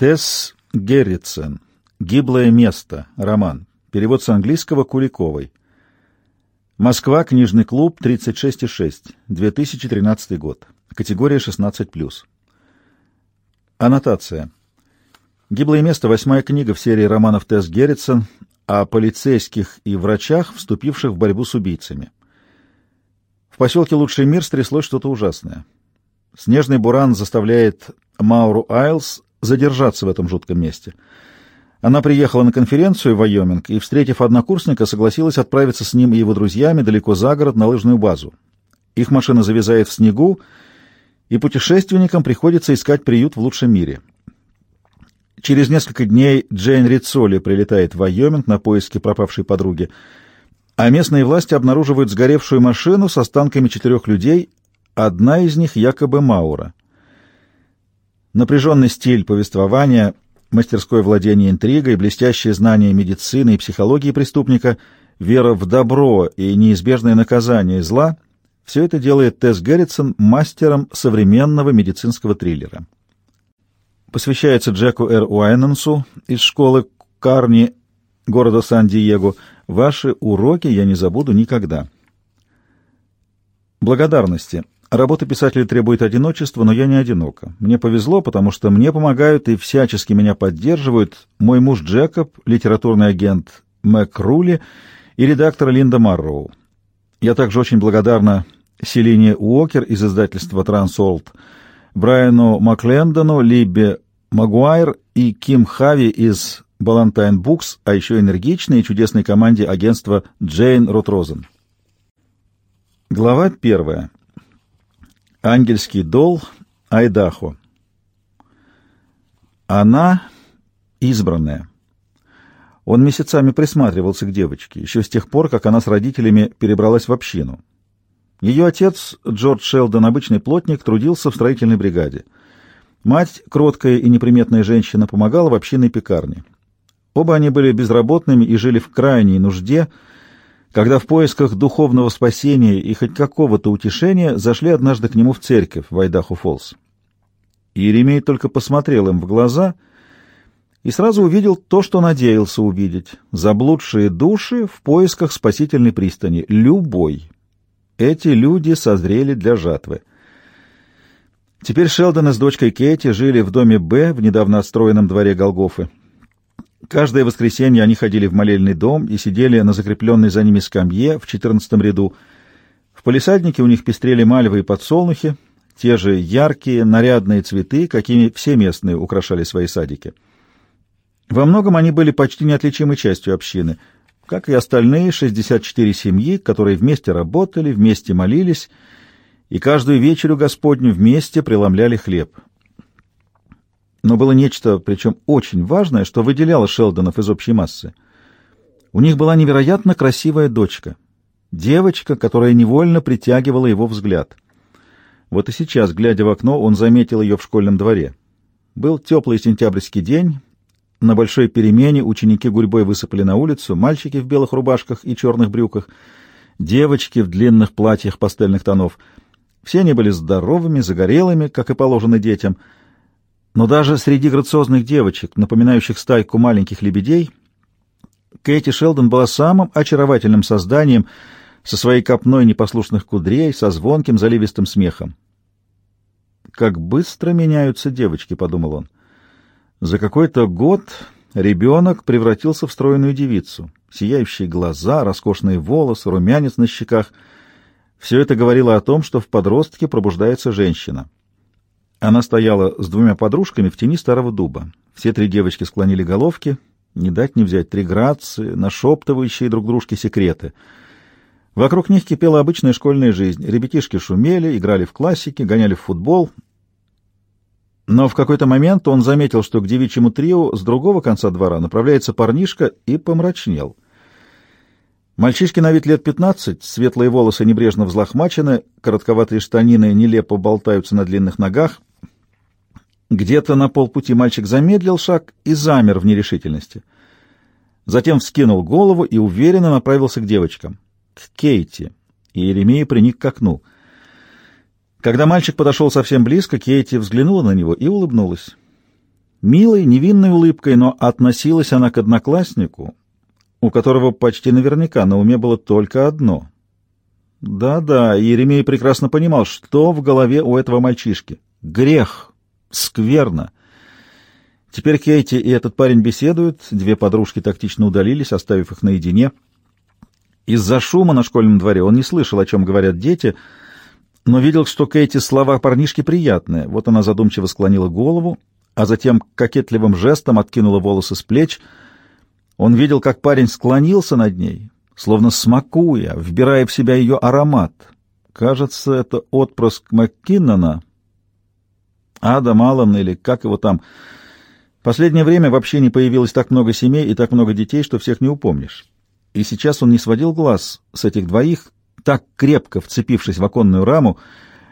Тесс Герритсен. «Гиблое место». Роман. Перевод с английского Куликовой. Москва. Книжный клуб. 36,6. 2013 год. Категория 16+. Аннотация. «Гиблое место» — восьмая книга в серии романов Тесс Герритсен о полицейских и врачах, вступивших в борьбу с убийцами. В поселке Лучший мир стряслось что-то ужасное. Снежный буран заставляет Мауру Айлс задержаться в этом жутком месте. Она приехала на конференцию в Вайоминг и, встретив однокурсника, согласилась отправиться с ним и его друзьями далеко за город на лыжную базу. Их машина завязает в снегу, и путешественникам приходится искать приют в лучшем мире. Через несколько дней Джейн Рицоли прилетает в Вайоминг на поиски пропавшей подруги, а местные власти обнаруживают сгоревшую машину с останками четырех людей, одна из них якобы Маура. Напряженный стиль повествования, мастерское владение интригой, блестящее знание медицины и психологии преступника, вера в добро и неизбежное наказание зла — все это делает Тесс Герритсон мастером современного медицинского триллера. Посвящается Джеку Р. Уайненсу из школы Карни города Сан-Диего. Ваши уроки я не забуду никогда. Благодарности. Работа писателя требует одиночества, но я не одинока. Мне повезло, потому что мне помогают и всячески меня поддерживают мой муж Джекоб, литературный агент Мэг Рули и редактор Линда Марроу. Я также очень благодарна Селине Уокер из издательства «Трансолт», Брайану Маклендону, Либе Магуайр и Ким Хави из Балантайн Букс, а еще энергичной и чудесной команде агентства Джейн Ротрозен. Глава первая. Ангельский дол, Айдахо. Она избранная. Он месяцами присматривался к девочке, еще с тех пор, как она с родителями перебралась в общину. Ее отец, Джордж Шелдон, обычный плотник, трудился в строительной бригаде. Мать, кроткая и неприметная женщина, помогала в общинной пекарне. Оба они были безработными и жили в крайней нужде, когда в поисках духовного спасения и хоть какого-то утешения зашли однажды к нему в церковь в Айдаху-Фоллс. Иеремей только посмотрел им в глаза и сразу увидел то, что надеялся увидеть — заблудшие души в поисках спасительной пристани, любой. Эти люди созрели для жатвы. Теперь Шелдон с дочкой Кейти жили в доме Б в недавно отстроенном дворе Голгофы. Каждое воскресенье они ходили в молельный дом и сидели на закрепленной за ними скамье в четырнадцатом ряду. В полисаднике у них пестрели мальвы и подсолнухи, те же яркие, нарядные цветы, какими все местные украшали свои садики. Во многом они были почти неотличимой частью общины, как и остальные 64 семьи, которые вместе работали, вместе молились и каждую вечерю Господню вместе преломляли хлеб. Но было нечто, причем очень важное, что выделяло Шелдонов из общей массы. У них была невероятно красивая дочка, девочка, которая невольно притягивала его взгляд. Вот и сейчас, глядя в окно, он заметил ее в школьном дворе. Был теплый сентябрьский день, на большой перемене ученики гурьбой высыпали на улицу, мальчики в белых рубашках и черных брюках, девочки в длинных платьях пастельных тонов. Все они были здоровыми, загорелыми, как и положено детям — но даже среди грациозных девочек, напоминающих стайку маленьких лебедей, Кэти Шелдон была самым очаровательным созданием со своей копной непослушных кудрей, со звонким заливистым смехом. «Как быстро меняются девочки», — подумал он. «За какой-то год ребенок превратился в стройную девицу. Сияющие глаза, роскошные волосы, румянец на щеках — все это говорило о том, что в подростке пробуждается женщина». Она стояла с двумя подружками в тени старого дуба. Все три девочки склонили головки, не дать не взять три грации, нашептывающие друг дружке секреты. Вокруг них кипела обычная школьная жизнь. Ребятишки шумели, играли в классики, гоняли в футбол. Но в какой-то момент он заметил, что к девичьему трио с другого конца двора направляется парнишка и помрачнел. Мальчишки на вид лет пятнадцать, светлые волосы небрежно взлохмачены, коротковатые штанины нелепо болтаются на длинных ногах — где-то на полпути мальчик замедлил шаг и замер в нерешительности. Затем вскинул голову и уверенно направился к девочкам, к Кейти, и Еремея приник к окну. Когда мальчик подошел совсем близко, Кейти взглянула на него и улыбнулась. Милой, невинной улыбкой, но относилась она к однокласснику, у которого почти наверняка на уме было только одно. Да-да, Еремей прекрасно понимал, что в голове у этого мальчишки. Грех. Скверно. Теперь Кейти и этот парень беседуют, две подружки тактично удалились, оставив их наедине. Из-за шума на школьном дворе он не слышал, о чем говорят дети, но видел, что Кейти слова парнишки приятные. Вот она задумчиво склонила голову, а затем кокетливым жестом откинула волосы с плеч — он видел, как парень склонился над ней, словно смакуя, вбирая в себя ее аромат. Кажется, это отпрыск Маккиннона, Адам Аллан или как его там. Последнее время вообще не появилось так много семей и так много детей, что всех не упомнишь. И сейчас он не сводил глаз с этих двоих, так крепко вцепившись в оконную раму,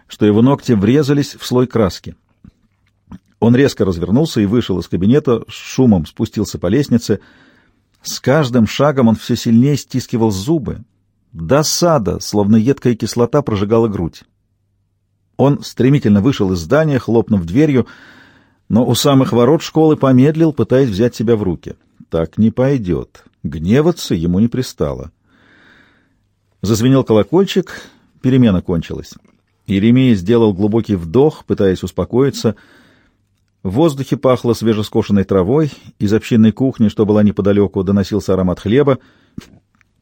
что его ногти врезались в слой краски. Он резко развернулся и вышел из кабинета, шумом спустился по лестнице — с каждым шагом он все сильнее стискивал зубы. Досада, словно едкая кислота, прожигала грудь. Он стремительно вышел из здания, хлопнув дверью, но у самых ворот школы помедлил, пытаясь взять себя в руки. Так не пойдет. Гневаться ему не пристало. Зазвенел колокольчик, перемена кончилась. Еремей сделал глубокий вдох, пытаясь успокоиться — в воздухе пахло свежескошенной травой, из общинной кухни, что была неподалеку, доносился аромат хлеба.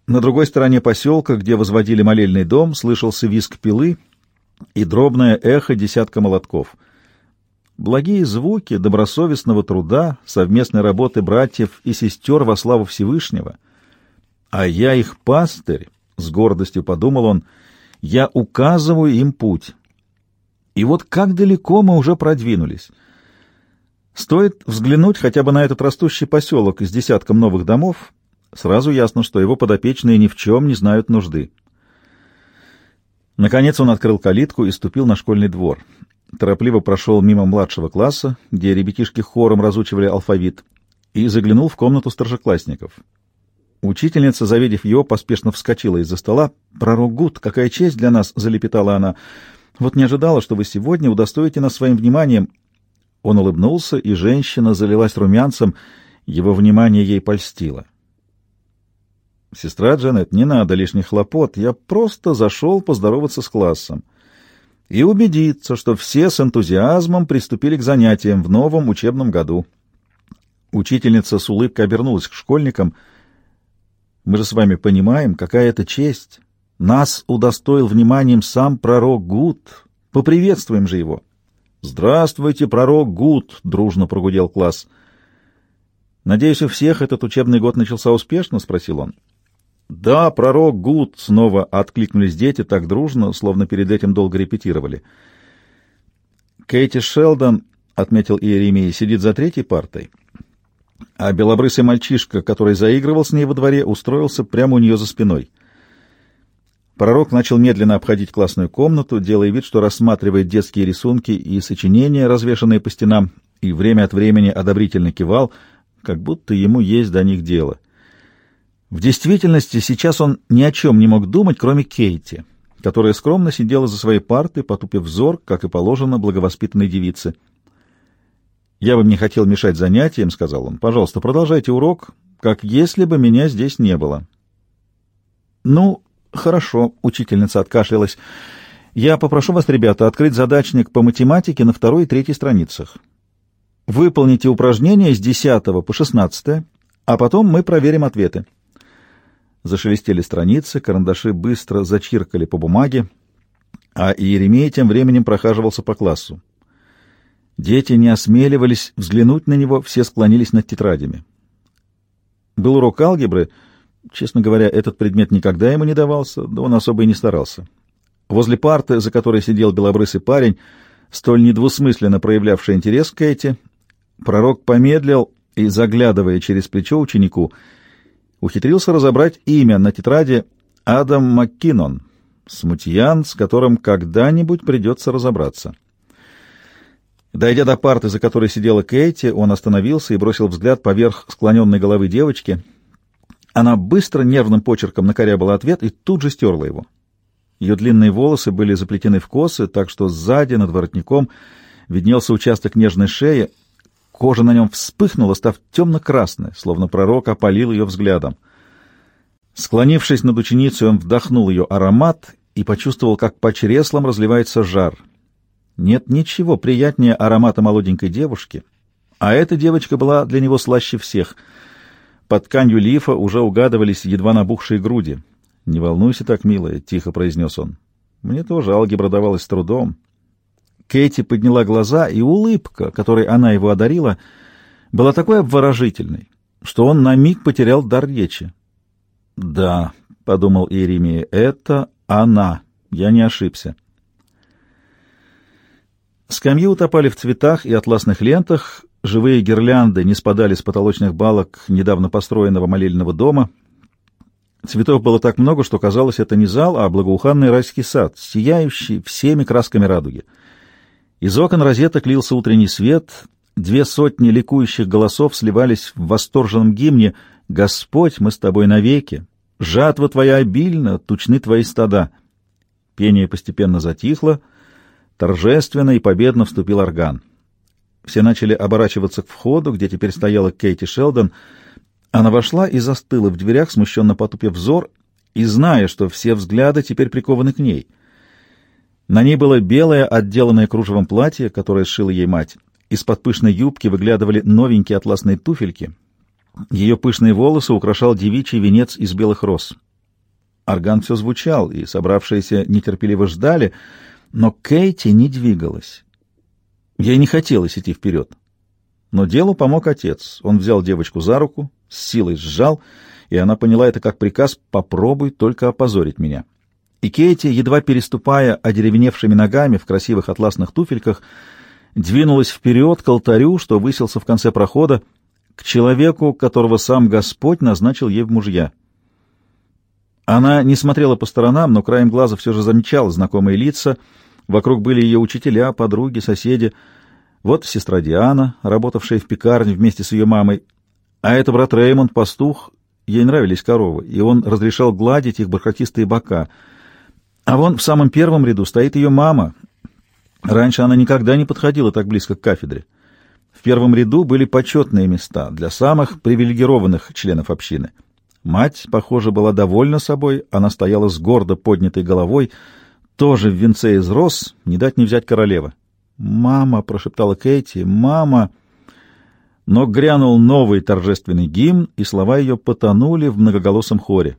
На другой стороне поселка, где возводили молельный дом, слышался визг пилы и дробное эхо десятка молотков. Благие звуки добросовестного труда, совместной работы братьев и сестер во славу Всевышнего. А я их пастырь, — с гордостью подумал он, — я указываю им путь. И вот как далеко мы уже продвинулись — Стоит взглянуть хотя бы на этот растущий поселок с десятком новых домов, сразу ясно, что его подопечные ни в чем не знают нужды. Наконец он открыл калитку и ступил на школьный двор. Торопливо прошел мимо младшего класса, где ребятишки хором разучивали алфавит, и заглянул в комнату старшеклассников. Учительница, завидев его, поспешно вскочила из-за стола. «Пророк Гуд, какая честь для нас!» — залепетала она. «Вот не ожидала, что вы сегодня удостоите нас своим вниманием. Он улыбнулся, и женщина залилась румянцем, его внимание ей польстило. «Сестра Джанет, не надо лишних хлопот, я просто зашел поздороваться с классом и убедиться, что все с энтузиазмом приступили к занятиям в новом учебном году». Учительница с улыбкой обернулась к школьникам. «Мы же с вами понимаем, какая это честь. Нас удостоил вниманием сам пророк Гуд. Поприветствуем же его». «Здравствуйте, пророк Гуд!» — дружно прогудел класс. «Надеюсь, у всех этот учебный год начался успешно?» — спросил он. «Да, пророк Гуд!» — снова откликнулись дети так дружно, словно перед этим долго репетировали. «Кейти Шелдон», — отметил Иеремия, — сидит за третьей партой, а белобрысый мальчишка, который заигрывал с ней во дворе, устроился прямо у нее за спиной — Пророк начал медленно обходить классную комнату, делая вид, что рассматривает детские рисунки и сочинения, развешанные по стенам, и время от времени одобрительно кивал, как будто ему есть до них дело. В действительности сейчас он ни о чем не мог думать, кроме Кейти, которая скромно сидела за своей партой, потупив взор, как и положено благовоспитанной девице. «Я бы не хотел мешать занятиям», — сказал он. «Пожалуйста, продолжайте урок, как если бы меня здесь не было». «Ну, Хорошо, учительница откашлялась. Я попрошу вас, ребята, открыть задачник по математике на второй и третьей страницах. Выполните упражнения с 10 по 16, а потом мы проверим ответы. Зашелестели страницы, карандаши быстро зачиркали по бумаге, а Иеремей тем временем прохаживался по классу. Дети не осмеливались взглянуть на него, все склонились над тетрадями. Был урок алгебры — Честно говоря, этот предмет никогда ему не давался, да он особо и не старался. Возле парты, за которой сидел белобрысый парень, столь недвусмысленно проявлявший интерес к Кэти, пророк помедлил и, заглядывая через плечо ученику, ухитрился разобрать имя на тетради Адам Маккинон, смутьян, с которым когда-нибудь придется разобраться. Дойдя до парты, за которой сидела Кэти, он остановился и бросил взгляд поверх склоненной головы девочки — она быстро нервным почерком накорябала ответ и тут же стерла его. Ее длинные волосы были заплетены в косы, так что сзади, над воротником, виднелся участок нежной шеи. Кожа на нем вспыхнула, став темно-красной, словно пророк опалил ее взглядом. Склонившись над ученицей, он вдохнул ее аромат и почувствовал, как по чреслам разливается жар. Нет ничего приятнее аромата молоденькой девушки, а эта девочка была для него слаще всех. Под тканью лифа уже угадывались едва набухшие груди. «Не волнуйся так, милая», — тихо произнес он. «Мне тоже алгебра давалась трудом». Кэти подняла глаза, и улыбка, которой она его одарила, была такой обворожительной, что он на миг потерял дар речи. «Да», — подумал Иеремия, — «это она. Я не ошибся». Скамьи утопали в цветах и атласных лентах, живые гирлянды не спадали с потолочных балок недавно построенного молельного дома. Цветов было так много, что казалось, это не зал, а благоуханный райский сад, сияющий всеми красками радуги. Из окон розеток лился утренний свет, две сотни ликующих голосов сливались в восторженном гимне «Господь, мы с тобой навеки! Жатва твоя обильна, тучны твои стада!» Пение постепенно затихло, торжественно и победно вступил орган. Все начали оборачиваться к входу, где теперь стояла Кейти Шелдон. Она вошла и застыла в дверях, смущенно потупив взор, и зная, что все взгляды теперь прикованы к ней — на ней было белое, отделанное кружевом платье, которое сшила ей мать. Из-под пышной юбки выглядывали новенькие атласные туфельки. Ее пышные волосы украшал девичий венец из белых роз. Орган все звучал, и собравшиеся нетерпеливо ждали, но Кейти не двигалась. Ей не хотелось идти вперед. Но делу помог отец. Он взял девочку за руку, с силой сжал, и она поняла это как приказ «попробуй только опозорить меня» и Кейти, едва переступая одеревеневшими ногами в красивых атласных туфельках, двинулась вперед к алтарю, что высился в конце прохода, к человеку, которого сам Господь назначил ей в мужья. Она не смотрела по сторонам, но краем глаза все же замечала знакомые лица. Вокруг были ее учителя, подруги, соседи. Вот сестра Диана, работавшая в пекарне вместе с ее мамой. А это брат Реймонд, пастух. Ей нравились коровы, и он разрешал гладить их бархатистые бока — а вон в самом первом ряду стоит ее мама. Раньше она никогда не подходила так близко к кафедре. В первом ряду были почетные места для самых привилегированных членов общины. Мать, похоже, была довольна собой, она стояла с гордо поднятой головой, тоже в венце из роз, не дать не взять королева. «Мама!» — прошептала Кейти. «Мама!» Но грянул новый торжественный гимн, и слова ее потонули в многоголосом хоре.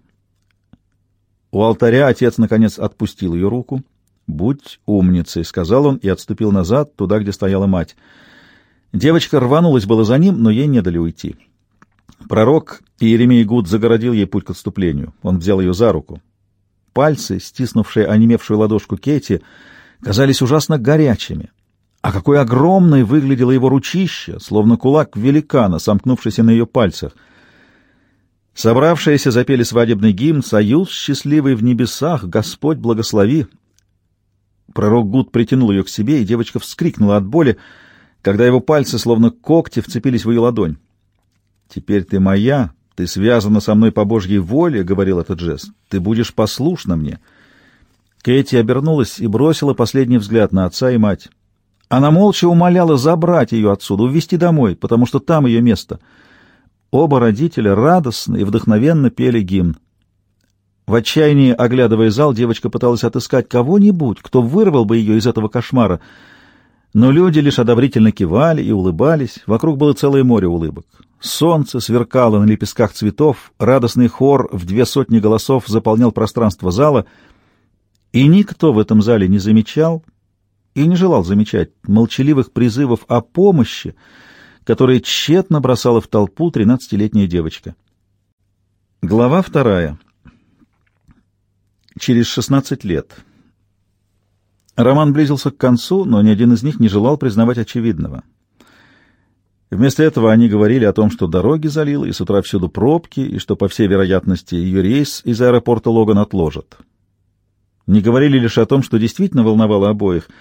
У алтаря отец, наконец, отпустил ее руку. «Будь умницей», — сказал он и отступил назад, туда, где стояла мать. Девочка рванулась было за ним, но ей не дали уйти. Пророк Иеремей Гуд загородил ей путь к отступлению. Он взял ее за руку. Пальцы, стиснувшие онемевшую ладошку Кейти, казались ужасно горячими. А какой огромной выглядело его ручище, словно кулак великана, сомкнувшийся на ее пальцах — Собравшиеся запели свадебный гимн «Союз счастливый в небесах, Господь благослови». Пророк Гуд притянул ее к себе, и девочка вскрикнула от боли, когда его пальцы, словно когти, вцепились в ее ладонь. «Теперь ты моя, ты связана со мной по Божьей воле», — говорил этот жест. «Ты будешь послушна мне». Кэти обернулась и бросила последний взгляд на отца и мать. Она молча умоляла забрать ее отсюда, увезти домой, потому что там ее место — Оба родителя радостно и вдохновенно пели гимн. В отчаянии, оглядывая зал, девочка пыталась отыскать кого-нибудь, кто вырвал бы ее из этого кошмара. Но люди лишь одобрительно кивали и улыбались. Вокруг было целое море улыбок. Солнце сверкало на лепестках цветов, радостный хор в две сотни голосов заполнял пространство зала, и никто в этом зале не замечал и не желал замечать молчаливых призывов о помощи, которые тщетно бросала в толпу тринадцатилетняя девочка. Глава вторая. Через шестнадцать лет. Роман близился к концу, но ни один из них не желал признавать очевидного. Вместо этого они говорили о том, что дороги залило, и с утра всюду пробки, и что, по всей вероятности, ее рейс из аэропорта Логан отложат. Не говорили лишь о том, что действительно волновало обоих —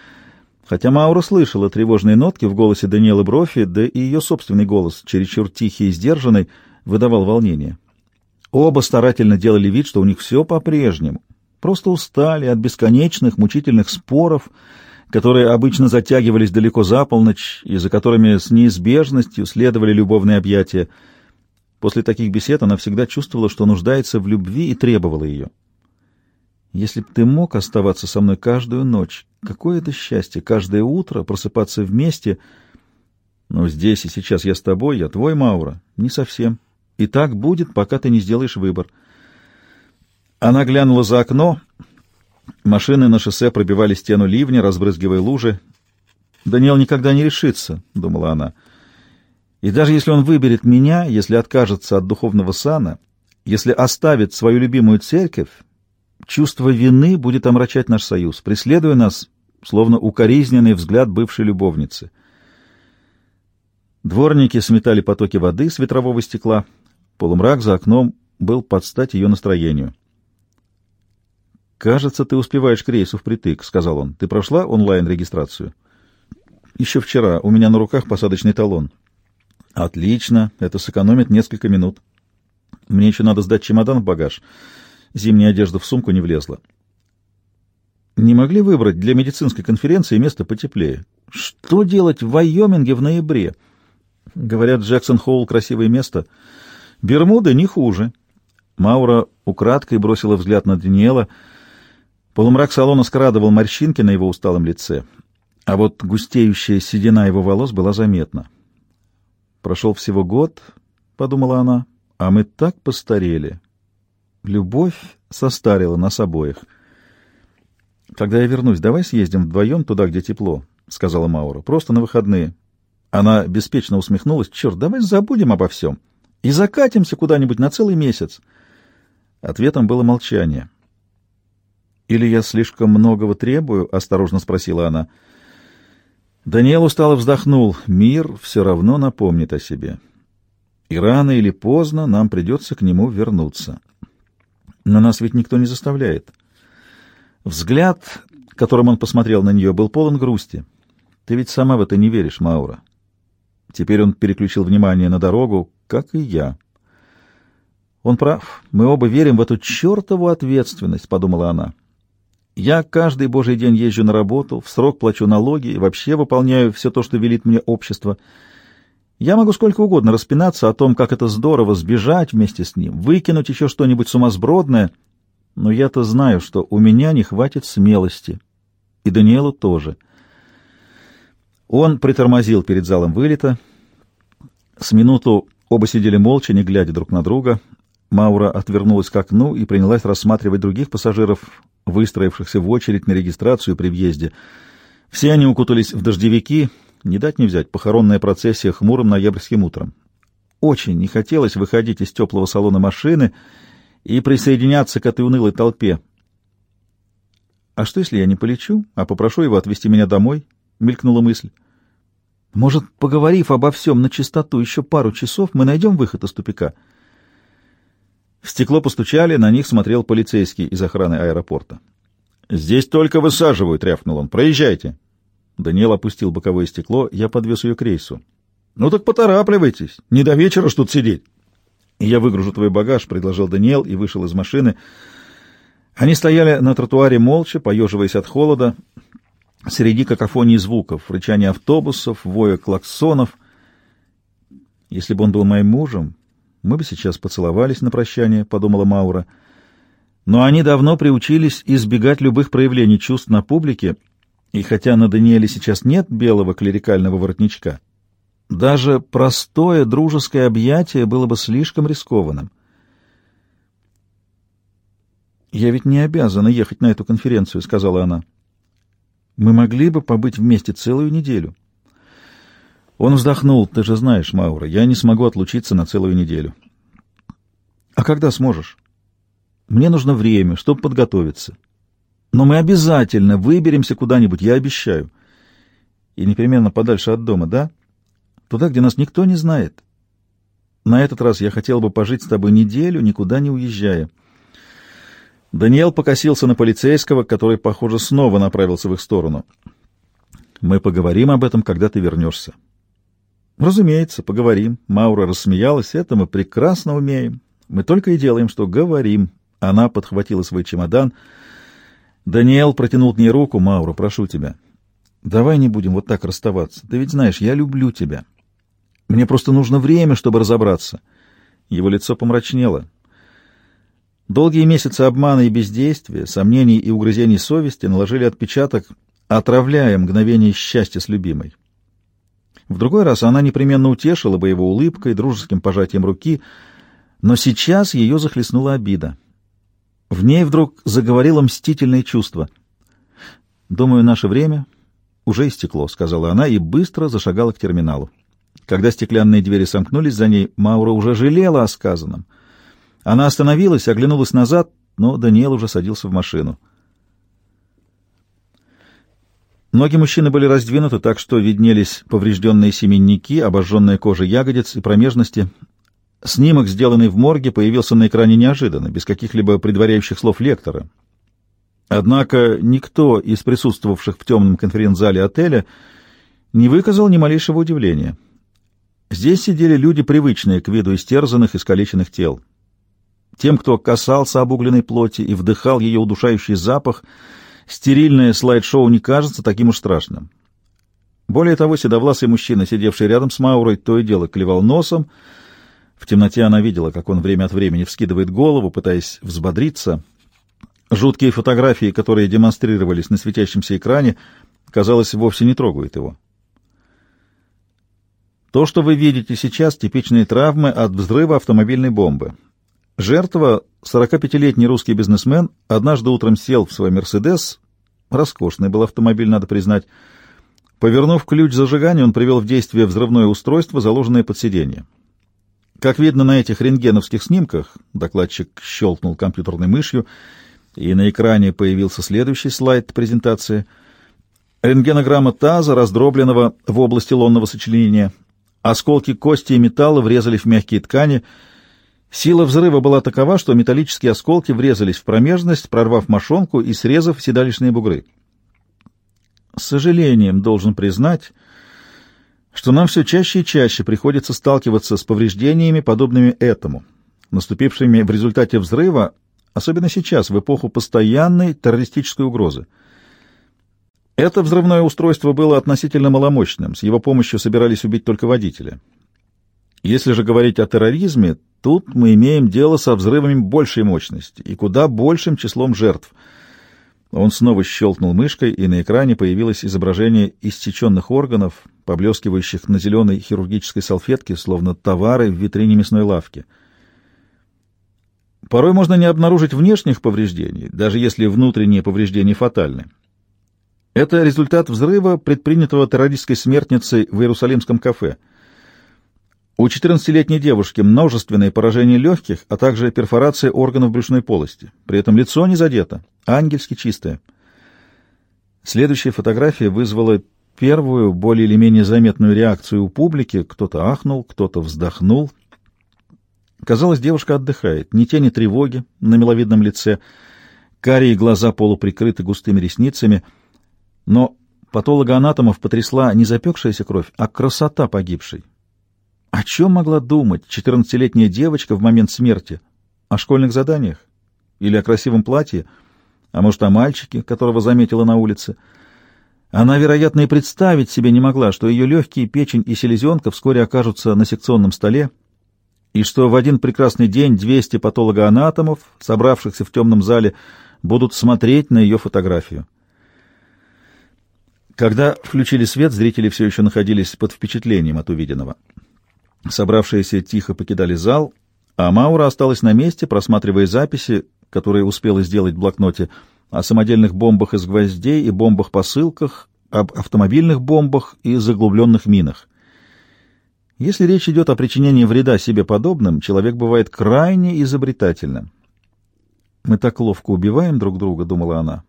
Хотя Маура слышала тревожные нотки в голосе Даниэлы Брофи, да и ее собственный голос, чересчур тихий и сдержанный, выдавал волнение. Оба старательно делали вид, что у них все по-прежнему. Просто устали от бесконечных мучительных споров, которые обычно затягивались далеко за полночь и за которыми с неизбежностью следовали любовные объятия. После таких бесед она всегда чувствовала, что нуждается в любви и требовала ее. Если б ты мог оставаться со мной каждую ночь, какое это счастье, каждое утро просыпаться вместе. Но здесь и сейчас я с тобой, я твой, Маура. Не совсем. И так будет, пока ты не сделаешь выбор. Она глянула за окно. Машины на шоссе пробивали стену ливня, разбрызгивая лужи. «Даниэл никогда не решится», — думала она. «И даже если он выберет меня, если откажется от духовного сана, если оставит свою любимую церковь, чувство вины будет омрачать наш союз, преследуя нас, словно укоризненный взгляд бывшей любовницы». Дворники сметали потоки воды с ветрового стекла. Полумрак за окном был под стать ее настроению. «Кажется, ты успеваешь к рейсу впритык», — сказал он. «Ты прошла онлайн-регистрацию?» «Еще вчера. У меня на руках посадочный талон». «Отлично. Это сэкономит несколько минут. Мне еще надо сдать чемодан в багаж. Зимняя одежда в сумку не влезла». «Не могли выбрать для медицинской конференции место потеплее?» «Что делать в Вайоминге в ноябре?» «Говорят, Джексон-Холл — красивое место. Бермуды не хуже». Маура украдкой бросила взгляд на Даниэла — Полумрак салона скрадывал морщинки на его усталом лице, а вот густеющая седина его волос была заметна. «Прошел всего год», — подумала она, — «а мы так постарели. Любовь состарила нас обоих». «Когда я вернусь, давай съездим вдвоем туда, где тепло», — сказала Маура. «Просто на выходные». Она беспечно усмехнулась. «Черт, давай забудем обо всем и закатимся куда-нибудь на целый месяц». Ответом было молчание. «Или я слишком многого требую?» — осторожно спросила она. Даниэл устало вздохнул. «Мир все равно напомнит о себе. И рано или поздно нам придется к нему вернуться. Но нас ведь никто не заставляет». Взгляд, которым он посмотрел на нее, был полон грусти. «Ты ведь сама в это не веришь, Маура». Теперь он переключил внимание на дорогу, как и я. «Он прав. Мы оба верим в эту чертову ответственность», — подумала она. Я каждый божий день езжу на работу, в срок плачу налоги и вообще выполняю все то, что велит мне общество. Я могу сколько угодно распинаться о том, как это здорово сбежать вместе с ним, выкинуть еще что-нибудь сумасбродное, но я-то знаю, что у меня не хватит смелости. И Даниэлу тоже. Он притормозил перед залом вылета. С минуту оба сидели молча, не глядя друг на друга. Маура отвернулась к окну и принялась рассматривать других пассажиров, выстроившихся в очередь на регистрацию при въезде. Все они укутались в дождевики, не дать не взять, похоронная процессия хмурым ноябрьским утром. Очень не хотелось выходить из теплого салона машины и присоединяться к этой унылой толпе. «А что, если я не полечу, а попрошу его отвезти меня домой?» — мелькнула мысль. «Может, поговорив обо всем на чистоту еще пару часов, мы найдем выход из тупика?» В стекло постучали, на них смотрел полицейский из охраны аэропорта. «Здесь только высаживают», — рявкнул он. «Проезжайте». Даниэл опустил боковое стекло, я подвез ее к рейсу. «Ну так поторапливайтесь, не до вечера ж тут сидеть». «Я выгружу твой багаж», — предложил Даниэл и вышел из машины. Они стояли на тротуаре молча, поеживаясь от холода, среди какофонии звуков, рычания автобусов, воя клаксонов. Если бы он был моим мужем, мы бы сейчас поцеловались на прощание, — подумала Маура. Но они давно приучились избегать любых проявлений чувств на публике, и хотя на Даниэле сейчас нет белого клерикального воротничка, даже простое дружеское объятие было бы слишком рискованным. «Я ведь не обязана ехать на эту конференцию», — сказала она. «Мы могли бы побыть вместе целую неделю». Он вздохнул. «Ты же знаешь, Маура, я не смогу отлучиться на целую неделю». «А когда сможешь?» «Мне нужно время, чтобы подготовиться. Но мы обязательно выберемся куда-нибудь, я обещаю. И непременно подальше от дома, да? Туда, где нас никто не знает. На этот раз я хотел бы пожить с тобой неделю, никуда не уезжая». Даниэл покосился на полицейского, который, похоже, снова направился в их сторону. «Мы поговорим об этом, когда ты вернешься». «Разумеется, поговорим». Маура рассмеялась. «Это мы прекрасно умеем. Мы только и делаем, что говорим». Она подхватила свой чемодан. Даниэл протянул к ней руку. «Маура, прошу тебя. Давай не будем вот так расставаться. Ты ведь знаешь, я люблю тебя. Мне просто нужно время, чтобы разобраться. Его лицо помрачнело. Долгие месяцы обмана и бездействия, сомнений и угрызений совести наложили отпечаток, отравляя мгновение счастья с любимой. В другой раз она непременно утешила бы его улыбкой, дружеским пожатием руки, но сейчас ее захлестнула обида. В ней вдруг заговорило мстительное чувство. «Думаю, наше время уже истекло», — сказала она и быстро зашагала к терминалу. Когда стеклянные двери сомкнулись за ней, Маура уже жалела о сказанном. Она остановилась, оглянулась назад, но Даниэл уже садился в машину. Ноги мужчины были раздвинуты так, что виднелись поврежденные семенники, обожженная кожа ягодиц и промежности. Снимок, сделанный в морге, появился на экране неожиданно, без каких-либо предваряющих слов лектора. Однако никто из присутствовавших в темном конференц-зале отеля не выказал ни малейшего удивления. Здесь сидели люди, привычные к виду истерзанных и искалеченных тел. Тем, кто касался обугленной плоти и вдыхал ее удушающий запах — стерильное слайд-шоу не кажется таким уж страшным. Более того, седовласый мужчина, сидевший рядом с Маурой, то и дело клевал носом. В темноте она видела, как он время от времени вскидывает голову, пытаясь взбодриться. Жуткие фотографии, которые демонстрировались на светящемся экране, казалось, вовсе не трогают его. То, что вы видите сейчас, типичные травмы от взрыва автомобильной бомбы. Жертва, 45-летний русский бизнесмен, однажды утром сел в свой «Мерседес», роскошный был автомобиль, надо признать. Повернув ключ зажигания, он привел в действие взрывное устройство, заложенное под сиденье. Как видно на этих рентгеновских снимках, докладчик щелкнул компьютерной мышью, и на экране появился следующий слайд презентации. Рентгенограмма таза, раздробленного в области лонного сочленения. Осколки кости и металла врезались в мягкие ткани — Сила взрыва была такова, что металлические осколки врезались в промежность, прорвав мошонку и срезав седалищные бугры. С сожалением должен признать, что нам все чаще и чаще приходится сталкиваться с повреждениями, подобными этому, наступившими в результате взрыва, особенно сейчас, в эпоху постоянной террористической угрозы. Это взрывное устройство было относительно маломощным, с его помощью собирались убить только водителя. Если же говорить о терроризме, тут мы имеем дело со взрывами большей мощности и куда большим числом жертв. Он снова щелкнул мышкой, и на экране появилось изображение истеченных органов, поблескивающих на зеленой хирургической салфетке, словно товары в витрине мясной лавки. Порой можно не обнаружить внешних повреждений, даже если внутренние повреждения фатальны. Это результат взрыва, предпринятого террористской смертницей в Иерусалимском кафе — у 14-летней девушки множественные поражения легких, а также перфорация органов брюшной полости. При этом лицо не задето, ангельски чистое. Следующая фотография вызвала первую, более или менее заметную реакцию у публики. Кто-то ахнул, кто-то вздохнул. Казалось, девушка отдыхает. Ни тени тревоги на миловидном лице, карие глаза полуприкрыты густыми ресницами. Но патологоанатомов потрясла не запекшаяся кровь, а красота погибшей. О чем могла думать четырнадцатилетняя девочка в момент смерти? О школьных заданиях? Или о красивом платье? А может, о мальчике, которого заметила на улице? Она, вероятно, и представить себе не могла, что ее легкие, печень и селезенка вскоре окажутся на секционном столе, и что в один прекрасный день 200 патологоанатомов, собравшихся в темном зале, будут смотреть на ее фотографию. Когда включили свет, зрители все еще находились под впечатлением от увиденного. Собравшиеся тихо покидали зал, а Маура осталась на месте, просматривая записи, которые успела сделать в блокноте, о самодельных бомбах из гвоздей и бомбах-посылках, об автомобильных бомбах и заглубленных минах. Если речь идет о причинении вреда себе подобным, человек бывает крайне изобретательным. «Мы так ловко убиваем друг друга», — думала она,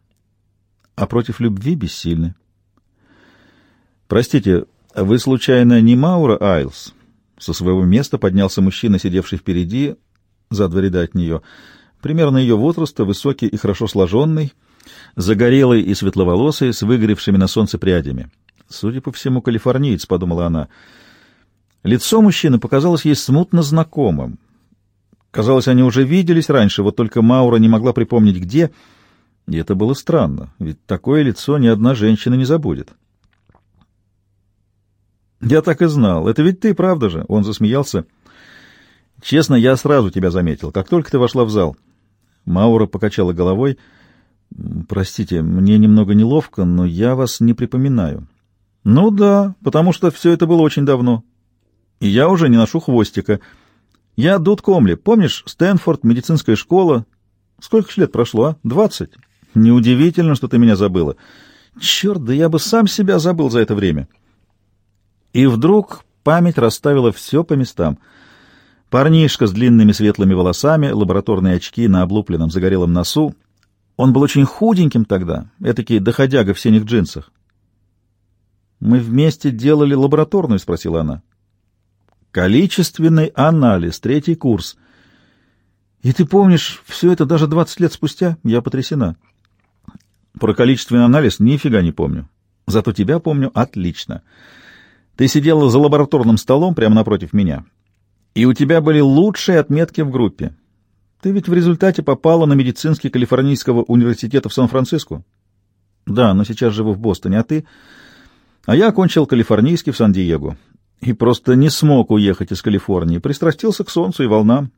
— «а против любви бессильны». «Простите, вы, случайно, не Маура Айлс?» Со своего места поднялся мужчина, сидевший впереди, за два ряда от нее. Примерно ее возраста, высокий и хорошо сложенный, загорелый и светловолосый, с выгоревшими на солнце прядями. Судя по всему, калифорниец, — подумала она. Лицо мужчины показалось ей смутно знакомым. Казалось, они уже виделись раньше, вот только Маура не могла припомнить, где. И это было странно, ведь такое лицо ни одна женщина не забудет. Я так и знал. Это ведь ты, правда же? Он засмеялся. Честно, я сразу тебя заметил, как только ты вошла в зал. Маура покачала головой. Простите, мне немного неловко, но я вас не припоминаю. Ну да, потому что все это было очень давно. И я уже не ношу хвостика. Я Дуд Комли. Помнишь, Стэнфорд, медицинская школа? Сколько лет прошло, а? Двадцать. Неудивительно, что ты меня забыла. Черт, да я бы сам себя забыл за это время. И вдруг память расставила все по местам. Парнишка с длинными светлыми волосами, лабораторные очки на облупленном загорелом носу. Он был очень худеньким тогда, этакий доходяга в синих джинсах. «Мы вместе делали лабораторную?» — спросила она. «Количественный анализ, третий курс. И ты помнишь все это даже двадцать лет спустя? Я потрясена». «Про количественный анализ нифига не помню. Зато тебя помню отлично. Ты сидела за лабораторным столом прямо напротив меня, и у тебя были лучшие отметки в группе. Ты ведь в результате попала на медицинский Калифорнийского университета в Сан-Франциско?» «Да, но сейчас живу в Бостоне, а ты...» А я окончил калифорнийский в Сан-Диего и просто не смог уехать из Калифорнии. Пристрастился к солнцу и волнам.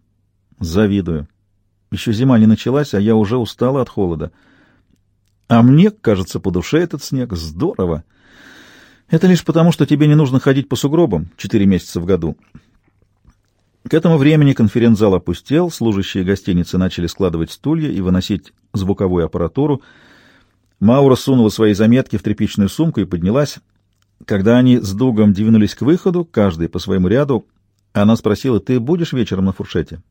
Завидую. Еще зима не началась, а я уже устала от холода. А мне, кажется, по душе этот снег. Здорово. Это лишь потому, что тебе не нужно ходить по сугробам четыре месяца в году. К этому времени конференц-зал опустел, служащие гостиницы начали складывать стулья и выносить звуковую аппаратуру. Маура сунула свои заметки в тряпичную сумку и поднялась. Когда они с Дугом двинулись к выходу, каждый по своему ряду, она спросила, «Ты будешь вечером на фуршете?»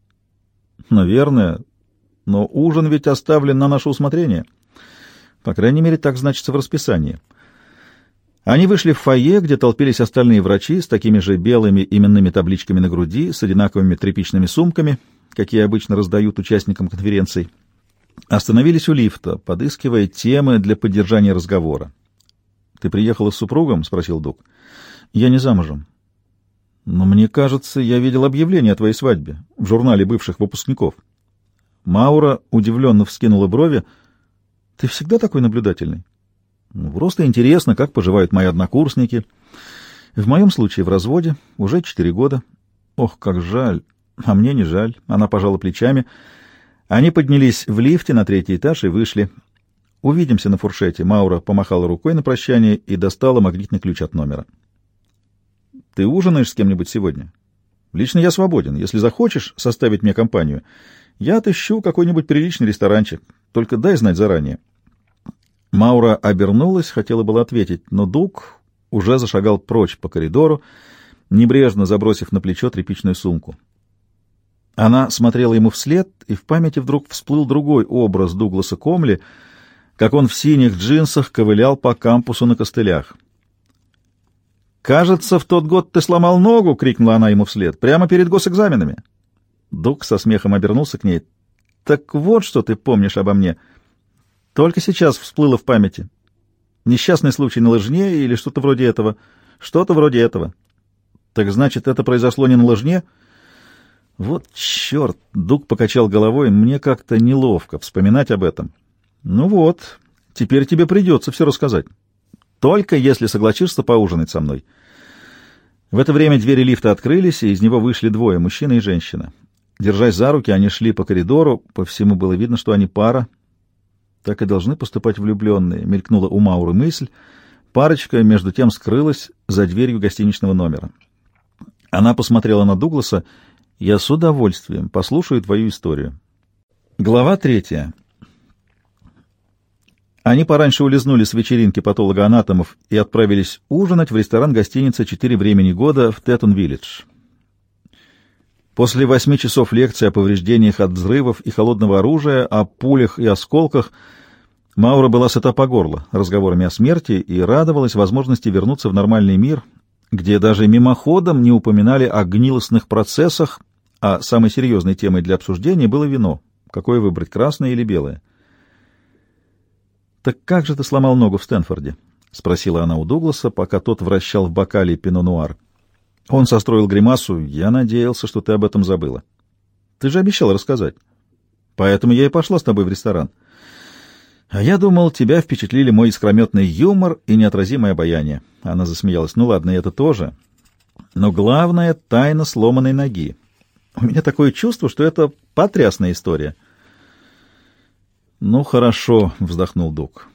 «Наверное. Но ужин ведь оставлен на наше усмотрение. По крайней мере, так значится в расписании». Они вышли в фойе, где толпились остальные врачи с такими же белыми именными табличками на груди, с одинаковыми тряпичными сумками, какие обычно раздают участникам конференций. Остановились у лифта, подыскивая темы для поддержания разговора. Ты приехала с супругом? спросил Дуг. Я не замужем. Но мне кажется, я видел объявление о твоей свадьбе в журнале бывших выпускников. Маура удивленно вскинула брови. Ты всегда такой наблюдательный? Ну, просто интересно, как поживают мои однокурсники. В моем случае в разводе уже четыре года. Ох, как жаль. А мне не жаль. Она пожала плечами. Они поднялись в лифте на третий этаж и вышли. «Увидимся на фуршете». Маура помахала рукой на прощание и достала магнитный ключ от номера. «Ты ужинаешь с кем-нибудь сегодня?» «Лично я свободен. Если захочешь составить мне компанию, я отыщу какой-нибудь приличный ресторанчик. Только дай знать заранее». Маура обернулась, хотела было ответить, но Дуг уже зашагал прочь по коридору, небрежно забросив на плечо тряпичную сумку. Она смотрела ему вслед, и в памяти вдруг всплыл другой образ Дугласа Комли — как он в синих джинсах ковылял по кампусу на костылях. «Кажется, в тот год ты сломал ногу!» — крикнула она ему вслед. «Прямо перед госэкзаменами!» Дуг со смехом обернулся к ней. «Так вот, что ты помнишь обо мне. Только сейчас всплыло в памяти. Несчастный случай на лыжне или что-то вроде этого. Что-то вроде этого. Так значит, это произошло не на лыжне?» «Вот черт!» — Дуг покачал головой. «Мне как-то неловко вспоминать об этом». Ну вот, теперь тебе придется все рассказать. Только если согласишься поужинать со мной. В это время двери лифта открылись, и из него вышли двое, мужчина и женщина. Держась за руки, они шли по коридору, по всему было видно, что они пара. Так и должны поступать влюбленные, мелькнула у Мауры мысль. Парочка, между тем, скрылась за дверью гостиничного номера. Она посмотрела на Дугласа. «Я с удовольствием послушаю твою историю». Глава третья. Они пораньше улизнули с вечеринки патологоанатомов и отправились ужинать в ресторан гостиницы «Четыре времени года» в Теттон-Виллидж. После восьми часов лекции о повреждениях от взрывов и холодного оружия, о пулях и осколках, Маура была сыта по горло разговорами о смерти и радовалась возможности вернуться в нормальный мир, где даже мимоходом не упоминали о гнилостных процессах, а самой серьезной темой для обсуждения было вино. Какое выбрать, красное или белое? «Так как же ты сломал ногу в Стэнфорде?» — спросила она у Дугласа, пока тот вращал в бокале пино-нуар. Он состроил гримасу. «Я надеялся, что ты об этом забыла. Ты же обещал рассказать. Поэтому я и пошла с тобой в ресторан». А я думал, тебя впечатлили мой искрометный юмор и неотразимое обаяние. Она засмеялась. Ну ладно, это тоже. Но главное — тайна сломанной ноги. У меня такое чувство, что это потрясная история. Ну, хорошо, — вздохнул Дук.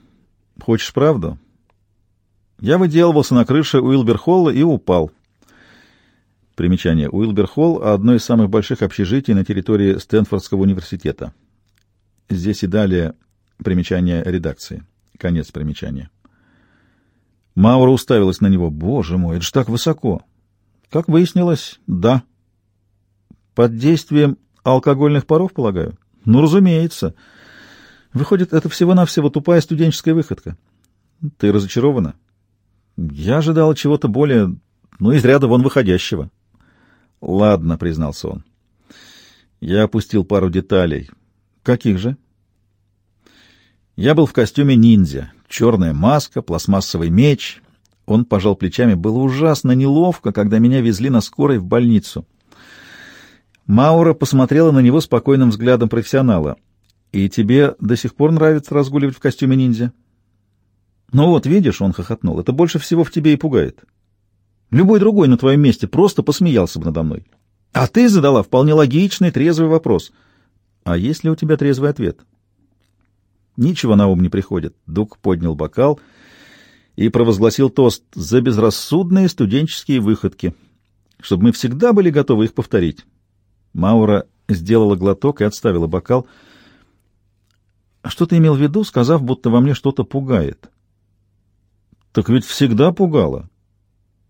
Хочешь правду? Я выделывался на крыше Уилберхолла и упал. Примечание. Уилберхолл — одно из самых больших общежитий на территории Стэнфордского университета. Здесь и далее Примечание редакции. Конец примечания. Маура уставилась на него. «Боже мой, это ж так высоко!» «Как выяснилось, да». «Под действием алкогольных паров, полагаю?» «Ну, разумеется. Выходит, это всего-навсего тупая студенческая выходка». «Ты разочарована?» «Я ожидала чего-то более, ну, из ряда вон выходящего». «Ладно», — признался он. Я опустил пару деталей. «Каких же?» Я был в костюме ниндзя. Черная маска, пластмассовый меч. Он пожал плечами. Было ужасно неловко, когда меня везли на скорой в больницу. Маура посмотрела на него спокойным взглядом профессионала. «И тебе до сих пор нравится разгуливать в костюме ниндзя?» «Ну вот, видишь», — он хохотнул, — «это больше всего в тебе и пугает. Любой другой на твоем месте просто посмеялся бы надо мной. А ты задала вполне логичный, трезвый вопрос. А есть ли у тебя трезвый ответ?» Ничего на ум не приходит. Дук поднял бокал и провозгласил тост за безрассудные студенческие выходки, чтобы мы всегда были готовы их повторить. Маура сделала глоток и отставила бокал. Что ты имел в виду, сказав, будто во мне что-то пугает? Так ведь всегда пугало.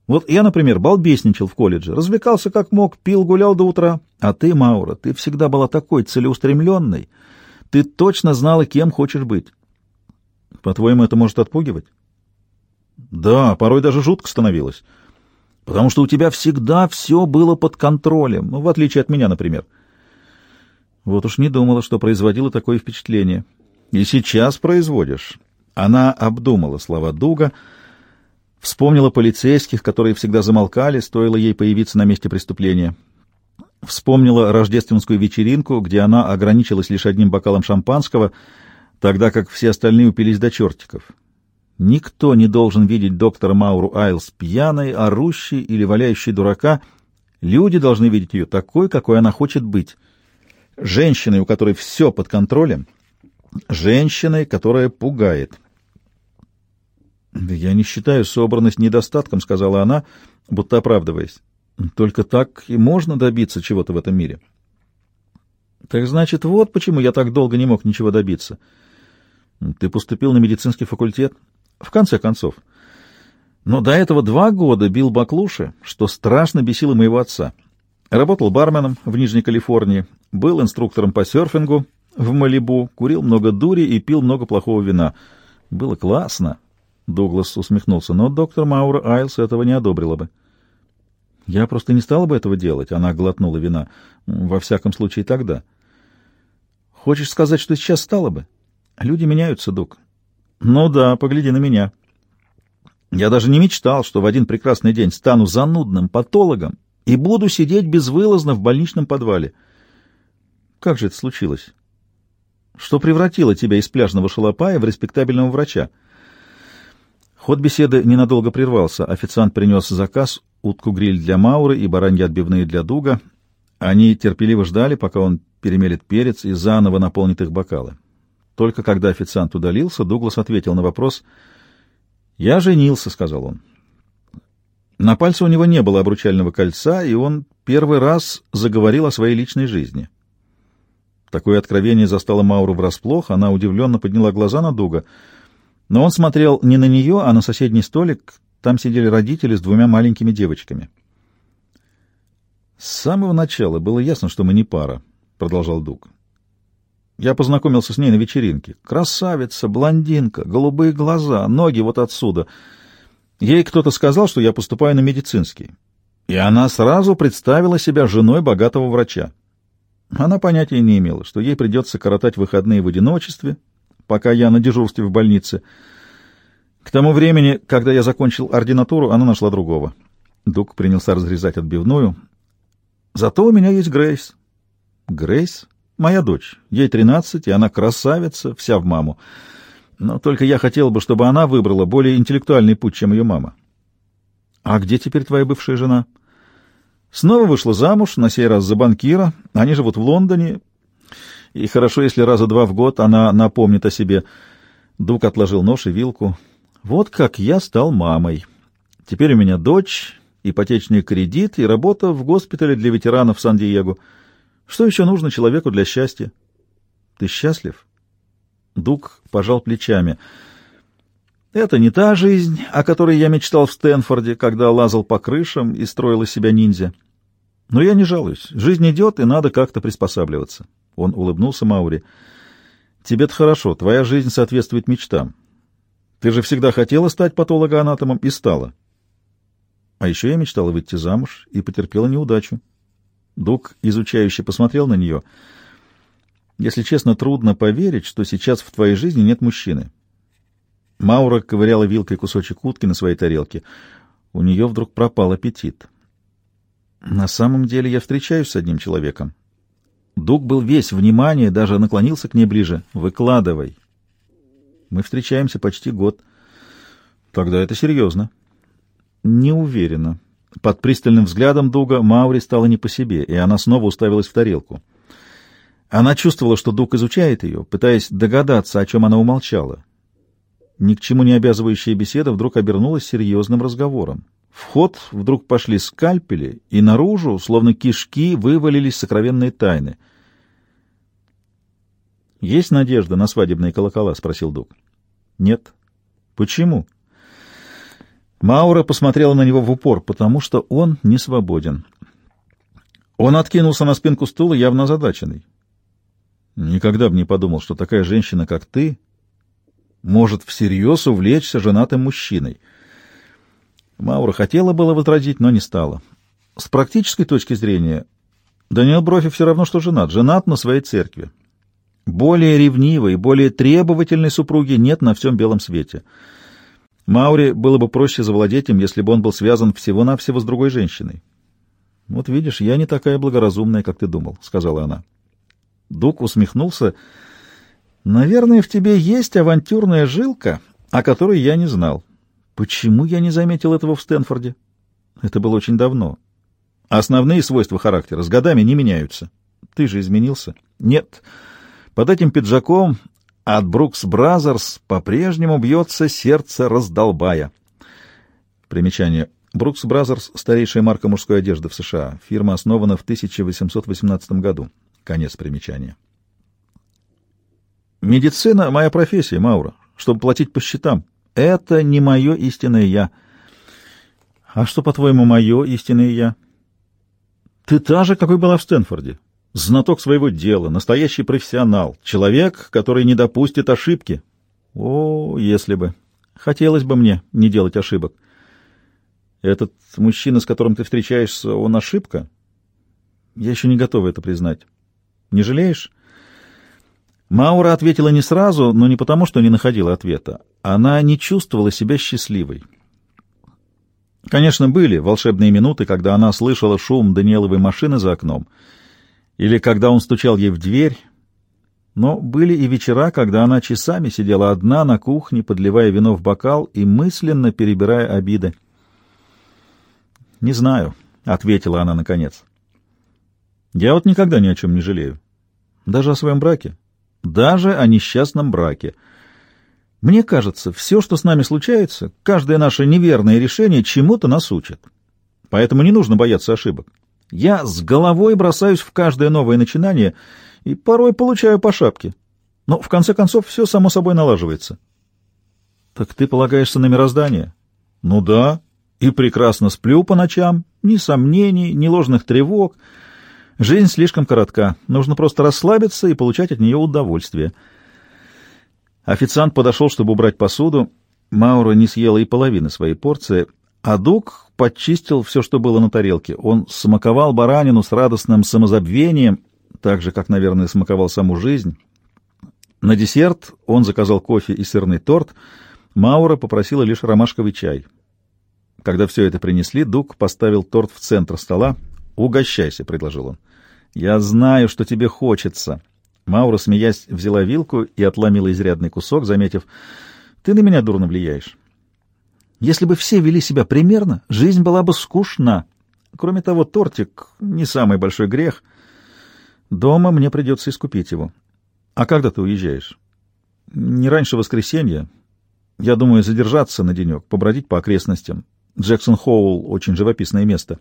Вот я, например, балбесничал в колледже, развлекался как мог, пил, гулял до утра. А ты, Маура, ты всегда была такой целеустремленной, — ты точно знала, кем хочешь быть. По-твоему, это может отпугивать? Да, порой даже жутко становилось. Потому что у тебя всегда все было под контролем, в отличие от меня, например. Вот уж не думала, что производила такое впечатление. И сейчас производишь. Она обдумала слова Дуга, вспомнила полицейских, которые всегда замолкали, стоило ей появиться на месте преступления. Вспомнила рождественскую вечеринку, где она ограничилась лишь одним бокалом шампанского, тогда как все остальные упились до чертиков. Никто не должен видеть доктора Мауру Айлс пьяной, орущей или валяющей дурака. Люди должны видеть ее такой, какой она хочет быть. Женщиной, у которой все под контролем, женщиной, которая пугает. «Я не считаю собранность недостатком», — сказала она, будто оправдываясь. Только так и можно добиться чего-то в этом мире. Так значит, вот почему я так долго не мог ничего добиться. Ты поступил на медицинский факультет? В конце концов. Но до этого два года бил баклуши, что страшно бесило моего отца. Работал барменом в Нижней Калифорнии, был инструктором по серфингу в Малибу, курил много дури и пил много плохого вина. Было классно. Дуглас усмехнулся, но доктор Маура Айлс этого не одобрила бы. Я просто не стала бы этого делать. Она глотнула вина. Во всяком случае, тогда. Хочешь сказать, что сейчас стала бы? Люди меняются, Дук. Ну да, погляди на меня. Я даже не мечтал, что в один прекрасный день стану занудным патологом и буду сидеть безвылазно в больничном подвале. Как же это случилось? Что превратило тебя из пляжного шалопая в респектабельного врача? Ход беседы ненадолго прервался. Официант принес заказ, утку-гриль для Мауры и бараньи отбивные для Дуга. Они терпеливо ждали, пока он перемелет перец и заново наполнит их бокалы. Только когда официант удалился, Дуглас ответил на вопрос. «Я женился», — сказал он. На пальце у него не было обручального кольца, и он первый раз заговорил о своей личной жизни. Такое откровение застало Мауру врасплох, она удивленно подняла глаза на Дуга, но он смотрел не на нее, а на соседний столик, там сидели родители с двумя маленькими девочками. «С самого начала было ясно, что мы не пара», — продолжал Дуг. «Я познакомился с ней на вечеринке. Красавица, блондинка, голубые глаза, ноги вот отсюда. Ей кто-то сказал, что я поступаю на медицинский. И она сразу представила себя женой богатого врача. Она понятия не имела, что ей придется коротать выходные в одиночестве, пока я на дежурстве в больнице — к тому времени, когда я закончил ординатуру, она нашла другого. Дук принялся разрезать отбивную. Зато у меня есть Грейс. Грейс? Моя дочь. Ей тринадцать, и она красавица, вся в маму. Но только я хотел бы, чтобы она выбрала более интеллектуальный путь, чем ее мама. А где теперь твоя бывшая жена? Снова вышла замуж, на сей раз за банкира. Они живут в Лондоне. И хорошо, если раза два в год она напомнит о себе. Дук отложил нож и вилку. Вот как я стал мамой. Теперь у меня дочь, ипотечный кредит и работа в госпитале для ветеранов Сан-Диего. Что еще нужно человеку для счастья? Ты счастлив? Дук пожал плечами. Это не та жизнь, о которой я мечтал в Стэнфорде, когда лазал по крышам и строил из себя ниндзя. Но я не жалуюсь. Жизнь идет, и надо как-то приспосабливаться. Он улыбнулся Маури. Тебе-то хорошо, твоя жизнь соответствует мечтам. Ты же всегда хотела стать патологоанатомом и стала. А еще я мечтала выйти замуж и потерпела неудачу. Дук изучающе посмотрел на нее. Если честно, трудно поверить, что сейчас в твоей жизни нет мужчины. Маура ковыряла вилкой кусочек утки на своей тарелке. У нее вдруг пропал аппетит. На самом деле я встречаюсь с одним человеком. Дуг был весь внимание, даже наклонился к ней ближе. «Выкладывай». «Мы встречаемся почти год». «Тогда это серьезно». «Не уверена». Под пристальным взглядом Дуга Маури стало не по себе, и она снова уставилась в тарелку. Она чувствовала, что Дуг изучает ее, пытаясь догадаться, о чем она умолчала. Ни к чему не обязывающая беседа вдруг обернулась серьезным разговором. В ход вдруг пошли скальпели, и наружу, словно кишки, вывалились сокровенные тайны. «Есть надежда на свадебные колокола?» — спросил Дуг. «Нет». «Почему?» Маура посмотрела на него в упор, потому что он не свободен. Он откинулся на спинку стула, явно озадаченный. «Никогда бы не подумал, что такая женщина, как ты, может всерьез увлечься женатым мужчиной». Маура хотела было возразить, но не стала. С практической точки зрения, Даниэл Брофи все равно, что женат. Женат на своей церкви. Более ревнивой, более требовательной супруги нет на всем белом свете. Мауре было бы проще завладеть им, если бы он был связан всего-навсего с другой женщиной. «Вот видишь, я не такая благоразумная, как ты думал», — сказала она. Дук усмехнулся. «Наверное, в тебе есть авантюрная жилка, о которой я не знал». Почему я не заметил этого в Стэнфорде? Это было очень давно. Основные свойства характера с годами не меняются. Ты же изменился? Нет. Под этим пиджаком от Brooks Brothers по-прежнему бьется сердце раздолбая. Примечание. Brooks Brothers — старейшая марка мужской одежды в США. Фирма основана в 1818 году. Конец примечания. Медицина — моя профессия, Маура, чтобы платить по счетам. Это не мое истинное «я». А что, по-твоему, мое истинное «я»? Ты та же, какой была в Стэнфорде. Знаток своего дела, настоящий профессионал, человек, который не допустит ошибки. О, если бы. Хотелось бы мне не делать ошибок. Этот мужчина, с которым ты встречаешься, он ошибка? Я еще не готова это признать. Не жалеешь? Маура ответила не сразу, но не потому, что не находила ответа. Она не чувствовала себя счастливой. Конечно, были волшебные минуты, когда она слышала шум Даниэловой машины за окном, или когда он стучал ей в дверь, но были и вечера, когда она часами сидела одна на кухне, подливая вино в бокал и мысленно перебирая обиды. «Не знаю», — ответила она наконец. «Я вот никогда ни о чем не жалею. Даже о своем браке даже о несчастном браке. Мне кажется, все, что с нами случается, каждое наше неверное решение чему-то нас учит. Поэтому не нужно бояться ошибок. Я с головой бросаюсь в каждое новое начинание и порой получаю по шапке. Но в конце концов все само собой налаживается. Так ты полагаешься на мироздание? Ну да, и прекрасно сплю по ночам, ни сомнений, ни ложных тревог — Жизнь слишком коротка. Нужно просто расслабиться и получать от нее удовольствие. Официант подошел, чтобы убрать посуду. Маура не съела и половины своей порции, а Дуг подчистил все, что было на тарелке. Он смаковал баранину с радостным самозабвением, так же, как, наверное, смаковал саму жизнь. На десерт он заказал кофе и сырный торт. Маура попросила лишь ромашковый чай. Когда все это принесли, Дуг поставил торт в центр стола, «Угощайся», — предложил он. «Я знаю, что тебе хочется». Маура, смеясь, взяла вилку и отломила изрядный кусок, заметив, «Ты на меня дурно влияешь. Если бы все вели себя примерно, жизнь была бы скучна. Кроме того, тортик — не самый большой грех. Дома мне придется искупить его. А когда ты уезжаешь? Не раньше воскресенья. Я думаю задержаться на денек, побродить по окрестностям. Джексон Хоул — очень живописное место.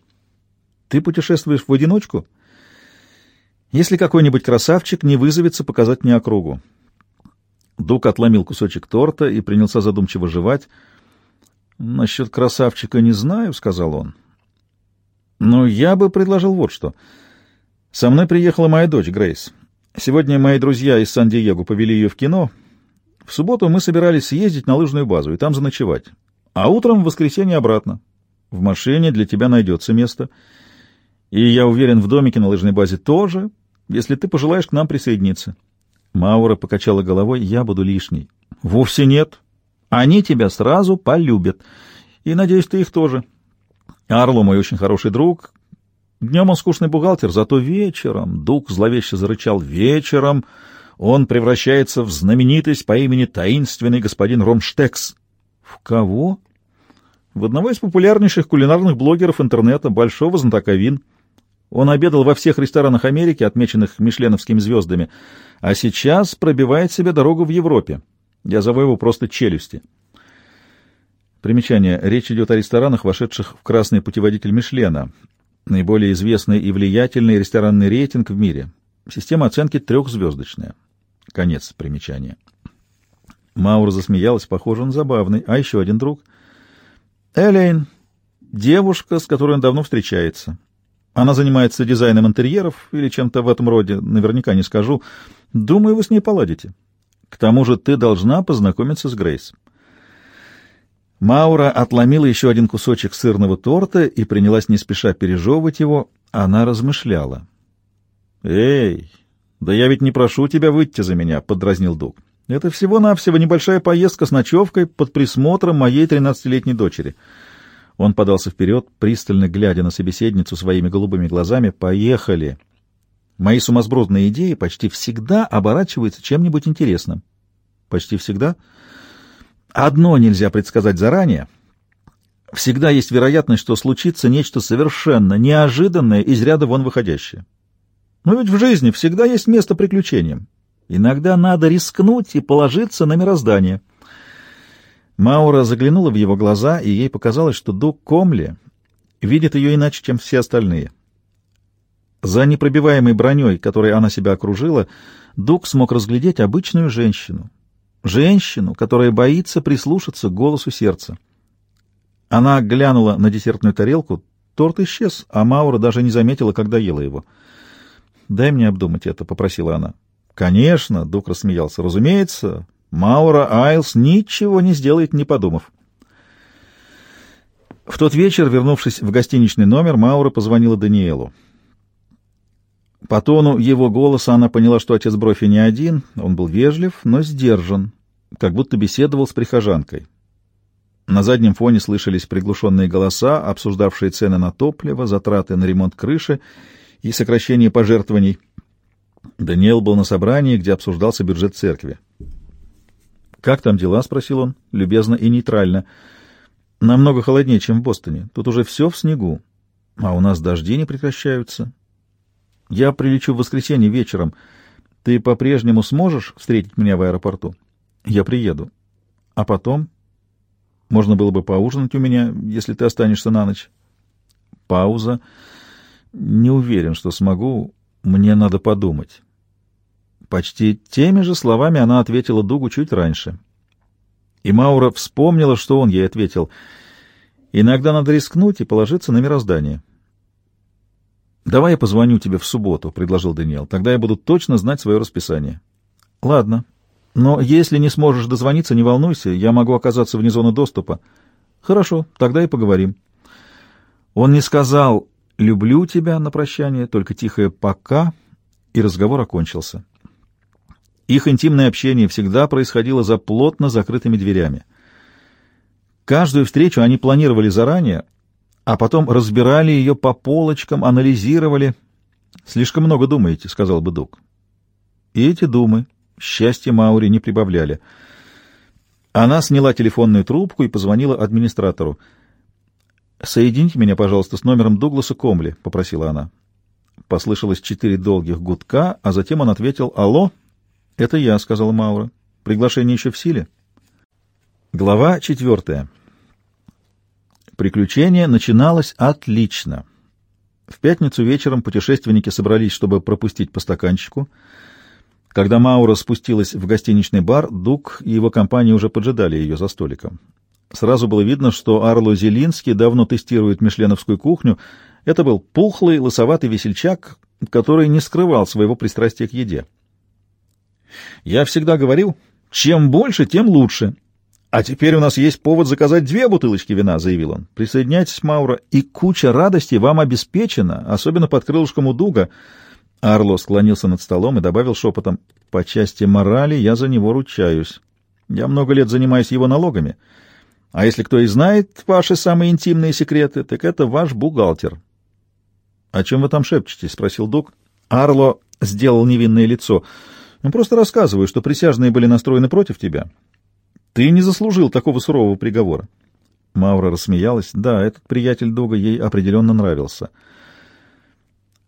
Ты путешествуешь в одиночку? Если какой-нибудь красавчик не вызовется показать мне округу. Дук отломил кусочек торта и принялся задумчиво жевать. «Насчет красавчика не знаю», — сказал он. «Но я бы предложил вот что. Со мной приехала моя дочь, Грейс. Сегодня мои друзья из Сан-Диего повели ее в кино. В субботу мы собирались съездить на лыжную базу и там заночевать. А утром в воскресенье обратно. В машине для тебя найдется место. И я уверен, в домике на лыжной базе тоже, если ты пожелаешь к нам присоединиться». Маура покачала головой. «Я буду лишней». «Вовсе нет. Они тебя сразу полюбят. И, надеюсь, ты их тоже. Арло мой очень хороший друг. Днем он скучный бухгалтер, зато вечером, Дук зловеще зарычал, вечером он превращается в знаменитость по имени таинственный господин Ромштекс. В кого? В одного из популярнейших кулинарных блогеров интернета, большого знатока вин. Он обедал во всех ресторанах Америки, отмеченных мишленовскими звездами, а сейчас пробивает себе дорогу в Европе. Я зову его просто челюсти. Примечание. Речь идет о ресторанах, вошедших в красный путеводитель Мишлена, наиболее известный и влиятельный ресторанный рейтинг в мире. Система оценки трехзвездочная. Конец примечания. Маура засмеялась, похоже, он забавный. А еще один друг. Элейн, девушка, с которой он давно встречается. Она занимается дизайном интерьеров или чем-то в этом роде, наверняка не скажу. Думаю, вы с ней поладите. К тому же ты должна познакомиться с Грейс. Маура отломила еще один кусочек сырного торта и принялась не спеша пережевывать его. Она размышляла. «Эй, да я ведь не прошу тебя выйти за меня», — подразнил Дуг. «Это всего-навсего небольшая поездка с ночевкой под присмотром моей тринадцатилетней дочери». Он подался вперед, пристально глядя на собеседницу своими голубыми глазами. «Поехали!» Мои сумасбродные идеи почти всегда оборачиваются чем-нибудь интересным. Почти всегда. Одно нельзя предсказать заранее. Всегда есть вероятность, что случится нечто совершенно неожиданное, из ряда вон выходящее. Но ведь в жизни всегда есть место приключениям. Иногда надо рискнуть и положиться на мироздание. Маура заглянула в его глаза, и ей показалось, что Дуг Комли видит ее иначе, чем все остальные. За непробиваемой броней, которой она себя окружила, Дуг смог разглядеть обычную женщину. Женщину, которая боится прислушаться к голосу сердца. Она глянула на десертную тарелку, торт исчез, а Маура даже не заметила, когда ела его. «Дай мне обдумать это», — попросила она. «Конечно», — Дуг рассмеялся, — «разумеется, Маура Айлс ничего не сделает, не подумав». В тот вечер, вернувшись в гостиничный номер, Маура позвонила Даниэлу. По тону его голоса она поняла, что отец Брофи не один, он был вежлив, но сдержан, как будто беседовал с прихожанкой. На заднем фоне слышались приглушенные голоса, обсуждавшие цены на топливо, затраты на ремонт крыши и сокращение пожертвований. Даниэл был на собрании, где обсуждался бюджет церкви. «Как там дела?» — спросил он, любезно и нейтрально. «Намного холоднее, чем в Бостоне. Тут уже все в снегу. А у нас дожди не прекращаются. Я прилечу в воскресенье вечером. Ты по-прежнему сможешь встретить меня в аэропорту? Я приеду. А потом? Можно было бы поужинать у меня, если ты останешься на ночь. Пауза. Не уверен, что смогу. Мне надо подумать. Почти теми же словами она ответила Дугу чуть раньше. И Маура вспомнила, что он ей ответил. «Иногда надо рискнуть и положиться на мироздание». «Давай я позвоню тебе в субботу», — предложил Даниэл. «Тогда я буду точно знать свое расписание». «Ладно. Но если не сможешь дозвониться, не волнуйся, я могу оказаться вне зоны доступа». «Хорошо, тогда и поговорим». Он не сказал «люблю тебя» на прощание, только тихое «пока», и разговор окончился. Их интимное общение всегда происходило за плотно закрытыми дверями. Каждую встречу они планировали заранее, а потом разбирали ее по полочкам, анализировали. «Слишком много думаете», — сказал бы Дуг. И эти думы счастья Маури не прибавляли. Она сняла телефонную трубку и позвонила администратору. «Соедините меня, пожалуйста, с номером Дугласа Комли», — попросила она. Послышалось четыре долгих гудка, а затем он ответил «Алло?» «Это я», — сказала Маура. «Приглашение еще в силе?» Глава четвертая. Приключение начиналось отлично. В пятницу вечером путешественники собрались, чтобы пропустить по стаканчику. Когда Маура спустилась в гостиничный бар, Дук и его компания уже поджидали ее за столиком. Сразу было видно, что Арло Зелинский давно тестирует мишленовскую кухню. Это был пухлый, лысоватый весельчак, который не скрывал своего пристрастия к еде. «Я всегда говорил, чем больше, тем лучше», «А теперь у нас есть повод заказать две бутылочки вина», — заявил он. «Присоединяйтесь, Маура, и куча радости вам обеспечена, особенно под крылышком у Дуга». Арло склонился над столом и добавил шепотом, «По части морали я за него ручаюсь. Я много лет занимаюсь его налогами. А если кто и знает ваши самые интимные секреты, так это ваш бухгалтер». «О чем вы там шепчетесь?» — спросил Дуг. Арло сделал невинное лицо. «Ну, просто рассказываю, что присяжные были настроены против тебя». Ты не заслужил такого сурового приговора. Маура рассмеялась. Да, этот приятель Дуга ей определенно нравился.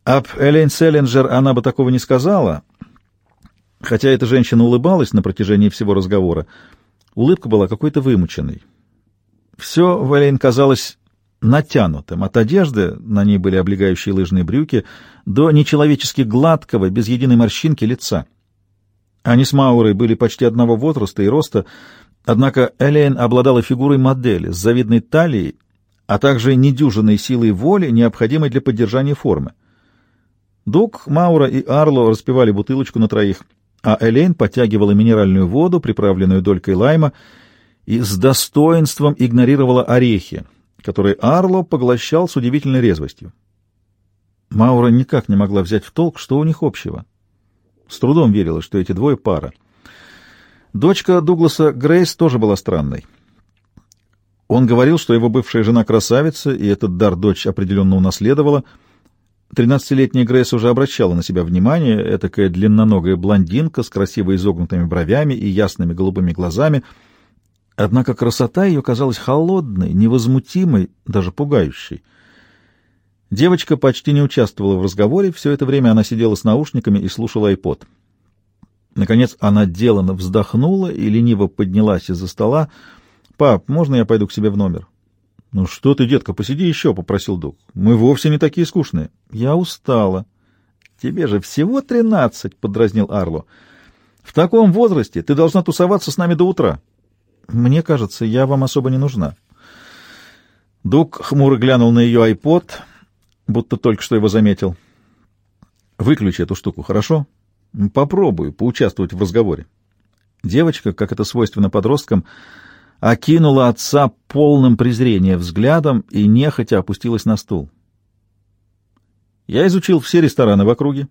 Об Элейн Селлинджер она бы такого не сказала, хотя эта женщина улыбалась на протяжении всего разговора. Улыбка была какой-то вымученной. Все в Элейн казалось натянутым. От одежды, на ней были облегающие лыжные брюки, до нечеловечески гладкого, без единой морщинки лица. Они с Маурой были почти одного возраста и роста, Однако Элейн обладала фигурой модели с завидной талией, а также недюжинной силой воли, необходимой для поддержания формы. Дук, Маура и Арло распивали бутылочку на троих, а Элейн подтягивала минеральную воду, приправленную долькой лайма, и с достоинством игнорировала орехи, которые Арло поглощал с удивительной резвостью. Маура никак не могла взять в толк, что у них общего. С трудом верила, что эти двое пара. Дочка Дугласа Грейс тоже была странной. Он говорил, что его бывшая жена красавица, и этот дар дочь определенно унаследовала. Тринадцатилетняя Грейс уже обращала на себя внимание, этакая длинноногая блондинка с красиво изогнутыми бровями и ясными голубыми глазами. Однако красота ее казалась холодной, невозмутимой, даже пугающей. Девочка почти не участвовала в разговоре, все это время она сидела с наушниками и слушала айпод. Наконец она деланно вздохнула и лениво поднялась из-за стола. «Пап, можно я пойду к себе в номер?» «Ну что ты, детка, посиди еще», — попросил Дуг. «Мы вовсе не такие скучные». «Я устала». «Тебе же всего тринадцать», — подразнил Арло. «В таком возрасте ты должна тусоваться с нами до утра». «Мне кажется, я вам особо не нужна». Дуг хмуро глянул на ее айпод, будто только что его заметил. «Выключи эту штуку, хорошо?» Попробую поучаствовать в разговоре. Девочка, как это свойственно подросткам, окинула отца полным презрения взглядом и нехотя опустилась на стул. «Я изучил все рестораны в округе.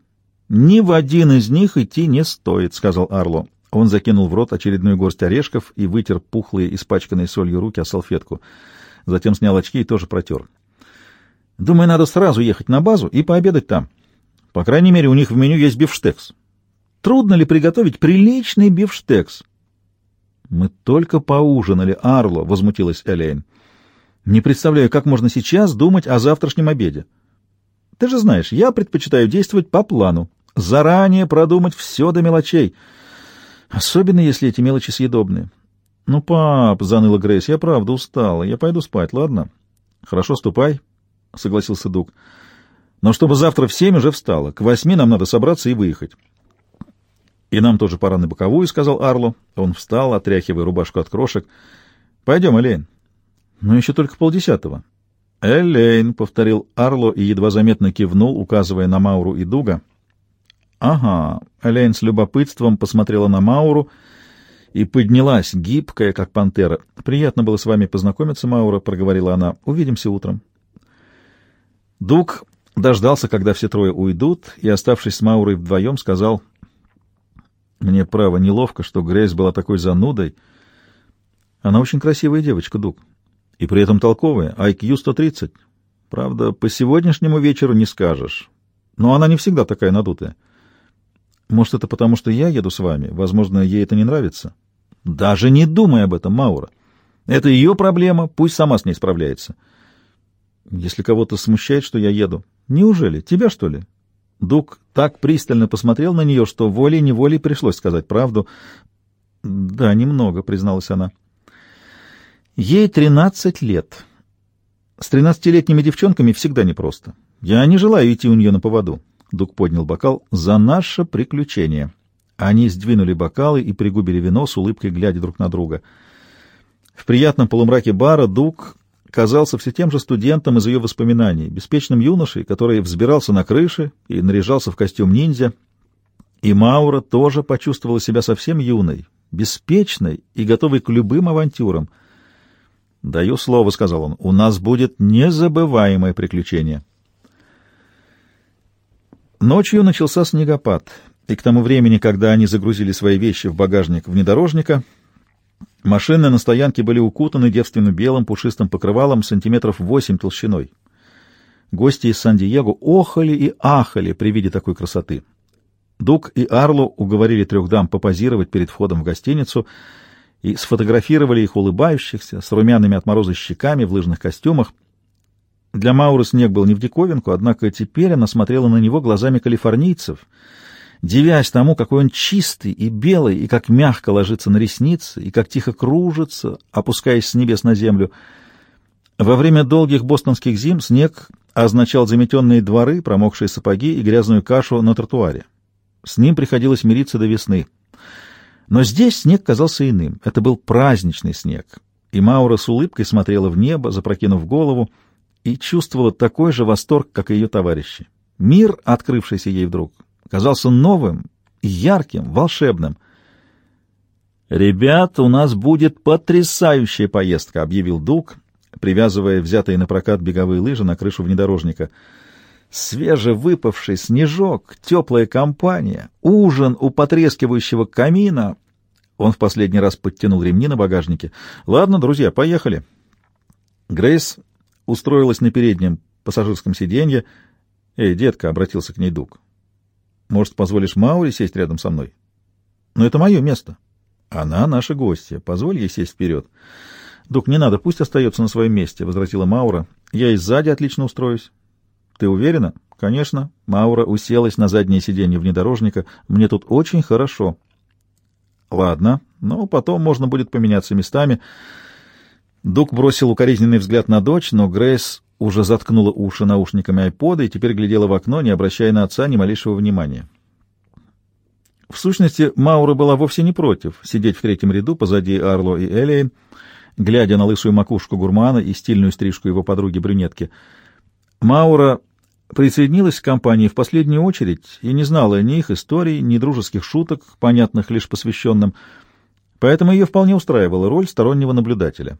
Ни в один из них идти не стоит», — сказал Арло. Он закинул в рот очередную горсть орешков и вытер пухлые, испачканные солью руки о салфетку. Затем снял очки и тоже протер. «Думаю, надо сразу ехать на базу и пообедать там. По крайней мере, у них в меню есть бифштекс. Трудно ли приготовить приличный бифштекс? Мы только поужинали, Арло, возмутилась Элейн. Не представляю, как можно сейчас думать о завтрашнем обеде. Ты же знаешь, я предпочитаю действовать по плану, заранее продумать все до мелочей, особенно если эти мелочи съедобные. Ну, пап, заныла Грейс, я правда устала, я пойду спать, ладно? Хорошо, ступай, согласился Дуг. Но чтобы завтра в семь уже встала, к восьми нам надо собраться и выехать. «И нам тоже пора на боковую», — сказал Арло. Он встал, отряхивая рубашку от крошек. «Пойдем, Элейн». «Но еще только полдесятого». «Элейн», — повторил Арло и едва заметно кивнул, указывая на Мауру и Дуга. «Ага». Элейн с любопытством посмотрела на Мауру и поднялась, гибкая, как пантера. «Приятно было с вами познакомиться, Маура», — проговорила она. «Увидимся утром». Дуг дождался, когда все трое уйдут, и, оставшись с Маурой вдвоем, сказал — мне, право, неловко, что Грейс была такой занудой. Она очень красивая девочка, Дуг. И при этом толковая. IQ 130. Правда, по сегодняшнему вечеру не скажешь. Но она не всегда такая надутая. Может, это потому, что я еду с вами? Возможно, ей это не нравится? Даже не думай об этом, Маура. Это ее проблема, пусть сама с ней справляется. Если кого-то смущает, что я еду. Неужели? Тебя, что ли? Дук так пристально посмотрел на нее, что волей-неволей пришлось сказать правду. Да, немного, призналась она. Ей тринадцать лет. С тринадцатилетними девчонками всегда непросто. Я не желаю идти у нее на поводу. Дук поднял бокал. «За наше приключение». Они сдвинули бокалы и пригубили вино с улыбкой, глядя друг на друга. В приятном полумраке бара Дук казался все тем же студентом из ее воспоминаний, беспечным юношей, который взбирался на крыши и наряжался в костюм ниндзя. И Маура тоже почувствовала себя совсем юной, беспечной и готовой к любым авантюрам. «Даю слово», — сказал он, — «у нас будет незабываемое приключение». Ночью начался снегопад, и к тому времени, когда они загрузили свои вещи в багажник внедорожника, машины на стоянке были укутаны девственно-белым пушистым покрывалом сантиметров восемь толщиной. Гости из Сан-Диего охали и ахали при виде такой красоты. Дук и Арло уговорили трех дам попозировать перед входом в гостиницу и сфотографировали их улыбающихся, с румяными от мороза щеками в лыжных костюмах, для Мауры снег был не в диковинку, однако теперь она смотрела на него глазами калифорнийцев, дивясь тому, какой он чистый и белый, и как мягко ложится на ресницы, и как тихо кружится, опускаясь с небес на землю. Во время долгих бостонских зим снег означал заметенные дворы, промокшие сапоги и грязную кашу на тротуаре. С ним приходилось мириться до весны. Но здесь снег казался иным. Это был праздничный снег. И Маура с улыбкой смотрела в небо, запрокинув голову, и чувствовала такой же восторг, как и ее товарищи. Мир, открывшийся ей вдруг, казался новым, ярким, волшебным. «Ребят, у нас будет потрясающая поездка», — объявил Дуг, привязывая взятые на прокат беговые лыжи на крышу внедорожника. Свежевыпавший снежок, теплая компания, ужин у потрескивающего камина. Он в последний раз подтянул ремни на багажнике. «Ладно, друзья, поехали». Грейс устроилась на переднем пассажирском сиденье. «Эй, детка», — обратился к ней Дуг, — «может, позволишь Маури сесть рядом со мной?» «Но это мое место». «Она наша гостья. Позволь ей сесть вперед». «Дуг, не надо, пусть остается на своем месте», — возразила Маура. «Я и сзади отлично устроюсь». «Ты уверена?» «Конечно». Маура уселась на заднее сиденье внедорожника. «Мне тут очень хорошо». «Ладно, но потом можно будет поменяться местами». Дук бросил укоризненный взгляд на дочь, но Грейс уже заткнула уши наушниками айпода и теперь глядела в окно, не обращая на отца ни малейшего внимания. В сущности, Маура была вовсе не против сидеть в третьем ряду позади Арло и Элейн, глядя на лысую макушку гурмана и стильную стрижку его подруги-брюнетки. Маура присоединилась к компании в последнюю очередь и не знала ни их историй, ни дружеских шуток, понятных лишь посвященным, поэтому ее вполне устраивала роль стороннего наблюдателя.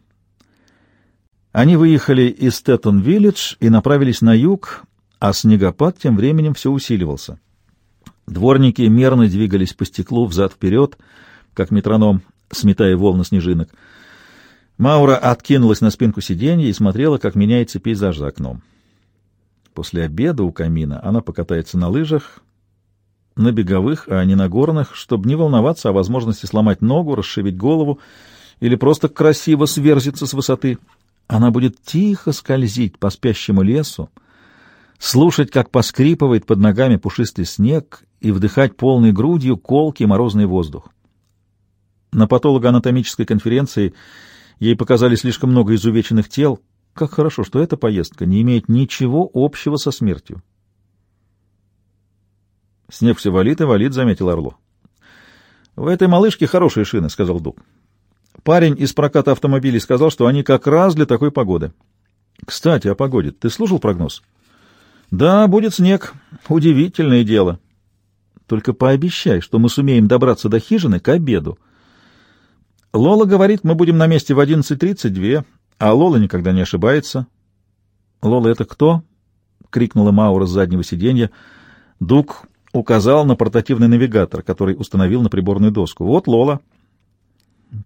Они выехали из Тэттон-Виллидж и направились на юг, а снегопад тем временем все усиливался. Дворники мерно двигались по стеклу взад-вперед, как метроном, сметая волны снежинок. Маура откинулась на спинку сиденья и смотрела, как меняется пейзаж за окном. После обеда у камина она покатается на лыжах, на беговых, а не на горных, чтобы не волноваться о возможности сломать ногу, расшибить голову или просто красиво сверзиться с высоты. Она будет тихо скользить по спящему лесу, слушать, как поскрипывает под ногами пушистый снег и вдыхать полной грудью колкий морозный воздух. На патологоанатомической конференции ей показали слишком много изувеченных тел. Как хорошо, что эта поездка не имеет ничего общего со смертью. «Снег все валит и валит», — заметил Орло. «В этой малышке хорошие шины», — сказал Дуг. Парень из проката автомобилей сказал, что они как раз для такой погоды. Кстати, о погоде. Ты слушал прогноз? Да, будет снег. Удивительное дело. Только пообещай, что мы сумеем добраться до хижины к обеду. Лола говорит, мы будем на месте в 11.32, а Лола никогда не ошибается. Лола, это кто? — крикнула Маура с заднего сиденья. Дук указал на портативный навигатор, который установил на приборную доску. Вот Лола. —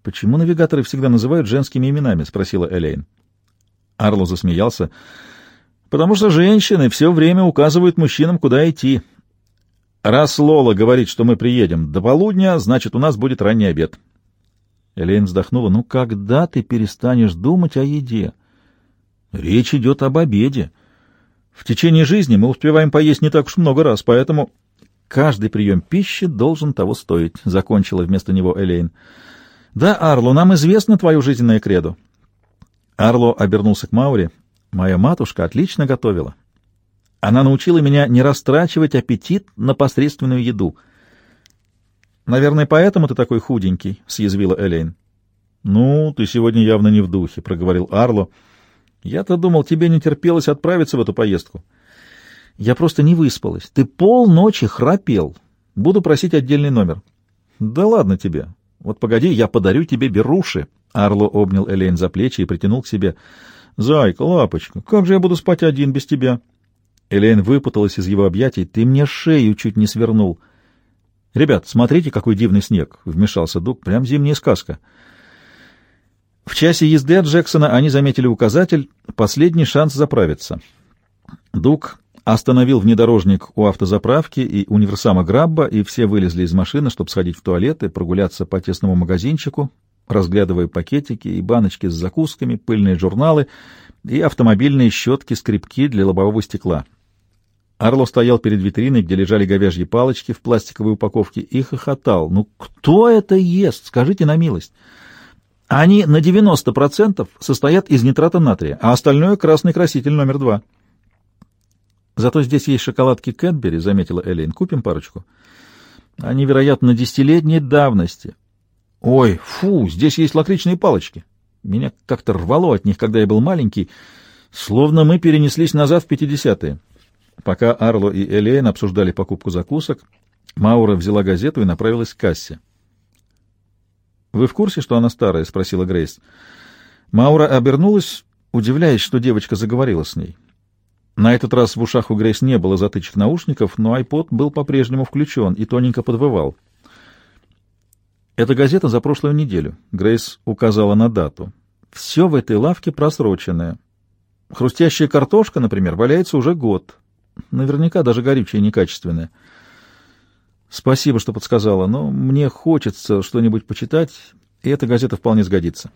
«Почему навигаторы всегда называют женскими именами?» — спросила Элейн. Арло засмеялся. «Потому что женщины все время указывают мужчинам, куда идти. Раз Лола говорит, что мы приедем до полудня, значит, у нас будет ранний обед. Элейн вздохнула. Ну, когда ты перестанешь думать о еде? Речь идет об обеде. В течение жизни мы успеваем поесть не так уж много раз, поэтому каждый прием пищи должен того стоить, — закончила вместо него Элейн. Да, Арло, нам известно твое жизненное кредо. Арло обернулся к Мауре. Моя матушка отлично готовила. Она научила меня не растрачивать аппетит на посредственную еду. «Наверное, поэтому ты такой худенький», — съязвила Элейн. «Ну, ты сегодня явно не в духе», — проговорил Арло. «Я-то думал, тебе не терпелось отправиться в эту поездку». «Я просто не выспалась. Ты полночи храпел. Буду просить отдельный номер». «Да ладно тебе. Вот погоди, я подарю тебе беруши». Арло обнял Элейн за плечи и притянул к себе. «Зайка, лапочка, как же я буду спать один без тебя?» Элейн выпуталась из его объятий. «Ты мне шею чуть не свернул». «Ребят, смотрите, какой дивный снег!» — вмешался Дуг. «Прям зимняя сказка». В часе езды от Джексона они заметили указатель «Последний шанс заправиться». Дуг остановил внедорожник у автозаправки и универсама Грабба, и все вылезли из машины, чтобы сходить в туалет и прогуляться по тесному магазинчику, разглядывая пакетики и баночки с закусками, пыльные журналы и автомобильные щетки-скребки для лобового стекла. Арло стоял перед витриной, где лежали говяжьи палочки в пластиковой упаковке, и хохотал. «Ну кто это ест? Скажите на милость!» Они на 90% состоят из нитрата натрия, а остальное — красный краситель номер два. «Зато здесь есть шоколадки Кэтбери», — заметила Элейн. «Купим парочку?» «Они, вероятно, десятилетней давности». «Ой, фу, здесь есть лакричные палочки. Меня как-то рвало от них, когда я был маленький, словно мы перенеслись назад в пятидесятые». Пока Арло и Элейн обсуждали покупку закусок, Маура взяла газету и направилась к кассе. «Вы в курсе, что она старая?» — спросила Грейс. Маура обернулась, удивляясь, что девочка заговорила с ней. На этот раз в ушах у Грейс не было затычек наушников, но айпод был по-прежнему включен и тоненько подвывал. «Это газета за прошлую неделю», — Грейс указала на дату. «Все в этой лавке просроченное. Хрустящая картошка, например, валяется уже год. Наверняка даже горючее некачественное. Спасибо, что подсказала, но мне хочется что-нибудь почитать, и эта газета вполне сгодится.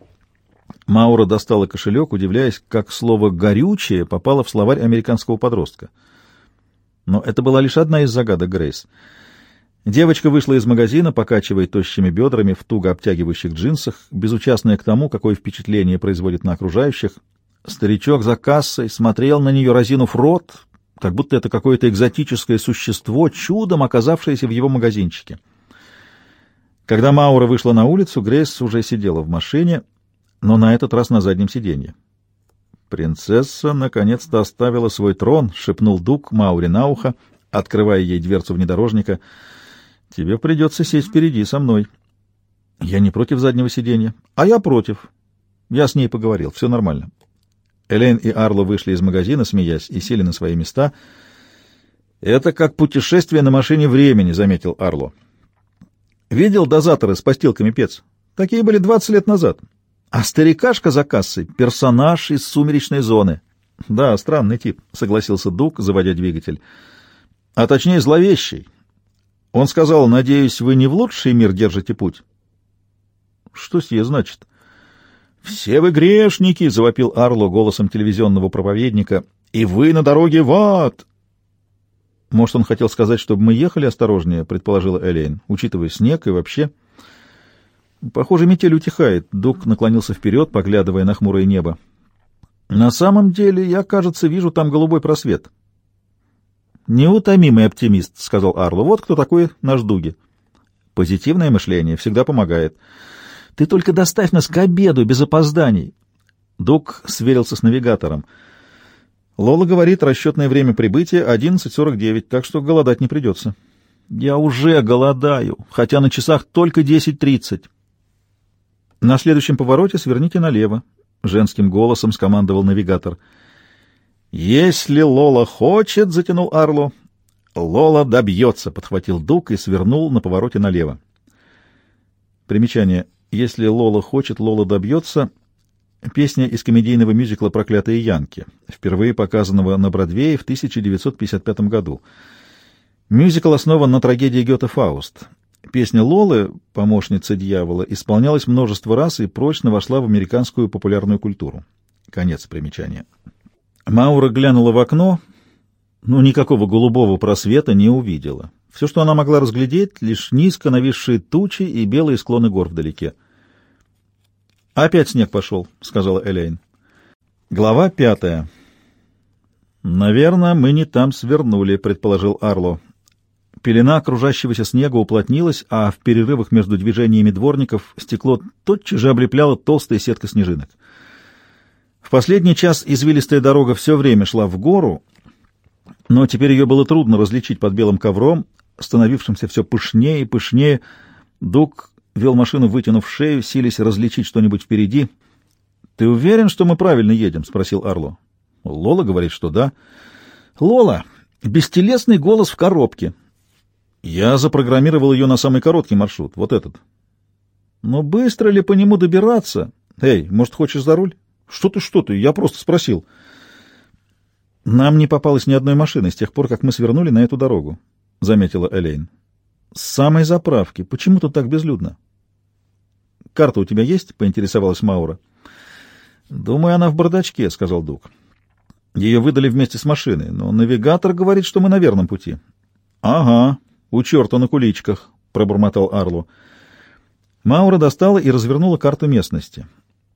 Маура достала кошелек, удивляясь, как слово «горючее» попало в словарь американского подростка. Но это была лишь одна из загадок Грейс. Девочка вышла из магазина, покачивая тощими бедрами в туго обтягивающих джинсах, безучастная к тому, какое впечатление производит на окружающих. Старичок за кассой смотрел на нее, разинув рот, как будто это какое-то экзотическое существо, чудом оказавшееся в его магазинчике. Когда Маура вышла на улицу, Грейс уже сидела в машине, но на этот раз на заднем сиденье. «Принцесса наконец-то оставила свой трон», — шепнул Дук Мауре на ухо, открывая ей дверцу внедорожника. «Тебе придется сесть впереди со мной». «Я не против заднего сиденья». «А я против». Я с ней поговорил, все нормально. Элейн и Арло вышли из магазина, смеясь, и сели на свои места. «Это как путешествие на машине времени», — заметил Арло. «Видел дозаторы с постилками пец? Такие были двадцать лет назад. А старикашка за кассой — персонаж из сумеречной зоны». «Да, странный тип», — согласился Дук, заводя двигатель. «А точнее, зловещий. Он сказал, надеюсь, вы не в лучший мир держите путь». «Что сие значит?» «Все вы грешники!» — завопил Арло голосом телевизионного проповедника. «И вы на дороге в ад!» «Может, он хотел сказать, чтобы мы ехали осторожнее?» — предположила Элейн, учитывая снег и вообще. «Похоже, метель утихает». Дук наклонился вперед, поглядывая на хмурое небо. «На самом деле, я, кажется, вижу там голубой просвет». «Неутомимый оптимист», — сказал Арло. «Вот кто такой наш Дуги». «Позитивное мышление всегда помогает». Ты только доставь нас к обеду без опозданий. Док сверился с навигатором. Лола говорит, расчетное время прибытия 11.49, так что голодать не придется. Я уже голодаю, хотя на часах только 10.30. На следующем повороте сверните налево, — женским голосом скомандовал навигатор. «Если Лола хочет», — затянул Арло. «Лола добьется», — подхватил Дук и свернул на повороте налево. Примечание. Если Лола хочет, Лола добьется. Песня из комедийного мюзикла «Проклятые Янки», впервые показанного на Бродвее в 1955 году. Мюзикл основан на трагедии Гёте «Фауст». Песня Лолы, помощница дьявола, исполнялась множество раз и прочно вошла в американскую популярную культуру. Конец примечания. Маура глянула в окно, но никакого голубого просвета не увидела. Все, что она могла разглядеть, лишь низко нависшие тучи и белые склоны гор вдалеке. «Опять снег пошел», — сказала Элейн. Глава пятая. «Наверное, мы не там свернули», — предположил Арло. Пелена окружающегося снега уплотнилась, а в перерывах между движениями дворников стекло тотчас же облепляло толстая сетка снежинок. В последний час извилистая дорога все время шла в гору, но теперь ее было трудно различить под белым ковром, становившимся все пышнее и пышнее. Дуг вел машину, вытянув шею, силясь различить что-нибудь впереди. — Ты уверен, что мы правильно едем? — спросил Орло. — Лола говорит, что да. — Лола! Бестелесный голос в коробке. Я запрограммировал ее на самый короткий маршрут, вот этот. Но быстро ли по нему добираться? Эй, может, хочешь за руль? Что ты, что ты? Я просто спросил. Нам не попалось ни одной машины с тех пор, как мы свернули на эту дорогу, — заметила Элейн. С самой заправки. Почему тут так безлюдно? Карта у тебя есть? — поинтересовалась Маура. Думаю, она в бардачке, — сказал Дуг. Ее выдали вместе с машиной, но навигатор говорит, что мы на верном пути. — Ага, у черта на куличках, — пробормотал Арлу. Маура достала и развернула карту местности.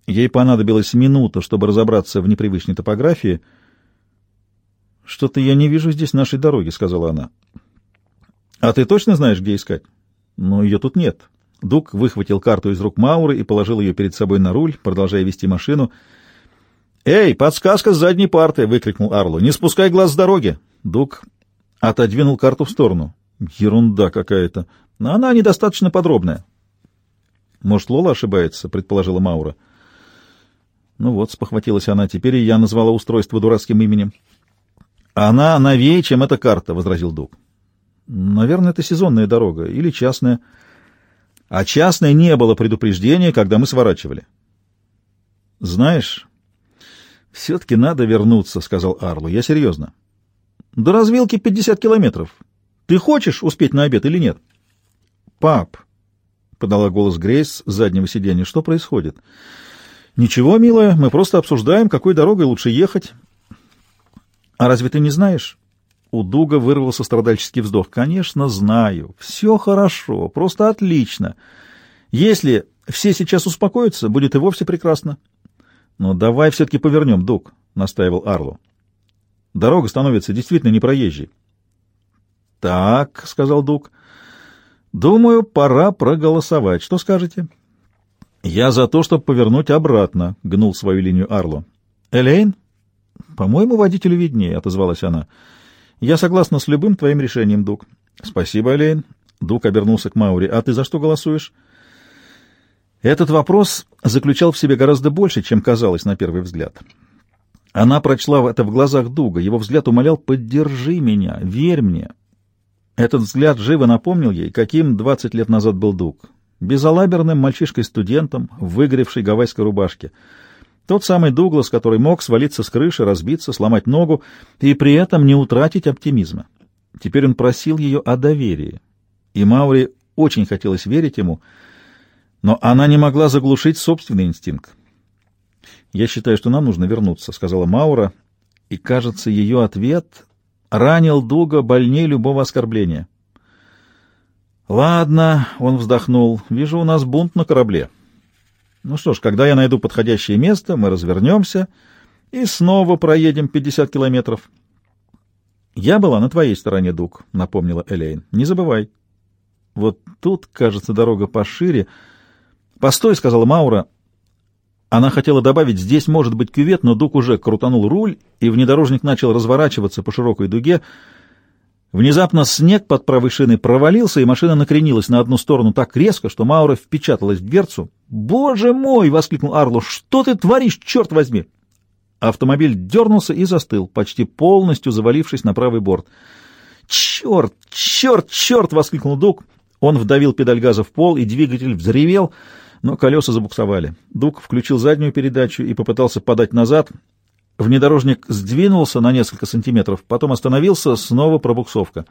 Ей понадобилась минута, чтобы разобраться в непривычной топографии. «Что-то я не вижу здесь нашей дороги», — сказала она. «А ты точно знаешь, где искать?» «Но ее тут нет». Дук выхватил карту из рук Мауры и положил ее перед собой на руль, продолжая вести машину. «Эй, подсказка с задней парты!» — выкрикнул Арлу. «Не спускай глаз с дороги!» Дук отодвинул карту в сторону. Ерунда какая-то. Но она недостаточно подробная. Может, Лола ошибается, предположила Маура. Ну вот, спохватилась она. Теперь я назвала устройство дурацким именем. Она новее, чем эта карта, возразил Дуг. Наверное, это сезонная дорога или частная. А частной не было предупреждения, когда мы сворачивали. Знаешь, все-таки надо вернуться, сказал Арлу. Я серьезно. До развилки 50 километров. Ты хочешь успеть на обед или нет? — Пап, — подала голос Грейс с заднего сиденья, — что происходит? — Ничего, милая, мы просто обсуждаем, какой дорогой лучше ехать. — А разве ты не знаешь? У Дуга вырвался страдальческий вздох. — Конечно, знаю. Все хорошо, просто отлично. Если все сейчас успокоятся, будет и вовсе прекрасно. — Но давай все-таки повернем, Дуг, — настаивал Арлу. Дорога становится действительно непроезжей. «Так», — сказал Дуг, — «думаю, пора проголосовать. Что скажете?» «Я за то, чтобы повернуть обратно», — гнул свою линию Арло. «Элейн?» «По-моему, водителю виднее», — отозвалась она. «Я согласна с любым твоим решением, Дуг». «Спасибо, Элейн». Дуг обернулся к Маури. «А ты за что голосуешь?» Этот вопрос заключал в себе гораздо больше, чем казалось на первый взгляд. Она прочла это в глазах Дуга. Его взгляд умолял «Поддержи меня, верь мне». Этот взгляд живо напомнил ей, каким двадцать лет назад был Дуг. Безалаберным мальчишкой-студентом в выгоревшей гавайской рубашке. Тот самый Дуглас, который мог свалиться с крыши, разбиться, сломать ногу и при этом не утратить оптимизма. Теперь он просил ее о доверии. И Маури очень хотелось верить ему, но она не могла заглушить собственный инстинкт. «Я считаю, что нам нужно вернуться», — сказала Маура, и, кажется, ее ответ ранил Дуга больнее любого оскорбления. «Ладно», — он вздохнул, — «вижу, у нас бунт на корабле. Ну что ж, когда я найду подходящее место, мы развернемся и снова проедем пятьдесят километров». «Я была на твоей стороне, Дуг», — напомнила Элейн. «Не забывай». «Вот тут, кажется, дорога пошире». «Постой», — сказала Маура, она хотела добавить, здесь может быть кювет, но Дук уже крутанул руль, и внедорожник начал разворачиваться по широкой дуге. Внезапно снег под правой шиной провалился, и машина накренилась на одну сторону так резко, что Маура впечаталась в дверцу. «Боже мой!» — воскликнул Арло. «Что ты творишь, черт возьми!» Автомобиль дернулся и застыл, почти полностью завалившись на правый борт. «Черт! Черт! Черт!» — воскликнул Дук. Он вдавил педаль газа в пол, и двигатель взревел — но колеса забуксовали. Дуг включил заднюю передачу и попытался подать назад. Внедорожник сдвинулся на несколько сантиметров, потом остановился, снова пробуксовка.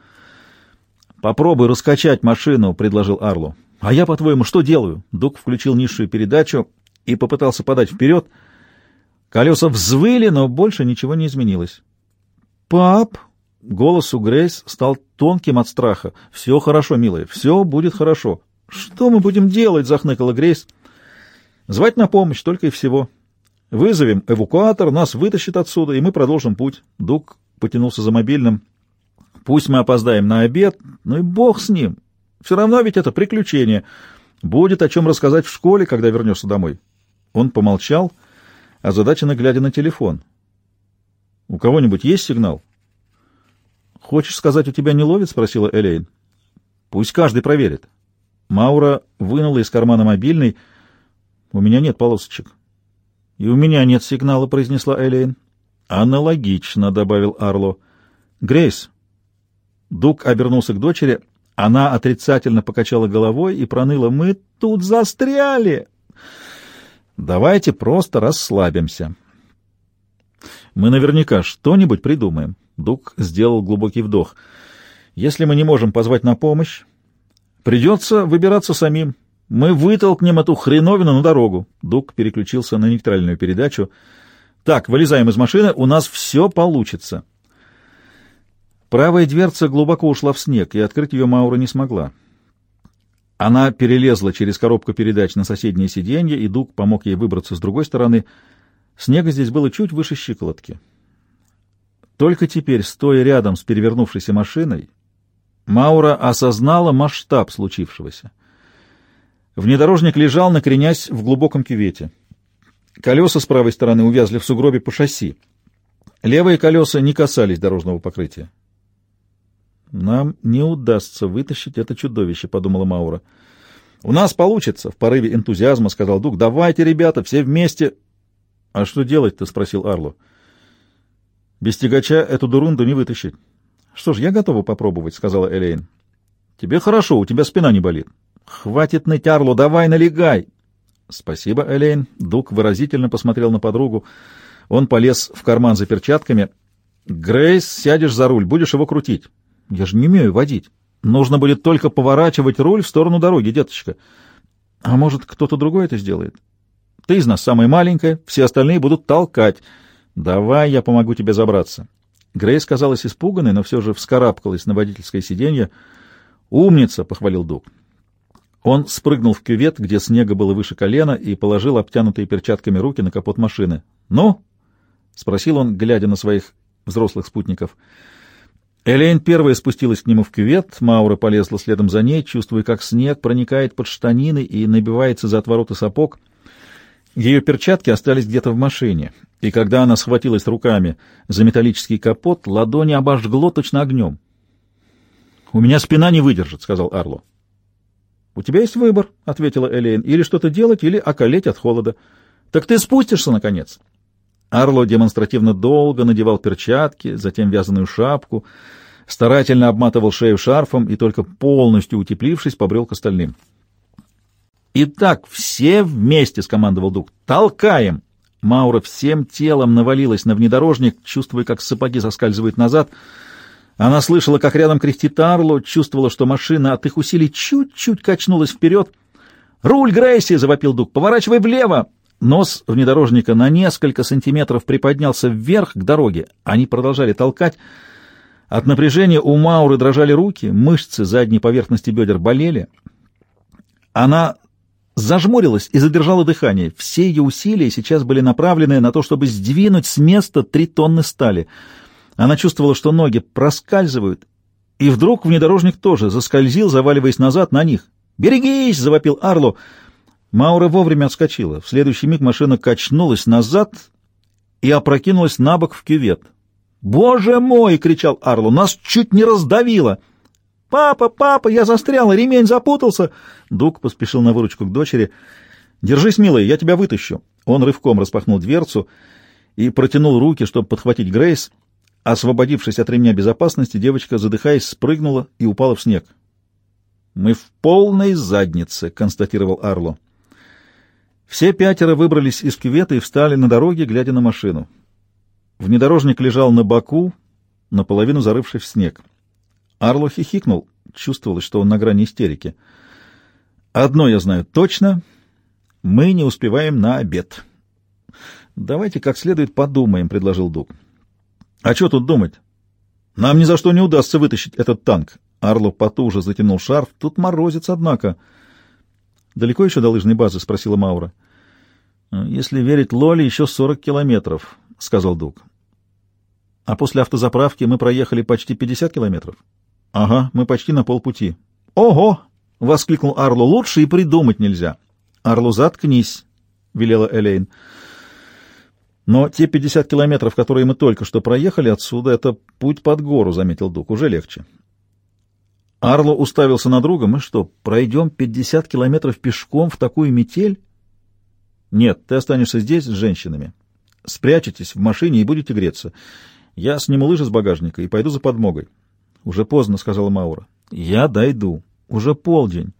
«Попробуй раскачать машину», — предложил Арло. «А я, по-твоему, что делаю?» Дук включил низшую передачу и попытался подать вперед. Колеса взвыли, но больше ничего не изменилось. «Пап!» — голос у Грейс стал тонким от страха. «Все хорошо, милая, все будет хорошо». «Что мы будем делать?» — захныкала Грейс. «Звать на помощь, только и всего. Вызовем эвакуатор, нас вытащит отсюда, и мы продолжим путь». Дук потянулся за мобильным. «Пусть мы опоздаем на обед, ну и бог с ним. Все равно ведь это приключение. Будет о чем рассказать в школе, когда вернешься домой». Он помолчал, озадаченно глядя на телефон. «У кого-нибудь есть сигнал?» «Хочешь сказать, у тебя не ловит?» — спросила Элейн. «Пусть каждый проверит». Маура вынула из кармана мобильный. «У меня нет полосочек». «И у меня нет сигнала», — произнесла Элейн. «Аналогично», — добавил Арло. «Грейс». Дук обернулся к дочери. Она отрицательно покачала головой и проныла. «Мы тут застряли!» «Давайте просто расслабимся». «Мы наверняка что-нибудь придумаем». Дук сделал глубокий вдох. «Если мы не можем позвать на помощь, Придется выбираться самим. Мы вытолкнем эту хреновину на дорогу. Дук переключился на нейтральную передачу. Так, вылезаем из машины, у нас все получится. Правая дверца глубоко ушла в снег, и открыть ее Маура не смогла. Она перелезла через коробку передач на соседнее сиденье, и Дук помог ей выбраться с другой стороны. Снега здесь было чуть выше щиколотки. Только теперь, стоя рядом с перевернувшейся машиной, Маура осознала масштаб случившегося. Внедорожник лежал, накренясь в глубоком кювете. Колеса с правой стороны увязли в сугробе по шасси. Левые колеса не касались дорожного покрытия. «Нам не удастся вытащить это чудовище», — подумала Маура. «У нас получится», — в порыве энтузиазма сказал Дук. «Давайте, ребята, все вместе». «А что делать-то?» — спросил Арло. «Без тягача эту дурунду не вытащить». Что ж, я готова попробовать, сказала Элейн. Тебе хорошо, у тебя спина не болит. Хватит ныть, Арло, давай налегай. Спасибо, Элейн. Дук выразительно посмотрел на подругу. Он полез в карман за перчатками. Грейс, сядешь за руль, будешь его крутить. Я же не умею водить. Нужно будет только поворачивать руль в сторону дороги, деточка. А может, кто-то другой это сделает? Ты из нас самая маленькая, все остальные будут толкать. Давай я помогу тебе забраться. Грейс казалась испуганной, но все же вскарабкалась на водительское сиденье. «Умница!» — похвалил Дуг. Он спрыгнул в кювет, где снега было выше колена, и положил обтянутые перчатками руки на капот машины. «Ну?» — спросил он, глядя на своих взрослых спутников. Элейн первая спустилась к нему в кювет, Маура полезла следом за ней, чувствуя, как снег проникает под штанины и набивается за отвороты сапог — ее перчатки остались где-то в машине, и когда она схватилась руками за металлический капот, ладони обожгло точно огнем. «У меня спина не выдержит», — сказал Арло. «У тебя есть выбор», — ответила Элейн, — «или что-то делать, или околеть от холода. Так ты спустишься, наконец». Арло демонстративно долго надевал перчатки, затем вязаную шапку, старательно обматывал шею шарфом и только полностью утеплившись, побрел к остальным. «Итак, все вместе!» — скомандовал Дуг. «Толкаем!» Маура всем телом навалилась на внедорожник, чувствуя, как сапоги соскальзывают назад. Она слышала, как рядом кряхтит Арло, чувствовала, что машина от их усилий чуть-чуть качнулась вперед. «Руль, Грейси!» — завопил Дуг. «Поворачивай влево!» Нос внедорожника на несколько сантиметров приподнялся вверх к дороге. Они продолжали толкать. От напряжения у Мауры дрожали руки, мышцы задней поверхности бедер болели. Она зажмурилась и задержала дыхание. Все ее усилия сейчас были направлены на то, чтобы сдвинуть с места три тонны стали. Она чувствовала, что ноги проскальзывают, и вдруг внедорожник тоже заскользил, заваливаясь назад на них. «Берегись!» — завопил Арло. Маура вовремя отскочила. В следующий миг машина качнулась назад и опрокинулась на бок в кювет. «Боже мой!» — кричал Арло. «Нас чуть не раздавило!» «Папа, папа, я застрял, ремень запутался!» Дуг поспешил на выручку к дочери. «Держись, милая, я тебя вытащу». Он рывком распахнул дверцу и протянул руки, чтобы подхватить Грейс. Освободившись от ремня безопасности, девочка, задыхаясь, спрыгнула и упала в снег. «Мы в полной заднице», — констатировал Арло. Все пятеро выбрались из кювета и встали на дороге, глядя на машину. Внедорожник лежал на боку, наполовину зарывшись в снег. Арло хихикнул. Чувствовалось, что он на грани истерики. «Одно я знаю точно. Мы не успеваем на обед». «Давайте как следует подумаем», — предложил Дуг. «А что тут думать? Нам ни за что не удастся вытащить этот танк». Арло потуже затянул шарф. «Тут морозец, однако». «Далеко еще до лыжной базы?» — спросила Маура. «Если верить Лоле, еще сорок километров», — сказал Дуг. «А после автозаправки мы проехали почти пятьдесят километров?» «Ага, мы почти на полпути». «Ого!» — воскликнул Арло. «Лучше и придумать нельзя». «Арло, заткнись», — велела Элейн. «Но те пятьдесят километров, которые мы только что проехали отсюда, это путь под гору», — заметил Дуг. «Уже легче». Арло уставился на друга. «Мы что, пройдем пятьдесят километров пешком в такую метель?» «Нет, ты останешься здесь с женщинами. Спрячетесь в машине и будете греться. Я сниму лыжи с багажника и пойду за подмогой». «Уже поздно», — сказала Маура. «Я дойду. Уже полдень.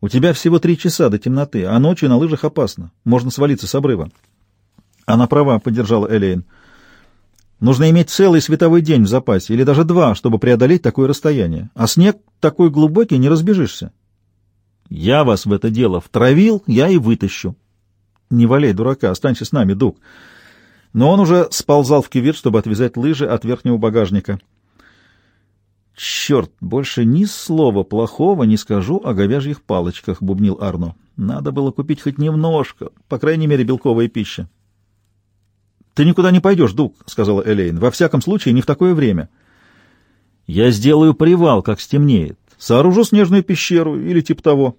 У тебя всего три часа до темноты, а ночью на лыжах опасно. Можно свалиться с обрыва». Она права, — поддержала Элейн. Нужно иметь целый световой день в запасе, или даже два, чтобы преодолеть такое расстояние. А снег такой глубокий, не разбежишься. Я вас в это дело втравил, я и вытащу. Не валяй дурака, останься с нами, Дуг. Но он уже сползал в кювет, чтобы отвязать лыжи от верхнего багажника. «Черт, больше ни слова плохого не скажу о говяжьих палочках», — бубнил Арно. «Надо было купить хоть немножко, по крайней мере, белковая пища». «Ты никуда не пойдешь, Дуг», — сказала Элейн. «Во всяком случае, не в такое время». «Я сделаю привал, как стемнеет. Сооружу снежную пещеру или типа того».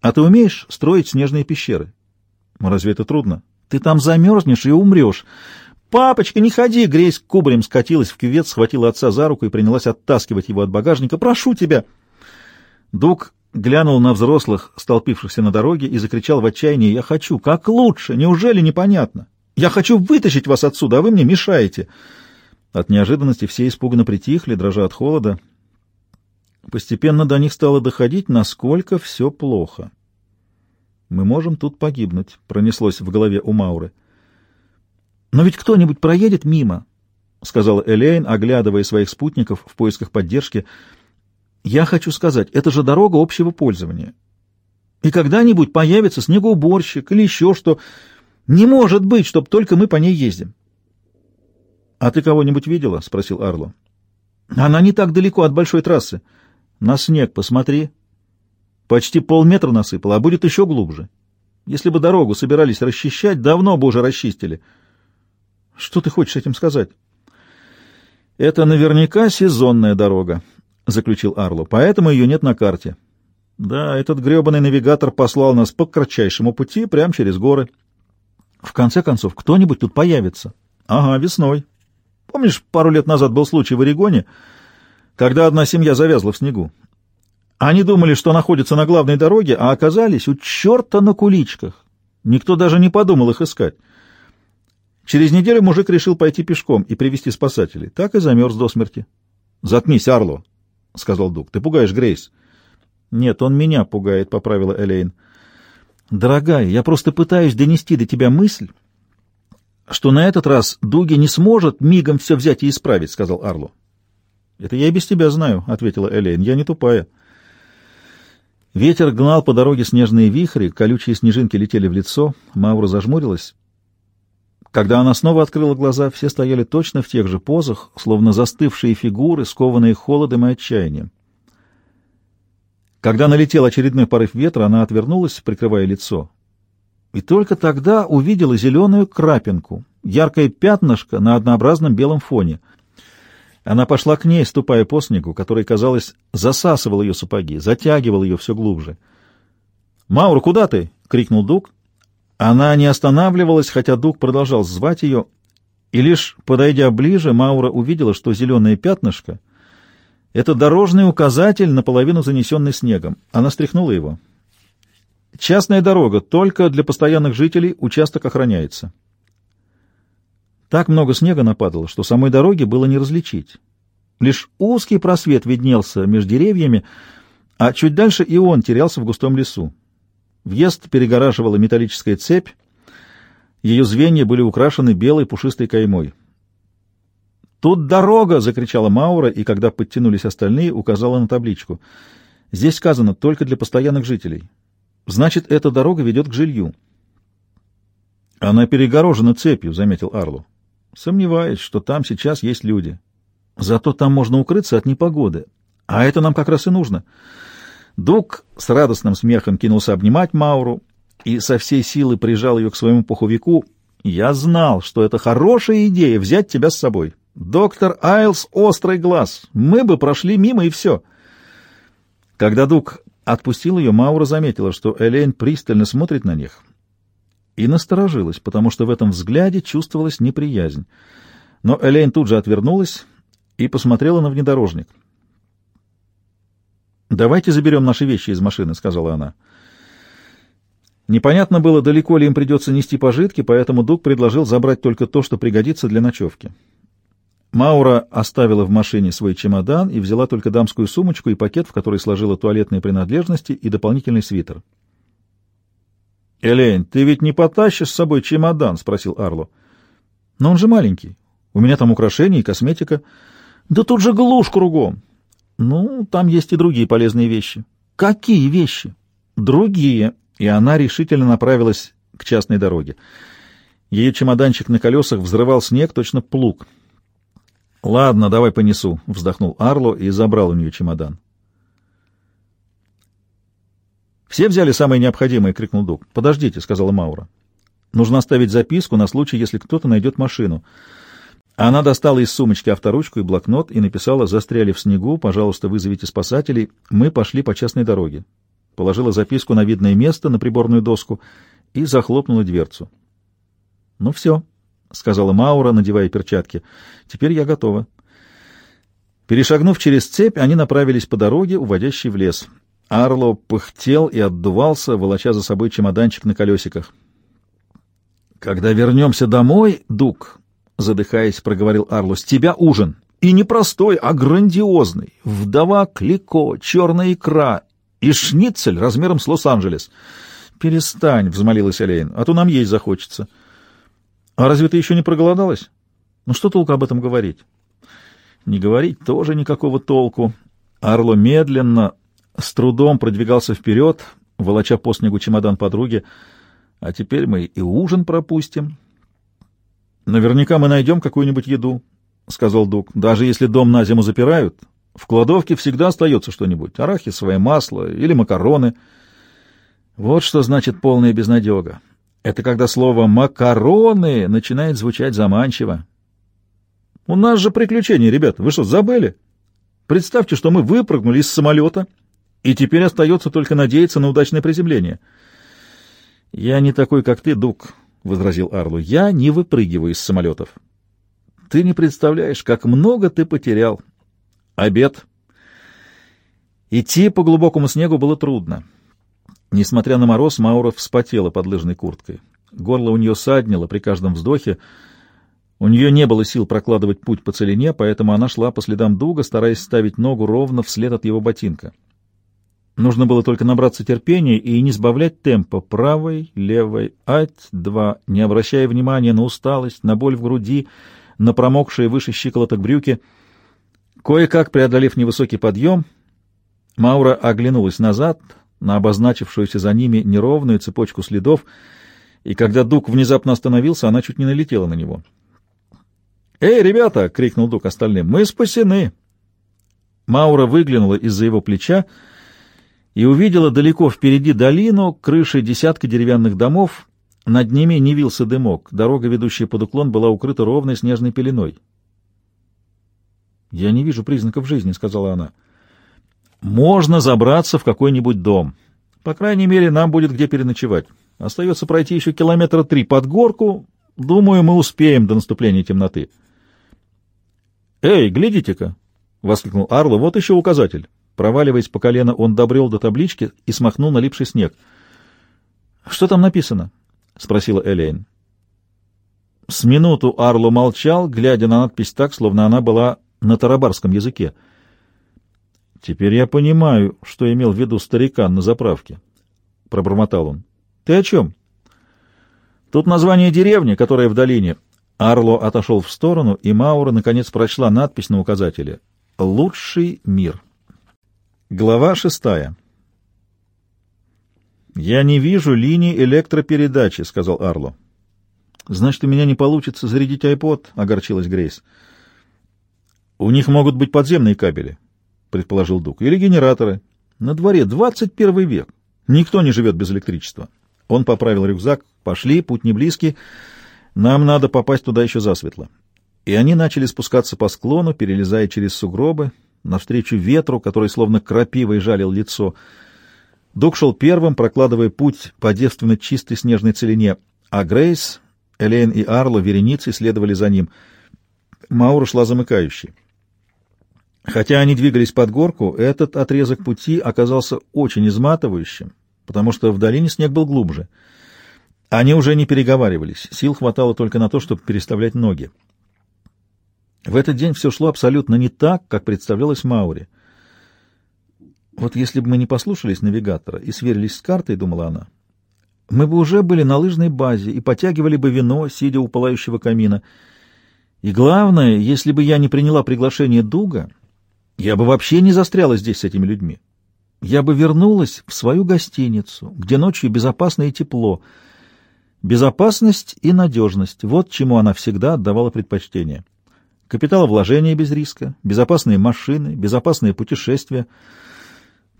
«А ты умеешь строить снежные пещеры?» «Разве это трудно?» «Ты там замерзнешь и умрешь. «Папочка, не ходи!» Грейс кубарем скатилась в кювет, схватила отца за руку и принялась оттаскивать его от багажника. «Прошу тебя!» Дуг глянул на взрослых, столпившихся на дороге, и закричал в отчаянии. «Я хочу! Как лучше! Неужели непонятно? Я хочу вытащить вас отсюда, а вы мне мешаете!» От неожиданности все испуганно притихли, дрожа от холода. Постепенно до них стало доходить, насколько все плохо. «Мы можем тут погибнуть», — пронеслось в голове у Мауры. «Но ведь кто-нибудь проедет мимо», — сказала Элейн, оглядывая своих спутников в поисках поддержки. «Я хочу сказать, это же дорога общего пользования. И когда-нибудь появится снегоуборщик или еще что. Не может быть, чтоб только мы по ней ездим». «А ты кого-нибудь видела?» — спросил Арло. «Она не так далеко от большой трассы. На снег посмотри. Почти полметра насыпала, а будет еще глубже. Если бы дорогу собирались расчищать, давно бы уже расчистили». Что ты хочешь этим сказать? Это наверняка сезонная дорога, заключил Арло, поэтому ее нет на карте. Да, этот гребаный навигатор послал нас по кратчайшему пути прямо через горы. В конце концов, кто-нибудь тут появится. Ага, весной. Помнишь, пару лет назад был случай в Орегоне, когда одна семья завязла в снегу? Они думали, что находятся на главной дороге, а оказались у черта на куличках. Никто даже не подумал их искать. Через неделю мужик решил пойти пешком и привести спасателей. Так и замерз до смерти. — Заткнись, Арло, — сказал Дуг. — Ты пугаешь Грейс. — Нет, он меня пугает, — поправила Элейн. — Дорогая, я просто пытаюсь донести до тебя мысль, что на этот раз Дуги не сможет мигом все взять и исправить, — сказал Арло. — Это я и без тебя знаю, — ответила Элейн. — Я не тупая. Ветер гнал по дороге снежные вихри, колючие снежинки летели в лицо. Маура зажмурилась. Когда она снова открыла глаза, все стояли точно в тех же позах, словно застывшие фигуры, скованные холодом и отчаянием. Когда налетел очередной порыв ветра, она отвернулась, прикрывая лицо. И только тогда увидела зеленую крапинку, яркое пятнышко на однообразном белом фоне. Она пошла к ней, ступая по снегу, который, казалось, засасывал ее сапоги, затягивал ее все глубже. «Маура, куда ты?» — крикнул Дуг, она не останавливалась, хотя Дуг продолжал звать ее, и лишь подойдя ближе, Маура увидела, что зеленое пятнышко — это дорожный указатель, наполовину занесенный снегом. Она стряхнула его. «Частная дорога, только для постоянных жителей участок охраняется». Так много снега нападало, что самой дороги было не различить. Лишь узкий просвет виднелся между деревьями, а чуть дальше и он терялся в густом лесу. Въезд перегораживала металлическая цепь, ее звенья были украшены белой пушистой каймой. «Тут дорога!» — закричала Маура, и когда подтянулись остальные, указала на табличку. «Здесь сказано только для постоянных жителей. Значит, эта дорога ведет к жилью». «Она перегорожена цепью», — заметил Арлу. «Сомневаюсь, что там сейчас есть люди. Зато там можно укрыться от непогоды. А это нам как раз и нужно». Дуг с радостным смехом кинулся обнимать Мауру и со всей силы прижал ее к своему пуховику. «Я знал, что это хорошая идея — взять тебя с собой. Доктор Айлс — острый глаз. Мы бы прошли мимо, и все». Когда Дуг отпустил ее, Маура заметила, что Элейн пристально смотрит на них и насторожилась, потому что в этом взгляде чувствовалась неприязнь. Но Элейн тут же отвернулась и посмотрела на внедорожник. «Давайте заберем наши вещи из машины», — сказала она. Непонятно было, далеко ли им придется нести пожитки, поэтому Дуг предложил забрать только то, что пригодится для ночевки. Маура оставила в машине свой чемодан и взяла только дамскую сумочку и пакет, в который сложила туалетные принадлежности и дополнительный свитер. «Элейн, ты ведь не потащишь с собой чемодан?» — спросил Арло. «Но он же маленький. У меня там украшения и косметика. Да тут же глушь кругом. Ну, там есть и другие полезные вещи». «Какие вещи?» «Другие». И она решительно направилась к частной дороге. Ее чемоданчик на колесах взрывал снег, точно плуг — «Ладно, давай понесу», — вздохнул Арло и забрал у нее чемодан. «Все взяли самое необходимое», — крикнул Дуг. «Подождите», — сказала Маура. «Нужно оставить записку на случай, если кто-то найдет машину». Она достала из сумочки авторучку и блокнот и написала «Застряли в снегу, пожалуйста, вызовите спасателей. Мы пошли по частной дороге». Положила записку на видное место, на приборную доску, и захлопнула дверцу. «Ну все», — сказала Маура, надевая перчатки. — Теперь я готова. Перешагнув через цепь, они направились по дороге, уводящей в лес. Арло пыхтел и отдувался, волоча за собой чемоданчик на колесиках. — Когда вернемся домой, Дук, — задыхаясь, проговорил Арло, — с тебя ужин. И не простой, а грандиозный. Вдова Клико, черная икра и шницель размером с Лос-Анджелес. — Перестань, — взмолилась Олейн, — а то нам есть захочется. — а разве ты еще не проголодалась? Ну что толку об этом говорить? Не говорить тоже никакого толку. Арло медленно, с трудом продвигался вперед, волоча по снегу чемодан подруги. А теперь мы и ужин пропустим. Наверняка мы найдем какую-нибудь еду, — сказал Дуг. Даже если дом на зиму запирают, в кладовке всегда остается что-нибудь. Арахисовое масло или макароны. Вот что значит полная безнадега. Это когда слово «макароны» начинает звучать заманчиво. У нас же приключения, ребят. Вы что, забыли? Представьте, что мы выпрыгнули из самолета, и теперь остается только надеяться на удачное приземление. — Я не такой, как ты, Дук, — возразил Арлу. — Я не выпрыгиваю из самолетов. Ты не представляешь, как много ты потерял. Обед. Идти по глубокому снегу было трудно. Несмотря на мороз, Маура вспотела под лыжной курткой. Горло у нее саднило при каждом вздохе. У нее не было сил прокладывать путь по целине, поэтому она шла по следам Дуга, стараясь ставить ногу ровно вслед от его ботинка. Нужно было только набраться терпения и не сбавлять темпа правой, левой, ать, два, не обращая внимания на усталость, на боль в груди, на промокшие выше щиколоток брюки. Кое-как преодолев невысокий подъем, Маура оглянулась назад — на обозначившуюся за ними неровную цепочку следов, и когда Дук внезапно остановился, она чуть не налетела на него. «Эй, ребята!» — крикнул Дук остальным. «Мы спасены!» Маура выглянула из-за его плеча и увидела далеко впереди долину, крыши десятка деревянных домов. Над ними не вился дымок. Дорога, ведущая под уклон, была укрыта ровной снежной пеленой. «Я не вижу признаков жизни», — сказала она можно забраться в какой-нибудь дом. По крайней мере, нам будет где переночевать. Остается пройти еще километра три под горку. Думаю, мы успеем до наступления темноты. «Эй, глядите-ка!» — воскликнул Арло. «Вот еще указатель». Проваливаясь по колено, он добрел до таблички и смахнул налипший снег. «Что там написано?» — спросила Элейн. С минуту Арло молчал, глядя на надпись так, словно она была на тарабарском языке — Теперь я понимаю, что имел в виду старикан на заправке. Пробормотал он. Ты о чем? Тут название деревни, которая в долине, Арло отошел в сторону, и Маура наконец прочла надпись на указателе «Лучший мир». Глава шестая. «Я не вижу линии электропередачи», — сказал Арло. «Значит, у меня не получится зарядить айпод», — огорчилась Грейс. «У них могут быть подземные кабели», — предположил Дук, — «или генераторы. На дворе 21 век. Никто не живет без электричества». Он поправил рюкзак. «Пошли, путь не близкий. Нам надо попасть туда еще засветло». И они начали спускаться по склону, перелезая через сугробы, навстречу ветру, который словно крапивой жалил лицо. Дук шел первым, прокладывая путь по девственно чистой снежной целине, а Грейс, Элейн и Арло вереницей следовали за ним. Маура шла замыкающей. Хотя они двигались под горку, этот отрезок пути оказался очень изматывающим, потому что в долине снег был глубже. Они уже не переговаривались, сил хватало только на то, чтобы переставлять ноги. В этот день все шло абсолютно не так, как представлялось Мауре. Вот если бы мы не послушались навигатора и сверились с картой, — думала она, — мы бы уже были на лыжной базе и потягивали бы вино, сидя у пылающего камина. И главное, если бы я не приняла приглашение Дуга, я бы вообще не застряла здесь с этими людьми. Я бы вернулась в свою гостиницу, где ночью безопасно и тепло. Безопасность и надежность — вот чему она всегда отдавала предпочтение капиталовложения без риска, безопасные машины, безопасные путешествия.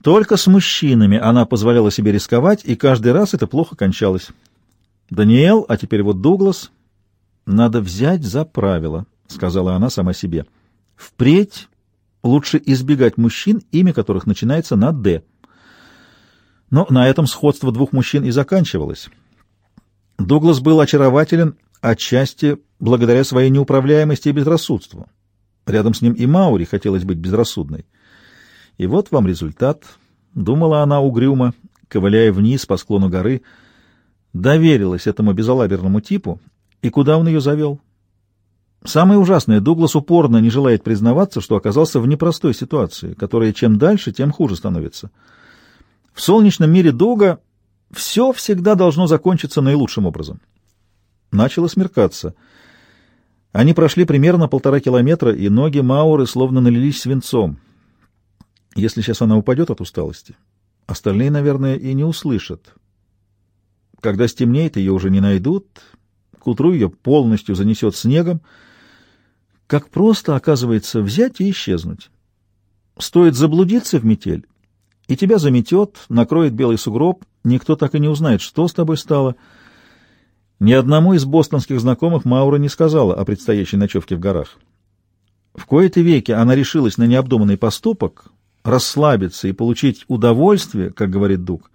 Только с мужчинами она позволяла себе рисковать, и каждый раз это плохо кончалось. Даниэл, а теперь вот Дуглас, надо взять за правило, сказала она сама себе. Впредь лучше избегать мужчин, имя которых начинается на «Д». Но на этом сходство двух мужчин и заканчивалось. Дуглас был очарователен отчасти благодаря своей неуправляемости и безрассудству. Рядом с ним и Маури хотелось быть безрассудной. И вот вам результат, — думала она угрюмо, ковыляя вниз по склону горы, доверилась этому безалаберному типу, и куда он ее завел? Самое ужасное, Дуглас упорно не желает признаваться, что оказался в непростой ситуации, которая чем дальше, тем хуже становится. В солнечном мире Дуга все всегда должно закончиться наилучшим образом. Начало смеркаться. Они прошли примерно полтора километра, и ноги Мауры словно налились свинцом. Если сейчас она упадет от усталости, остальные, наверное, и не услышат. Когда стемнеет, ее уже не найдут, к утру ее полностью занесет снегом. Как просто, оказывается, взять и исчезнуть. Стоит заблудиться в метель, и тебя заметет, накроет белый сугроб, никто так и не узнает, что с тобой стало — ни одному из бостонских знакомых Маура не сказала о предстоящей ночевке в горах. В кои-то веки она решилась на необдуманный поступок, расслабиться и получить удовольствие, как говорит Дуг.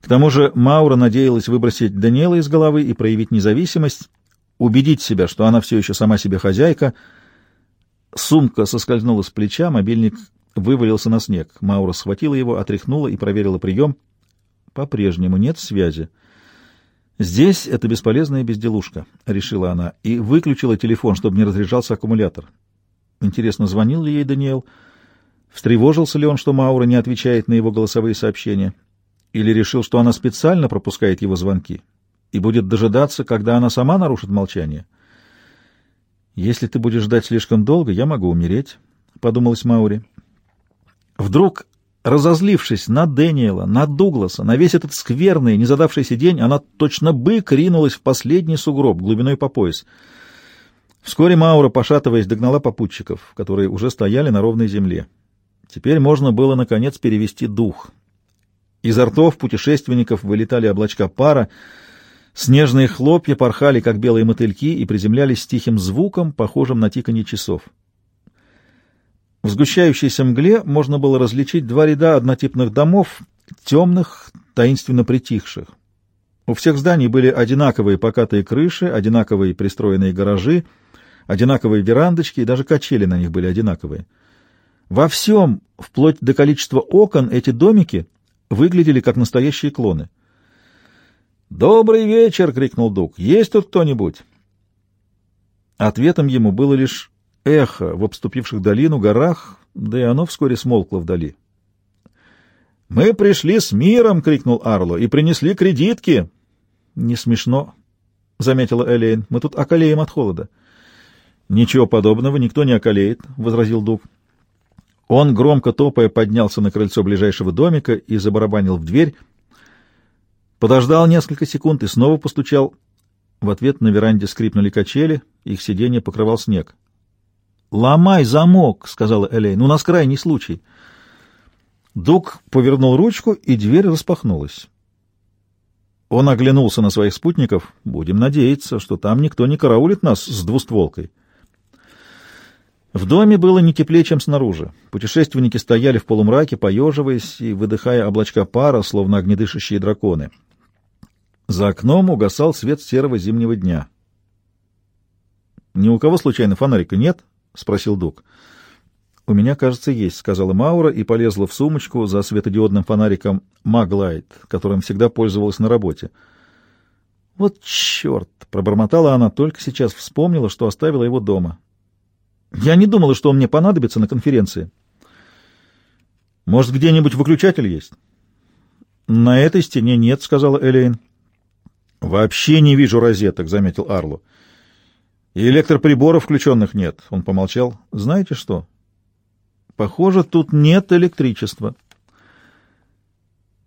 К тому же Маура надеялась выбросить Даниэла из головы и проявить независимость, убедить себя, что она все еще сама себе хозяйка. Сумка соскользнула с плеча, мобильник вывалился на снег. Маура схватила его, отряхнула и проверила прием. По-прежнему нет связи. «Здесь это бесполезная безделушка», — решила она, и выключила телефон, чтобы не разряжался аккумулятор. Интересно, звонил ли ей Даниэл? Встревожился ли он, что Маура не отвечает на его голосовые сообщения? Или решил, что она специально пропускает его звонки и будет дожидаться, когда она сама нарушит молчание? «Если ты будешь ждать слишком долго, я могу умереть», — подумалась Маури. Вдруг Разозлившись на Дэниела, на Дугласа, на весь этот скверный, незадавшийся день, она точно бык ринулась в последний сугроб глубиной по пояс. Вскоре Маура, пошатываясь, догнала попутчиков, которые уже стояли на ровной земле. Теперь можно было, наконец, перевести дух. Из ртов путешественников вылетали облачка пара, снежные хлопья порхали, как белые мотыльки, и приземлялись с тихим звуком, похожим на тиканье часов. В сгущающейся мгле можно было различить два ряда однотипных домов, темных, таинственно притихших. У всех зданий были одинаковые покатые крыши, одинаковые пристроенные гаражи, одинаковые верандочки, и даже качели на них были одинаковые. Во всем, вплоть до количества окон, эти домики выглядели как настоящие клоны. «Добрый вечер!» — крикнул Дуг. «Есть тут кто-нибудь?» Ответом ему было лишь эхо в обступивших долину горах, да и оно вскоре смолкло вдали. «Мы пришли с миром!» — крикнул Арло. «И принесли кредитки!» «Не смешно!» — заметила Элейн. «Мы тут околеем от холода». «Ничего подобного, никто не околеет», — возразил Дуг. Он, громко топая, поднялся на крыльцо ближайшего домика и забарабанил в дверь. Подождал несколько секунд и снова постучал. В ответ на веранде скрипнули качели, их сиденье покрывал снег. «Ломай замок», — сказала Элейн, — «у нас крайний случай». Дуг повернул ручку, и дверь распахнулась. Он оглянулся на своих спутников. «Будем надеяться, что там никто не караулит нас с двустволкой». В доме было не теплее, чем снаружи. Путешественники стояли в полумраке, поеживаясь и выдыхая облачка пара, словно огнедышащие драконы. За окном угасал свет серого зимнего дня. — Ни у кого случайно фонарика нет? — спросил Дуг. — У меня, кажется, есть, — сказала Маура и полезла в сумочку за светодиодным фонариком Маглайт, которым всегда пользовалась на работе. — Вот черт! — пробормотала она, только сейчас вспомнила, что оставила его дома. Я не думала, что он мне понадобится на конференции. Может, где-нибудь выключатель есть? На этой стене нет, сказала Элейн. Вообще не вижу розеток, заметил Арло. И электроприборов включенных нет. Он помолчал. Знаете что? Похоже, тут нет электричества.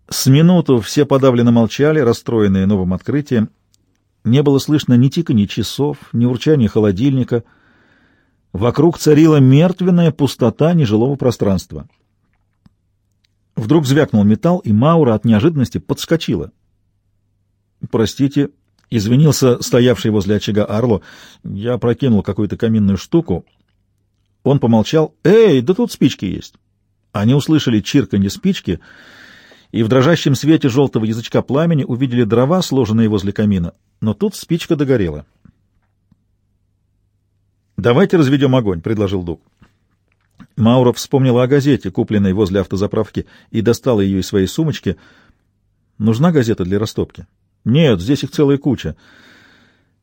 С минуту все подавленно молчали, расстроенные новым открытием. Не было слышно ни тика, ни часов, ни урчания холодильника — Вокруг царила мертвенная пустота нежилого пространства. Вдруг звякнул металл, и Маура от неожиданности подскочила. «Простите», — извинился стоявший возле очага Арло, — «я прокинул какую-то каминную штуку». Он помолчал. «Эй, да тут спички есть». Они услышали чирканье спички, и в дрожащем свете желтого язычка пламени увидели дрова, сложенные возле камина. Но тут спичка догорела. «Давайте разведем огонь», — предложил Дуг. Маура вспомнила о газете, купленной возле автозаправки, и достала ее из своей сумочки. «Нужна газета для растопки?» «Нет, здесь их целая куча».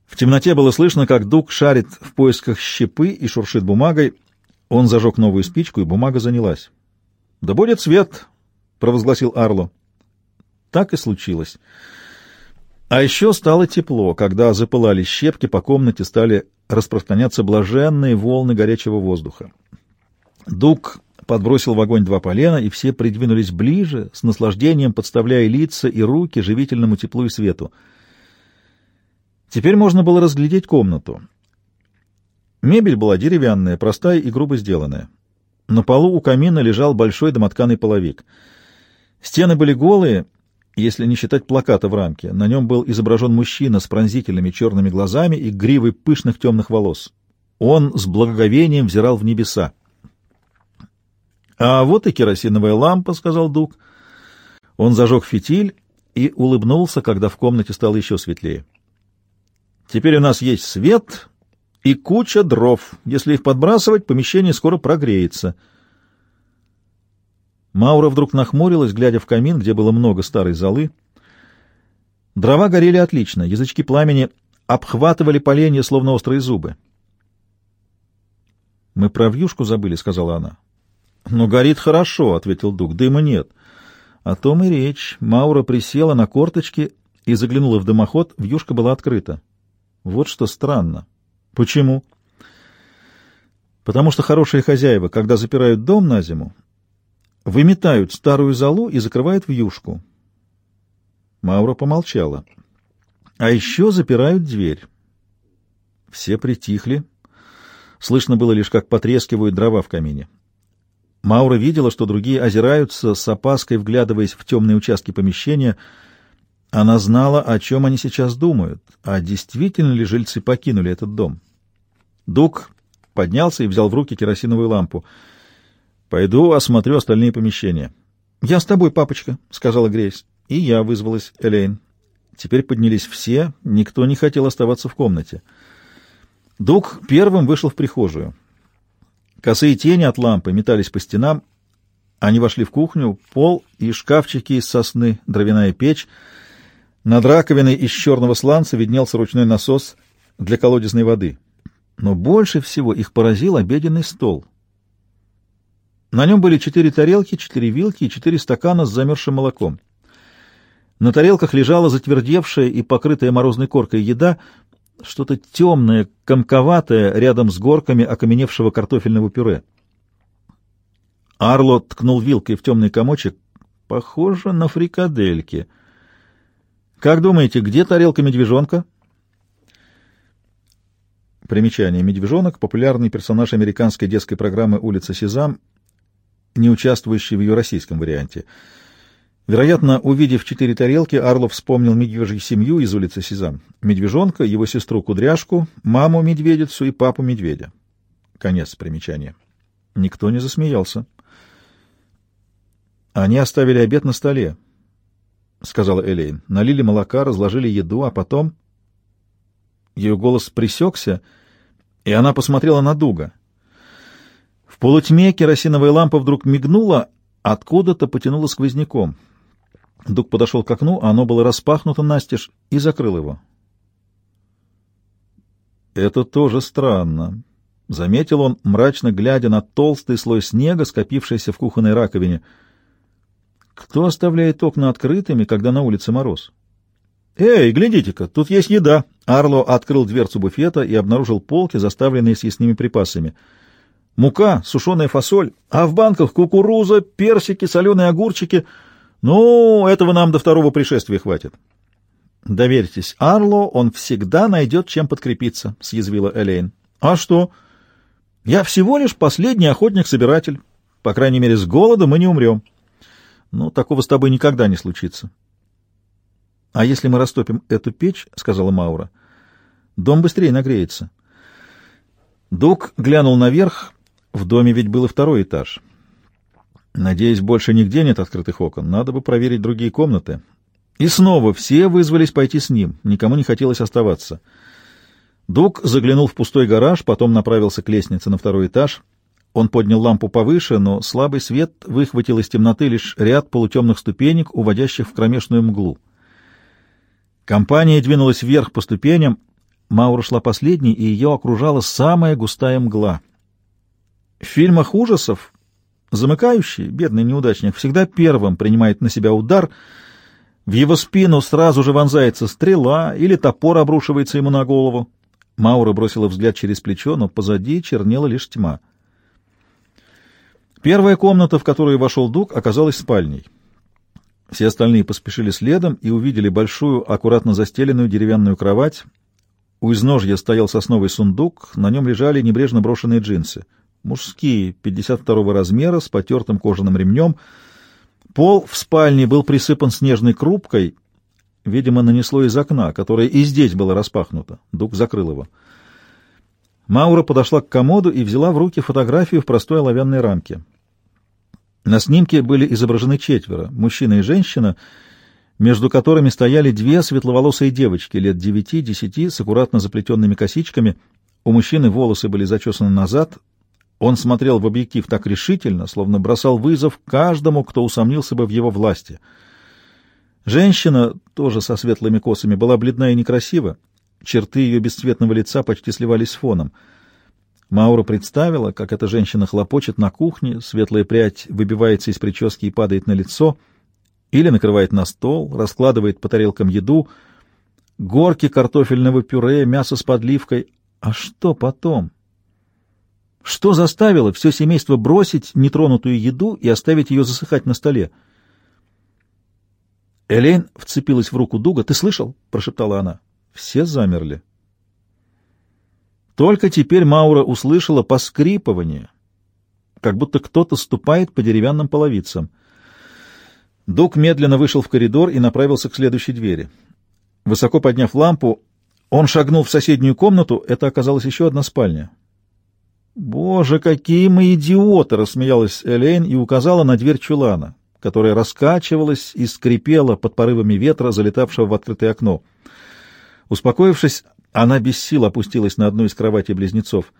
В темноте было слышно, как Дуг шарит в поисках щепы и шуршит бумагой. Он зажег новую спичку, и бумага занялась. «Да будет свет!» — провозгласил Арло. Так и случилось. А еще стало тепло, когда запылали щепки, по комнате стали распространяться блаженные волны горячего воздуха. Дуг подбросил в огонь два полена, и все придвинулись ближе, с наслаждением подставляя лица и руки живительному теплу и свету. Теперь можно было разглядеть комнату. Мебель была деревянная, простая и грубо сделанная. На полу у камина лежал большой домотканый половик. Стены были голые, если не считать плаката в рамке. На нем был изображен мужчина с пронзительными черными глазами и гривой пышных темных волос. Он с благоговением взирал в небеса. «А вот и керосиновая лампа», — сказал Дуг. Он зажег фитиль и улыбнулся, когда в комнате стало еще светлее. «Теперь у нас есть свет и куча дров. Если их подбрасывать, помещение скоро прогреется». Маура вдруг нахмурилась, глядя в камин, где было много старой золы. Дрова горели отлично, язычки пламени обхватывали поленья, словно острые зубы. «Мы про вьюшку забыли», — сказала она. «Ну, горит хорошо», — ответил Дуг, — «дыма нет». О том и речь. Маура присела на корточки и заглянула в дымоход, вьюшка была открыта. Вот что странно. Почему? Потому что хорошие хозяева, когда запирают дом на зиму, выметают старую золу и закрывают в юшку. Маура помолчала. А еще запирают дверь. Все притихли. Слышно было лишь, как потрескивают дрова в камине. Маура видела, что другие озираются, с опаской вглядываясь в темные участки помещения. Она знала, о чем они сейчас думают, а действительно ли жильцы покинули этот дом. Дуг поднялся и взял в руки керосиновую лампу — Пойду осмотрю остальные помещения. — Я с тобой, папочка, — сказала Грейс. И я вызвалась, Элейн. Теперь поднялись все, никто не хотел оставаться в комнате. Дуг первым вышел в прихожую. Косые тени от лампы метались по стенам. Они вошли в кухню, пол и шкафчики из сосны, дровяная печь. Над раковиной из черного сланца виднелся ручной насос для колодезной воды. Но больше всего их поразил обеденный стол — на нем были четыре тарелки, четыре вилки и четыре стакана с замерзшим молоком. На тарелках лежала затвердевшая и покрытая морозной коркой еда, что-то темное, комковатое, рядом с горками окаменевшего картофельного пюре. Арло ткнул вилкой в темный комочек. Похоже на фрикадельки. Как думаете, где тарелка медвежонка? Примечание. Медвежонок — популярный персонаж американской детской программы «Улица Сезам», не участвующий в ее российском варианте. Вероятно, увидев четыре тарелки, Арлов вспомнил медвежью семью из улицы Сезам. Медвежонка, его сестру Кудряшку, маму-медведицу и папу-медведя. Конец примечания. Никто не засмеялся. Они оставили обед на столе, — сказала Элейн. Налили молока, разложили еду, а потом... Ее голос присекся, и она посмотрела на Дуга. В полутьме керосиновая лампа вдруг мигнула, откуда-то потянула сквозняком — Дуг подошел к окну, а оно было распахнуто настежь, и закрыл его. «Это тоже странно», — заметил он, мрачно глядя на толстый слой снега, скопившийся в кухонной раковине. «Кто оставляет окна открытыми, когда на улице мороз?» «Эй, глядите-ка, тут есть еда!» Арло открыл дверцу буфета и обнаружил полки, заставленные съестными припасами. «Мука, сушеная фасоль, а в банках кукуруза, персики, соленые огурчики...» Ну, этого нам до второго пришествия хватит. Доверьтесь Арло, он всегда найдет чем подкрепиться, — съязвила Элейн. А что? Я всего лишь последний охотник-собиратель. По крайней мере, с голода мы не умрем. Ну, такого с тобой никогда не случится. — А если мы растопим эту печь, — сказала Маура, — дом быстрее нагреется. Дуг глянул наверх. В доме ведь был и второй этаж. — Надеюсь, больше нигде нет открытых окон. Надо бы проверить другие комнаты. И снова все вызвались пойти с ним. Никому не хотелось оставаться. Дуг заглянул в пустой гараж, потом направился к лестнице на второй этаж. Он поднял лампу повыше, но слабый свет выхватил из темноты лишь ряд полутемных ступенек, уводящих в кромешную мглу. Компания двинулась вверх по ступеням. Маура шла последней, и ее окружала самая густая мгла. В фильмах ужасов Замыкающий, бедный неудачник, всегда первым принимает на себя удар, в его спину сразу же вонзается стрела или топор обрушивается ему на голову. Маура бросила взгляд через плечо, но позади чернела лишь тьма. Первая комната, в которую вошел Дуг, оказалась спальней. Все остальные поспешили следом и увидели большую, аккуратно застеленную деревянную кровать. У изножья стоял сосновый сундук, на нем лежали небрежно брошенные джинсы — мужские, 52 размера, с потертым кожаным ремнем. Пол в спальне был присыпан снежной крупкой, видимо, нанесло из окна, которое и здесь было распахнуто. Дуг закрыл его. Маура подошла к комоду и взяла в руки фотографию в простой оловянной рамке. На снимке были изображены четверо, мужчина и женщина, между которыми стояли две светловолосые девочки лет девяти-десяти с аккуратно заплетенными косичками. У мужчины волосы были зачесаны назад, он смотрел в объектив так решительно, словно бросал вызов каждому, кто усомнился бы в его власти. Женщина, тоже со светлыми косами, была бледна и некрасива. Черты ее бесцветного лица почти сливались с фоном. Маура представила, как эта женщина хлопочет на кухне, светлая прядь выбивается из прически и падает на лицо, или накрывает на стол, раскладывает по тарелкам еду, горки картофельного пюре, мясо с подливкой. А что потом? Что заставило все семейство бросить нетронутую еду и оставить ее засыхать на столе? Элейн вцепилась в руку Дуга. «Ты слышал?» — прошептала она. Все замерли. Только теперь Маура услышала поскрипывание, как будто кто-то ступает по деревянным половицам. Дуг медленно вышел в коридор и направился к следующей двери. Высоко подняв лампу, он шагнул в соседнюю комнату. Это оказалась еще одна спальня. «Боже, какие мы идиоты!» — рассмеялась Элейн и указала на дверь чулана, которая раскачивалась и скрипела под порывами ветра, залетавшего в открытое окно. Успокоившись, она без сил опустилась на одну из кроватей близнецов.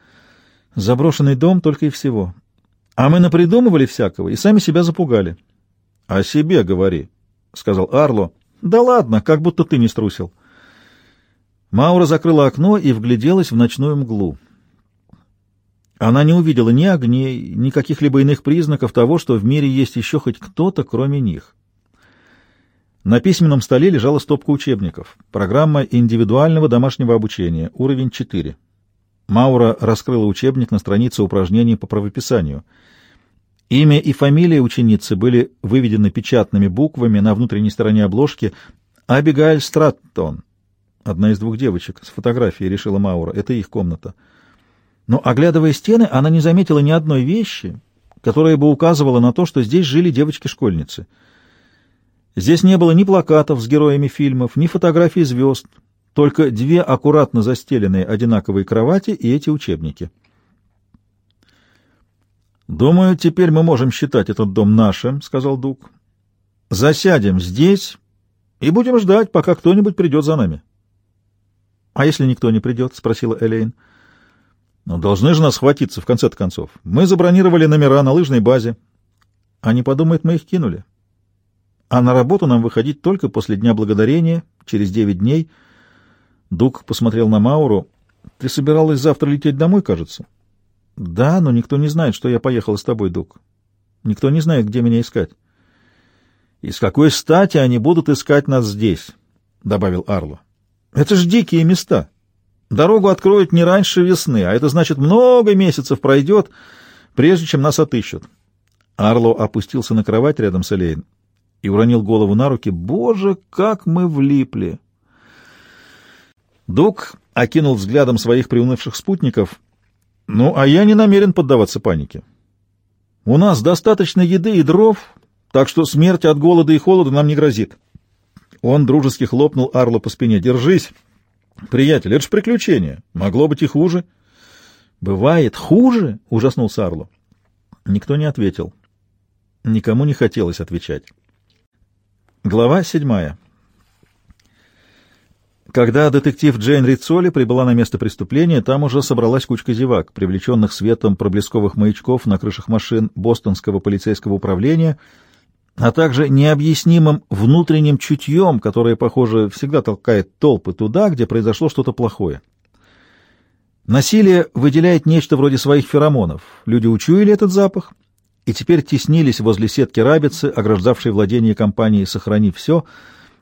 «Заброшенный дом только и всего. А мы напридумывали всякого и сами себя запугали». «О себе говори», — сказал Арло. «Да ладно, как будто ты не струсил». Маура закрыла окно и вгляделась в ночную мглу. Она не увидела ни огней, ни каких-либо иных признаков того, что в мире есть еще хоть кто-то, кроме них. На письменном столе лежала стопка учебников. Программа индивидуального домашнего обучения, уровень 4. Маура раскрыла учебник на странице упражнений по правописанию. Имя и фамилия ученицы были выведены печатными буквами на внутренней стороне обложки «Абигайль Страттон». Одна из двух девочек с фотографией, решила Маура. Это их комната. Но, оглядывая стены, она не заметила ни одной вещи, которая бы указывала на то, что здесь жили девочки-школьницы. Здесь не было ни плакатов с героями фильмов, ни фотографий звезд, только две аккуратно застеленные одинаковые кровати и эти учебники. «Думаю, теперь мы можем считать этот дом нашим», — сказал Дуг. «Засядем здесь и будем ждать, пока кто-нибудь придет за нами». «А если никто не придет?» — спросила Элейн. «Ну, должны же нас хватиться, в конце концов. Мы забронировали номера на лыжной базе. Они подумают, мы их кинули. А на работу нам выходить только после Дня Благодарения, через девять дней». Дуг посмотрел на Мауру. «Ты собиралась завтра лететь домой, кажется?» «Да, но никто не знает, что я поехала с тобой, Дуг. Никто не знает, где меня искать». «И с какой стати они будут искать нас здесь?» — добавил Арло. «Это ж дикие места. Дорогу откроют не раньше весны, а это значит, много месяцев пройдет, прежде чем нас отыщут». Арло опустился на кровать рядом с Элейн и уронил голову на руки. «Боже, как мы влипли!» Дуг окинул взглядом своих приунывших спутников. «Ну, а я не намерен поддаваться панике. У нас достаточно еды и дров, так что смерть от голода и холода нам не грозит». Он дружески хлопнул Арло по спине. «Держись, приятель, это ж приключение. Могло быть и хуже». «Бывает хуже?» — ужаснулся Арло. Никто не ответил. Никому не хотелось отвечать. Глава седьмая. Когда детектив Джейн Рицоли прибыла на место преступления, там уже собралась кучка зевак, привлеченных светом проблесковых маячков на крышах машин Бостонского полицейского управления, а также необъяснимым внутренним чутьем, которое, похоже, всегда толкает толпы туда, где произошло что-то плохое. Насилие выделяет нечто вроде своих феромонов. Люди учуяли этот запах и теперь теснились возле сетки рабицы, ограждавшей владение компании «Сохрани все»,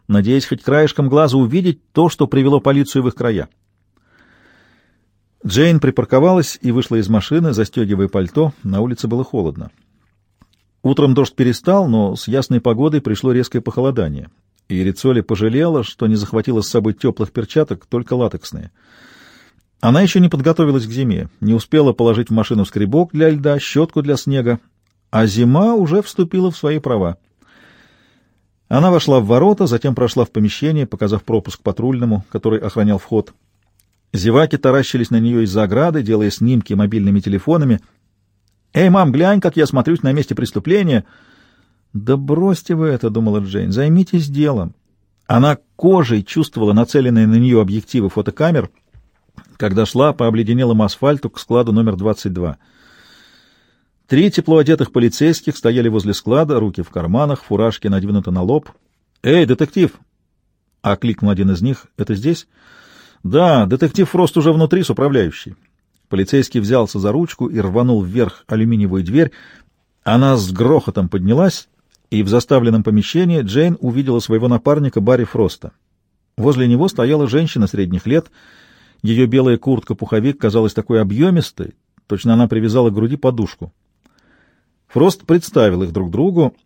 надеясь хоть краешком глаза увидеть то, что привело полицию в их края. Джейн припарковалась и вышла из машины, застегивая пальто. На улице было холодно. Утром дождь перестал, но с ясной погодой пришло резкое похолодание, и Рицоли пожалела, что не захватила с собой теплых перчаток, только латексные. Она еще не подготовилась к зиме, не успела положить в машину скребок для льда, щетку для снега, а зима уже вступила в свои права. Она вошла в ворота, затем прошла в помещение, показав пропуск патрульному, который охранял вход. Зеваки таращились на нее из-за ограды, делая снимки мобильными телефонами. «Эй, мам, глянь, как я смотрюсь на месте преступления!» «Да бросьте вы это», — думала Джейн, — «займитесь делом». Она кожей чувствовала нацеленные на нее объективы фотокамер, когда шла по обледенелому асфальту к складу номер 22. Три тепло одетых полицейских стояли возле склада, руки в карманах, фуражки надвинуты на лоб. «Эй, детектив!» — окликнул один из них. «Это здесь?» «Да, детектив Фрост уже внутри с управляющей». Полицейский взялся за ручку и рванул вверх алюминиевую дверь. Она с грохотом поднялась, и в заставленном помещении Джейн увидела своего напарника Барри Фроста. Возле него стояла женщина средних лет. Ее белая куртка-пуховик казалась такой объемистой, точно она привязала к груди подушку. Фрост представил их друг другу.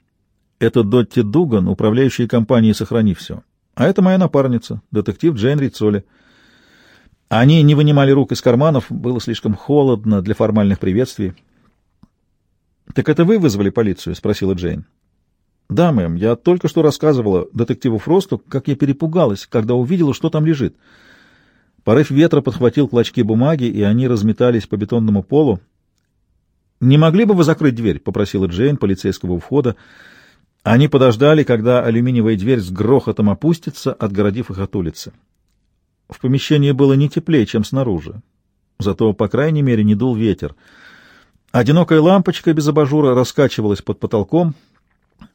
Это Дотти Дуган, управляющая компанией «Сохрани все». А это моя напарница, детектив Джейн Рицоли. Они не вынимали рук из карманов, было слишком холодно для формальных приветствий. «Так это вы вызвали полицию?» — спросила Джейн. «Да, мэм, я только что рассказывала детективу Фросту, как я перепугалась, когда увидела, что там лежит». Порыв ветра подхватил клочки бумаги, и они разметались по бетонному полу. «Не могли бы вы закрыть дверь?» — попросила Джейн полицейского входа. Они подождали, когда алюминиевая дверь с грохотом опустится, отгородив их от улицы. Помещении было не теплее, чем снаружи. Зато, по крайней мере, не дул ветер. Одинокая лампочка без абажура раскачивалась под потолком.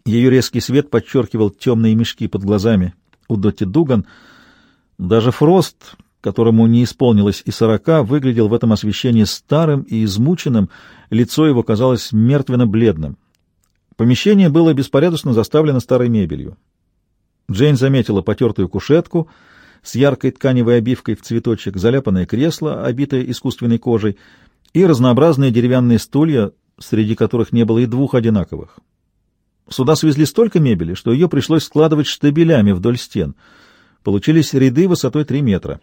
Ее резкий свет подчеркивал темные мешки под глазами у Дотти Дуган. Даже Фрост, которому не исполнилось и сорока, выглядел в этом освещении старым и измученным, лицо его казалось мертвенно-бледным. Помещение было беспорядочно заставлено старой мебелью. Джейн заметила потертую кушетку с яркой тканевой обивкой в цветочек, заляпанное кресло, обитое искусственной кожей, и разнообразные деревянные стулья, среди которых не было и двух одинаковых. Сюда свезли столько мебели, что ее пришлось складывать штабелями вдоль стен. Получились ряды высотой три метра.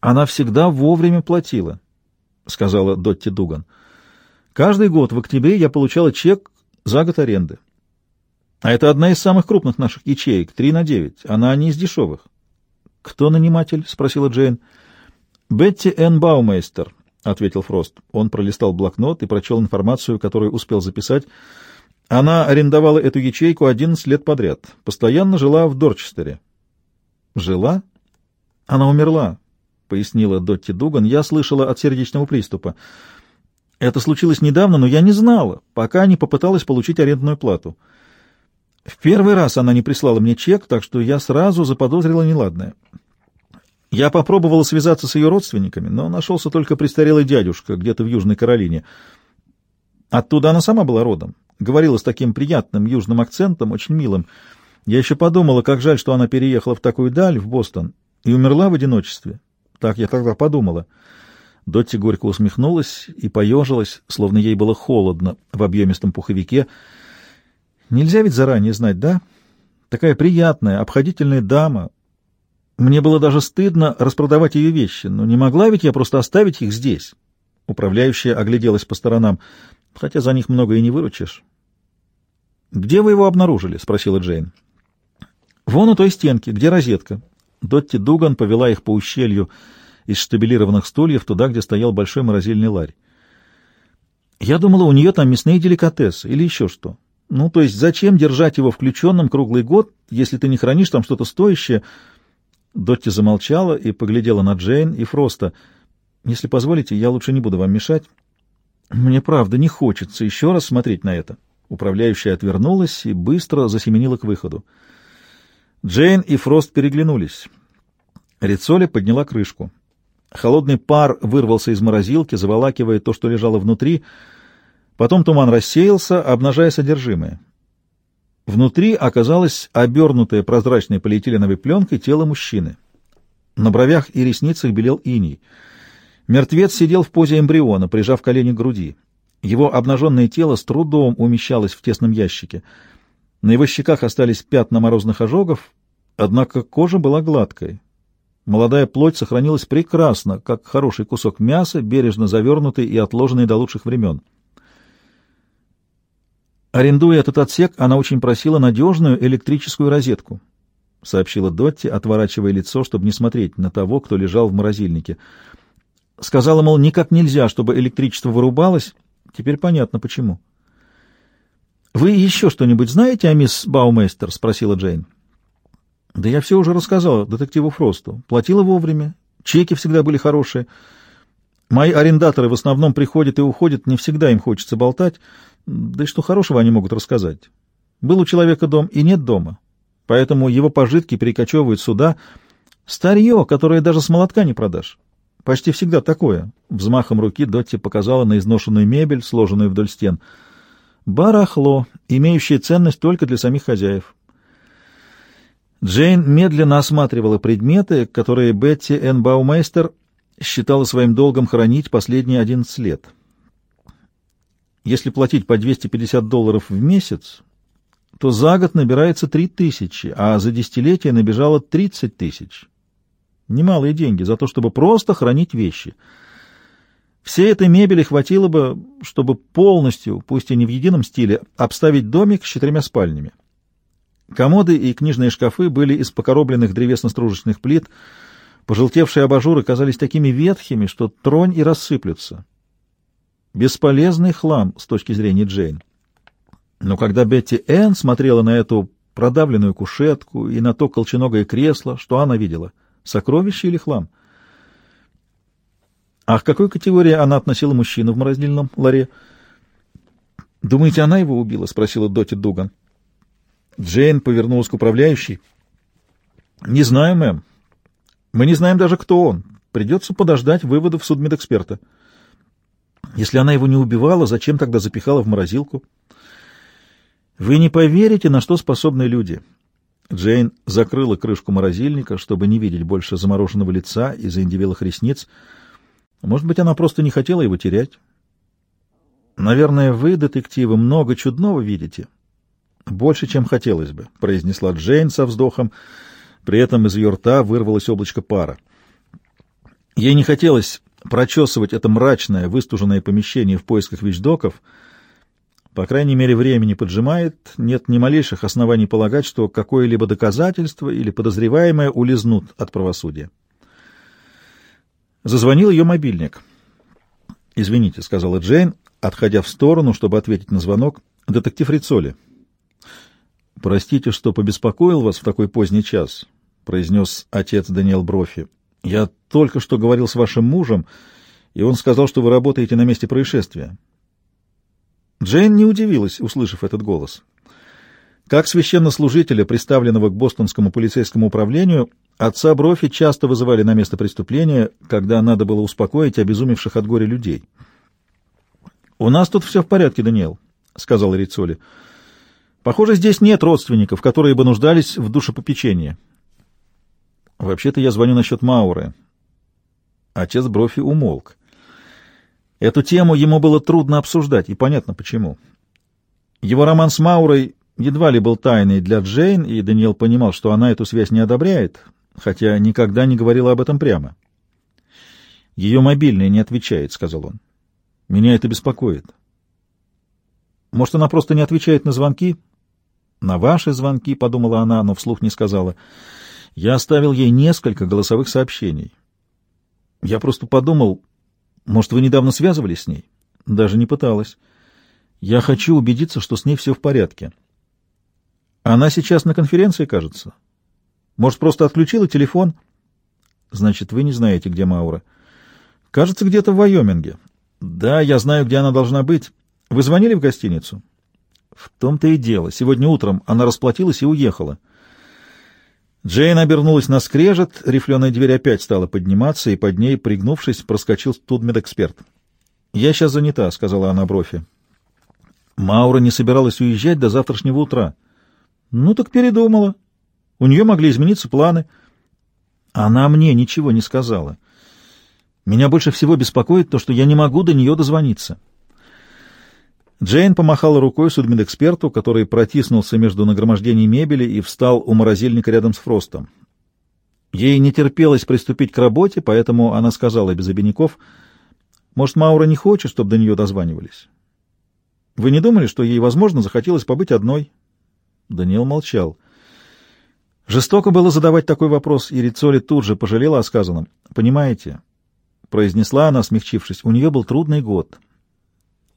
«Она всегда вовремя платила», — сказала Дотти Дуган. «Каждый год в октябре я получала чек за год аренды. А это одна из самых крупных наших ячеек, три на девять. Она не из дешевых. — Кто наниматель? — спросила Джейн. — Бетти Энн Баумейстер, — ответил Фрост. Он пролистал блокнот и прочел информацию, которую успел записать. Она арендовала эту ячейку одиннадцать лет подряд. Постоянно жила в Дорчестере. — Жила? — Она умерла, — пояснила Дотти Дуган. — Я слышала от сердечного приступа. Это случилось недавно, но я не знала, пока не попыталась получить арендную плату. — в первый раз она не прислала мне чек, так что я сразу заподозрила неладное. Я попробовала связаться с ее родственниками, но нашелся только престарелый дядюшка где-то в Южной Каролине. Оттуда она сама была родом. Говорила с таким приятным южным акцентом, очень милым. Я еще подумала, как жаль, что она переехала в такую даль, в Бостон, и умерла в одиночестве. Так я тогда подумала. Дотти горько усмехнулась и поежилась, словно ей было холодно в объемистом пуховике — Нельзя ведь заранее знать, да? Такая приятная, обходительная дама. Мне было даже стыдно распродавать ее вещи, но не могла ведь я просто оставить их здесь. Управляющая огляделась по сторонам, хотя за них много и не выручишь. «Где вы его обнаружили?» — спросила Джейн. «Вон у той стенки, где розетка». Дотти Дуган повела их по ущелью из штабелированных стульев туда, где стоял большой морозильный ларь. «Я думала, у нее там мясные деликатесы или еще что. Ну, то есть зачем держать его включенным круглый год, если ты не хранишь там что-то стоящее? Дотти замолчала и поглядела на Джейн и Фроста. Если позволите, я лучше не буду вам мешать. Мне правда не хочется еще раз смотреть на это. Управляющая отвернулась и быстро засеменила к выходу. Джейн и Фрост переглянулись. Рицоли подняла крышку. Холодный пар вырвался из морозилки, заволакивая то, что лежало внутри — Потом туман рассеялся, обнажая содержимое. Внутри оказалось обернутое прозрачной полиэтиленовой пленкой тело мужчины. На бровях и ресницах белел иней. Мертвец сидел в позе эмбриона, прижав колени к груди. Его обнаженное тело с трудом умещалось в тесном ящике. На его щеках остались пятна морозных ожогов, однако кожа была гладкой. Молодая плоть сохранилась прекрасно, как хороший кусок мяса, бережно завернутый и отложенный до лучших времен. Арендуя этот отсек, она очень просила надежную электрическую розетку, — сообщила Дотти, отворачивая лицо, чтобы не смотреть на того, кто лежал в морозильнике. Сказала, мол, никак нельзя, чтобы электричество вырубалось. Теперь понятно, почему. — Вы еще что-нибудь знаете о мисс Баумейстер? — спросила Джейн. — Да я все уже рассказала детективу Фросту. Платила вовремя, чеки всегда были хорошие. Мои арендаторы в основном приходят и уходят, не всегда им хочется болтать. Да и что хорошего они могут рассказать? Был у человека дом и нет дома, поэтому его пожитки перекочевывают сюда. Старье, которое даже с молотка не продашь. Почти всегда такое. Взмахом руки Дотти показала на изношенную мебель, сложенную вдоль стен. Барахло, имеющее ценность только для самих хозяев. Джейн медленно осматривала предметы, которые Бетти Энн Баумейстер считала своим долгом хранить последние одиннадцать лет. Если платить по 250 долларов в месяц, то за год набирается 3 тысячи, а за десятилетие набежало 30 тысяч. Немалые деньги за то, чтобы просто хранить вещи. Всей этой мебели хватило бы, чтобы полностью, пусть и не в едином стиле, обставить домик с четырьмя спальнями. Комоды и книжные шкафы были из покоробленных древесно-стружечных плит, пожелтевшие абажуры казались такими ветхими, что тронь и рассыплются. Бесполезный хлам с точки зрения Джейн. Но когда Бетти Энн смотрела на эту продавленную кушетку и на то колченогое кресло, что она видела? Сокровище или хлам? А к какой категории она относила мужчину в морозильном ларе? «Думаете, она его убила?» — спросила Дотти Дуган. Джейн повернулась к управляющей. «Не знаю, мэм. Мы не знаем даже, кто он. Придется подождать выводов судмедэксперта». Если она его не убивала, зачем тогда запихала в морозилку? Вы не поверите, на что способны люди. Джейн закрыла крышку морозильника, чтобы не видеть больше замороженного лица и заиндивелых ресниц. Может быть, она просто не хотела его терять. «Наверное, вы, детективы, много чудного видите. Больше, чем хотелось бы», — произнесла Джейн со вздохом. При этом из ее рта вырвалось облачко пара. Ей не хотелось прочесывать это мрачное, выстуженное помещение в поисках вещдоков. По крайней мере, времени поджимает, нет ни малейших оснований полагать, что какое-либо доказательство или подозреваемое улизнут от правосудия. Зазвонил ее мобильник. «Извините», — сказала Джейн, отходя в сторону, чтобы ответить на звонок. «Детектив Рицоли». «Простите, что побеспокоил вас в такой поздний час», — произнес отец Даниэл Брофи. «Я только что говорил с вашим мужем, и он сказал, что вы работаете на месте происшествия». Джейн не удивилась, услышав этот голос. Как священнослужителя, представленного к бостонскому полицейскому управлению, отца Брофи часто вызывали на место преступления, когда надо было успокоить обезумевших от горя людей. «У нас тут все в порядке, Даниэл», — сказал Рицоли. «Похоже, здесь нет родственников, которые бы нуждались в душепопечении». «Вообще-то я звоню насчет Мауры». Отец Брофи умолк. Эту тему ему было трудно обсуждать, и понятно почему. Его роман с Маурой едва ли был тайной для Джейн, и Даниэл понимал, что она эту связь не одобряет, хотя никогда не говорила об этом прямо. «Ее мобильный не отвечает», — сказал он. «Меня это беспокоит». «Может, она просто не отвечает на звонки?» «На ваши звонки», — подумала она, но вслух не сказала. «Я оставил ей несколько голосовых сообщений. Я просто подумал, может, вы недавно связывались с ней? Даже не пыталась. Я хочу убедиться, что с ней все в порядке. Она сейчас на конференции, кажется. Может, просто отключила телефон? Значит, вы не знаете, где Маура. Кажется, где-то в Вайоминге. Да, я знаю, где она должна быть. Вы звонили в гостиницу? В том-то и дело. Сегодня утром она расплатилась и уехала. Джейн обернулась на скрежет, рифленая дверь опять стала подниматься, и под ней, пригнувшись, проскочил судмедэксперт. «Я сейчас занята», — сказала она брофи. Маура не собиралась уезжать до завтрашнего утра. «Ну так передумала. У нее могли измениться планы». Она мне ничего не сказала. Меня больше всего беспокоит то, что я не могу до нее дозвониться. Джейн помахала рукой судмедэксперту, который протиснулся между нагромождений мебели и встал у морозильника рядом с Фростом. Ей не терпелось приступить к работе, поэтому она сказала без обиняков, «Может, Маура не хочет, чтобы до нее дозванивались?» «Вы не думали, что ей, возможно, захотелось побыть одной?» Даниэл молчал. Жестоко было задавать такой вопрос, и Рицоли тут же пожалела о сказанном. «Понимаете?» — произнесла она, смягчившись. «У нее был трудный год».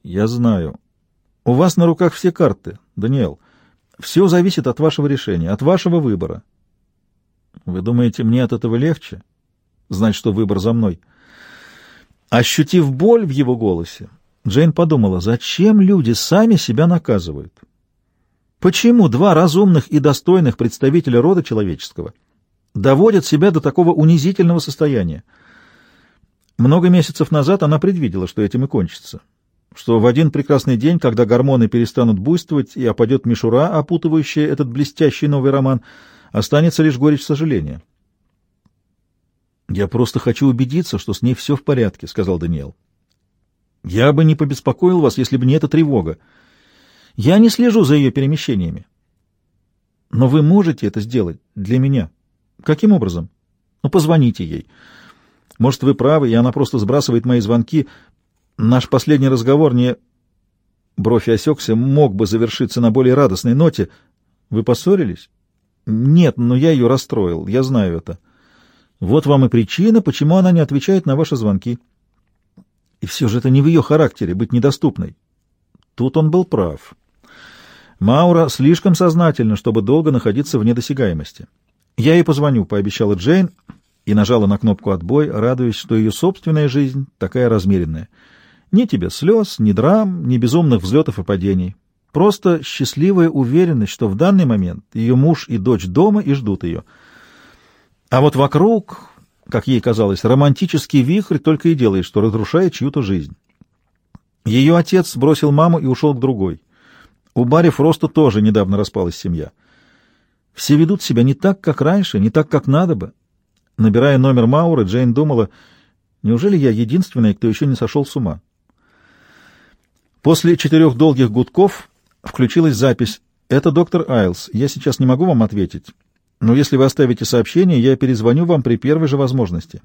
«Я знаю», у вас на руках все карты, Даниэл. Все зависит от вашего решения, от вашего выбора. Вы думаете, мне от этого легче? Знать, что выбор за мной. Ощутив боль в его голосе, Джейн подумала, зачем люди сами себя наказывают? Почему два разумных и достойных представителя рода человеческого доводят себя до такого унизительного состояния? Много месяцев назад она предвидела, что этим и кончится что в один прекрасный день, когда гормоны перестанут буйствовать и опадет мишура, опутывающая этот блестящий новый роман, останется лишь горечь сожаления. «Я просто хочу убедиться, что с ней все в порядке», — сказал Даниэл. «Я бы не побеспокоил вас, если бы не эта тревога. Я не слежу за ее перемещениями. Но вы можете это сделать для меня. Каким образом? Ну, позвоните ей. Может, вы правы, и она просто сбрасывает мои звонки, Наш последний разговор не... Бровь осекся, мог бы завершиться на более радостной ноте. Вы поссорились? Нет, но я ее расстроил, я знаю это. Вот вам и причина, почему она не отвечает на ваши звонки. И все же это не в ее характере, быть недоступной. Тут он был прав. Маура слишком сознательна, чтобы долго находиться в недосягаемости. Я ей позвоню, пообещала Джейн и нажала на кнопку «Отбой», радуясь, что ее собственная жизнь такая размеренная. Ни тебе слез, ни драм, ни безумных взлетов и падений. Просто счастливая уверенность, что в данный момент ее муж и дочь дома и ждут ее. А вот вокруг, как ей казалось, романтический вихрь только и делает, что разрушает чью-то жизнь. Ее отец бросил маму и ушел к другой. У Барри Фроста тоже недавно распалась семья. Все ведут себя не так, как раньше, не так, как надо бы. Набирая номер Мауры, Джейн думала, неужели я единственная, кто еще не сошел с ума? После четырех долгих гудков включилась запись. «Это доктор Айлс. Я сейчас не могу вам ответить, но если вы оставите сообщение, я перезвоню вам при первой же возможности».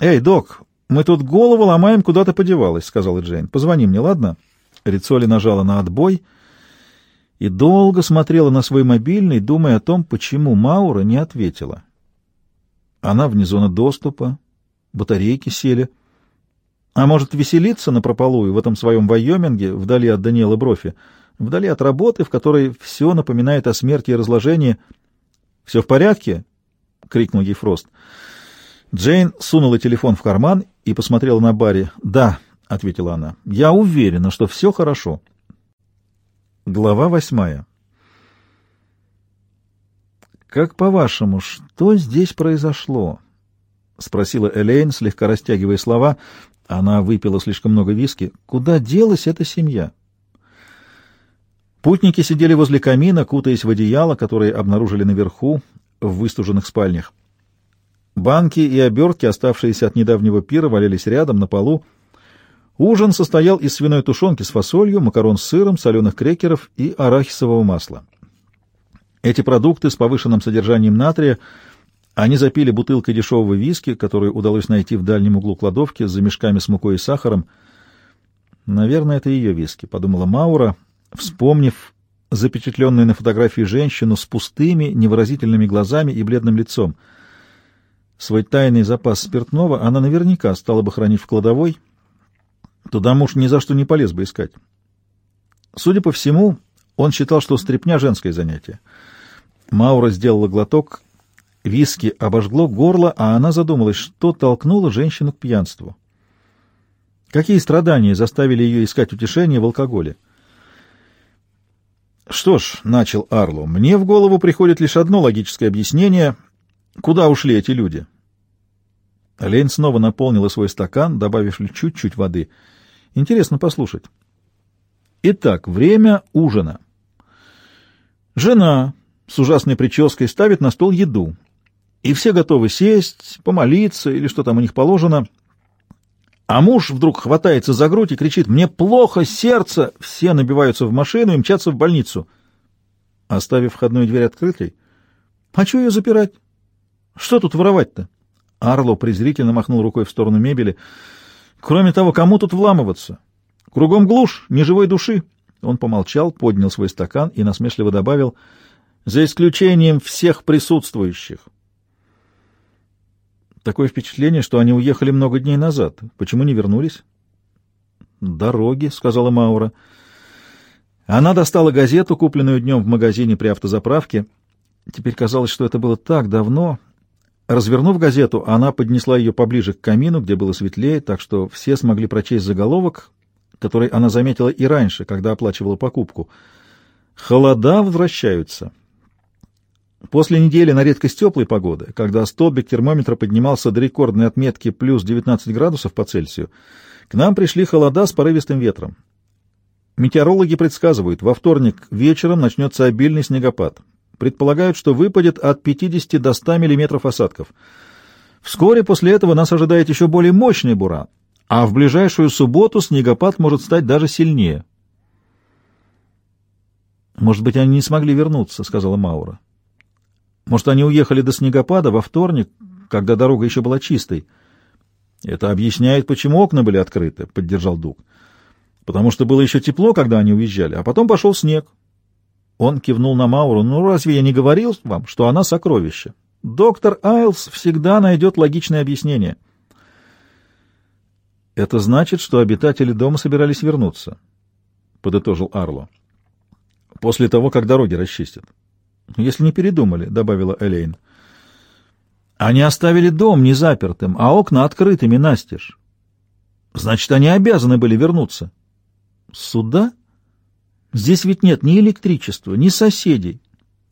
«Эй, док, мы тут голову ломаем, куда-то подевалась», — сказала Джейн. «Позвони мне, ладно?» Рицоли нажала на отбой и долго смотрела на свой мобильный, думая о том, почему Маура не ответила. Она вне зоны доступа, батарейки сели — а может, веселиться на прополую в этом своем Вайоминге, вдали от Даниэла Брофи, вдали от работы, в которой все напоминает о смерти и разложении. — Все в порядке? — крикнул ей Фрост. Джейн сунула телефон в карман и посмотрела на Барри. — Да, — ответила она, — я уверена, что все хорошо. Глава восьмая. «Как по-вашему, что здесь произошло?» — спросила Элейн, слегка растягивая слова. Она выпила слишком много виски. Куда делась эта семья? Путники сидели возле камина, кутаясь в одеяло, которые обнаружили наверху, в выстуженных спальнях. Банки и обертки, оставшиеся от недавнего пира, валялись рядом, на полу. Ужин состоял из свиной тушенки с фасолью, макарон с сыром, соленых крекеров и арахисового масла. Эти продукты с повышенным содержанием натрия — они запили бутылкой дешевого виски, которую удалось найти в дальнем углу кладовки за мешками с мукой и сахаром. «Наверное, это ее виски», — подумала Маура, вспомнив запечатленную на фотографии женщину с пустыми, невыразительными глазами и бледным лицом. Свой тайный запас спиртного она наверняка стала бы хранить в кладовой. Туда муж ни за что не полез бы искать. Судя по всему, он считал, что стряпня — женское занятие. Маура сделала глоток Виски обожгло горло, а она задумалась, что толкнуло женщину к пьянству. Какие страдания заставили ее искать утешение в алкоголе? «Что ж», — начал Арло, — «мне в голову приходит лишь одно логическое объяснение. Куда ушли эти люди?» Лейн снова наполнила свой стакан, добавив чуть-чуть воды. «Интересно послушать». Итак, время ужина. Жена с ужасной прической ставит на стол еду и все готовы сесть, помолиться или что там у них положено. А муж вдруг хватается за грудь и кричит «Мне плохо, сердце!» Все набиваются в машину и мчатся в больницу. Оставив входную дверь открытой, «А что ее запирать? Что тут воровать-то?» Арло презрительно махнул рукой в сторону мебели. «Кроме того, кому тут вламываться? Кругом глушь, ни живой души!» Он помолчал, поднял свой стакан и насмешливо добавил «За исключением всех присутствующих». Такое впечатление, что они уехали много дней назад. Почему не вернулись? «Дороги», — сказала Маура. Она достала газету, купленную днем в магазине при автозаправке. Теперь казалось, что это было так давно. Развернув газету, она поднесла ее поближе к камину, где было светлее, так что все смогли прочесть заголовок, который она заметила и раньше, когда оплачивала покупку. «Холода возвращаются». После недели на редкость теплой погоды, когда столбик термометра поднимался до рекордной отметки плюс 19 градусов по Цельсию, к нам пришли холода с порывистым ветром. Метеорологи предсказывают, во вторник вечером начнется обильный снегопад. Предполагают, что выпадет от 50 до 100 миллиметров осадков. Вскоре после этого нас ожидает еще более мощный буран, а в ближайшую субботу снегопад может стать даже сильнее. «Может быть, они не смогли вернуться», — сказала Маура. Может, они уехали до снегопада во вторник, когда дорога еще была чистой. Это объясняет, почему окна были открыты, — поддержал Дуг. Потому что было еще тепло, когда они уезжали, а потом пошел снег. Он кивнул на Мауру. Ну, разве я не говорил вам, что она сокровище? Доктор Айлс всегда найдет логичное объяснение. Это значит, что обитатели дома собирались вернуться, — подытожил Арло. После того, как дороги расчистят. «Если не передумали», — добавила Элейн. «Они оставили дом незапертым, а окна открытыми настежь. Значит, они обязаны были вернуться». «Сюда? Здесь ведь нет ни электричества, ни соседей.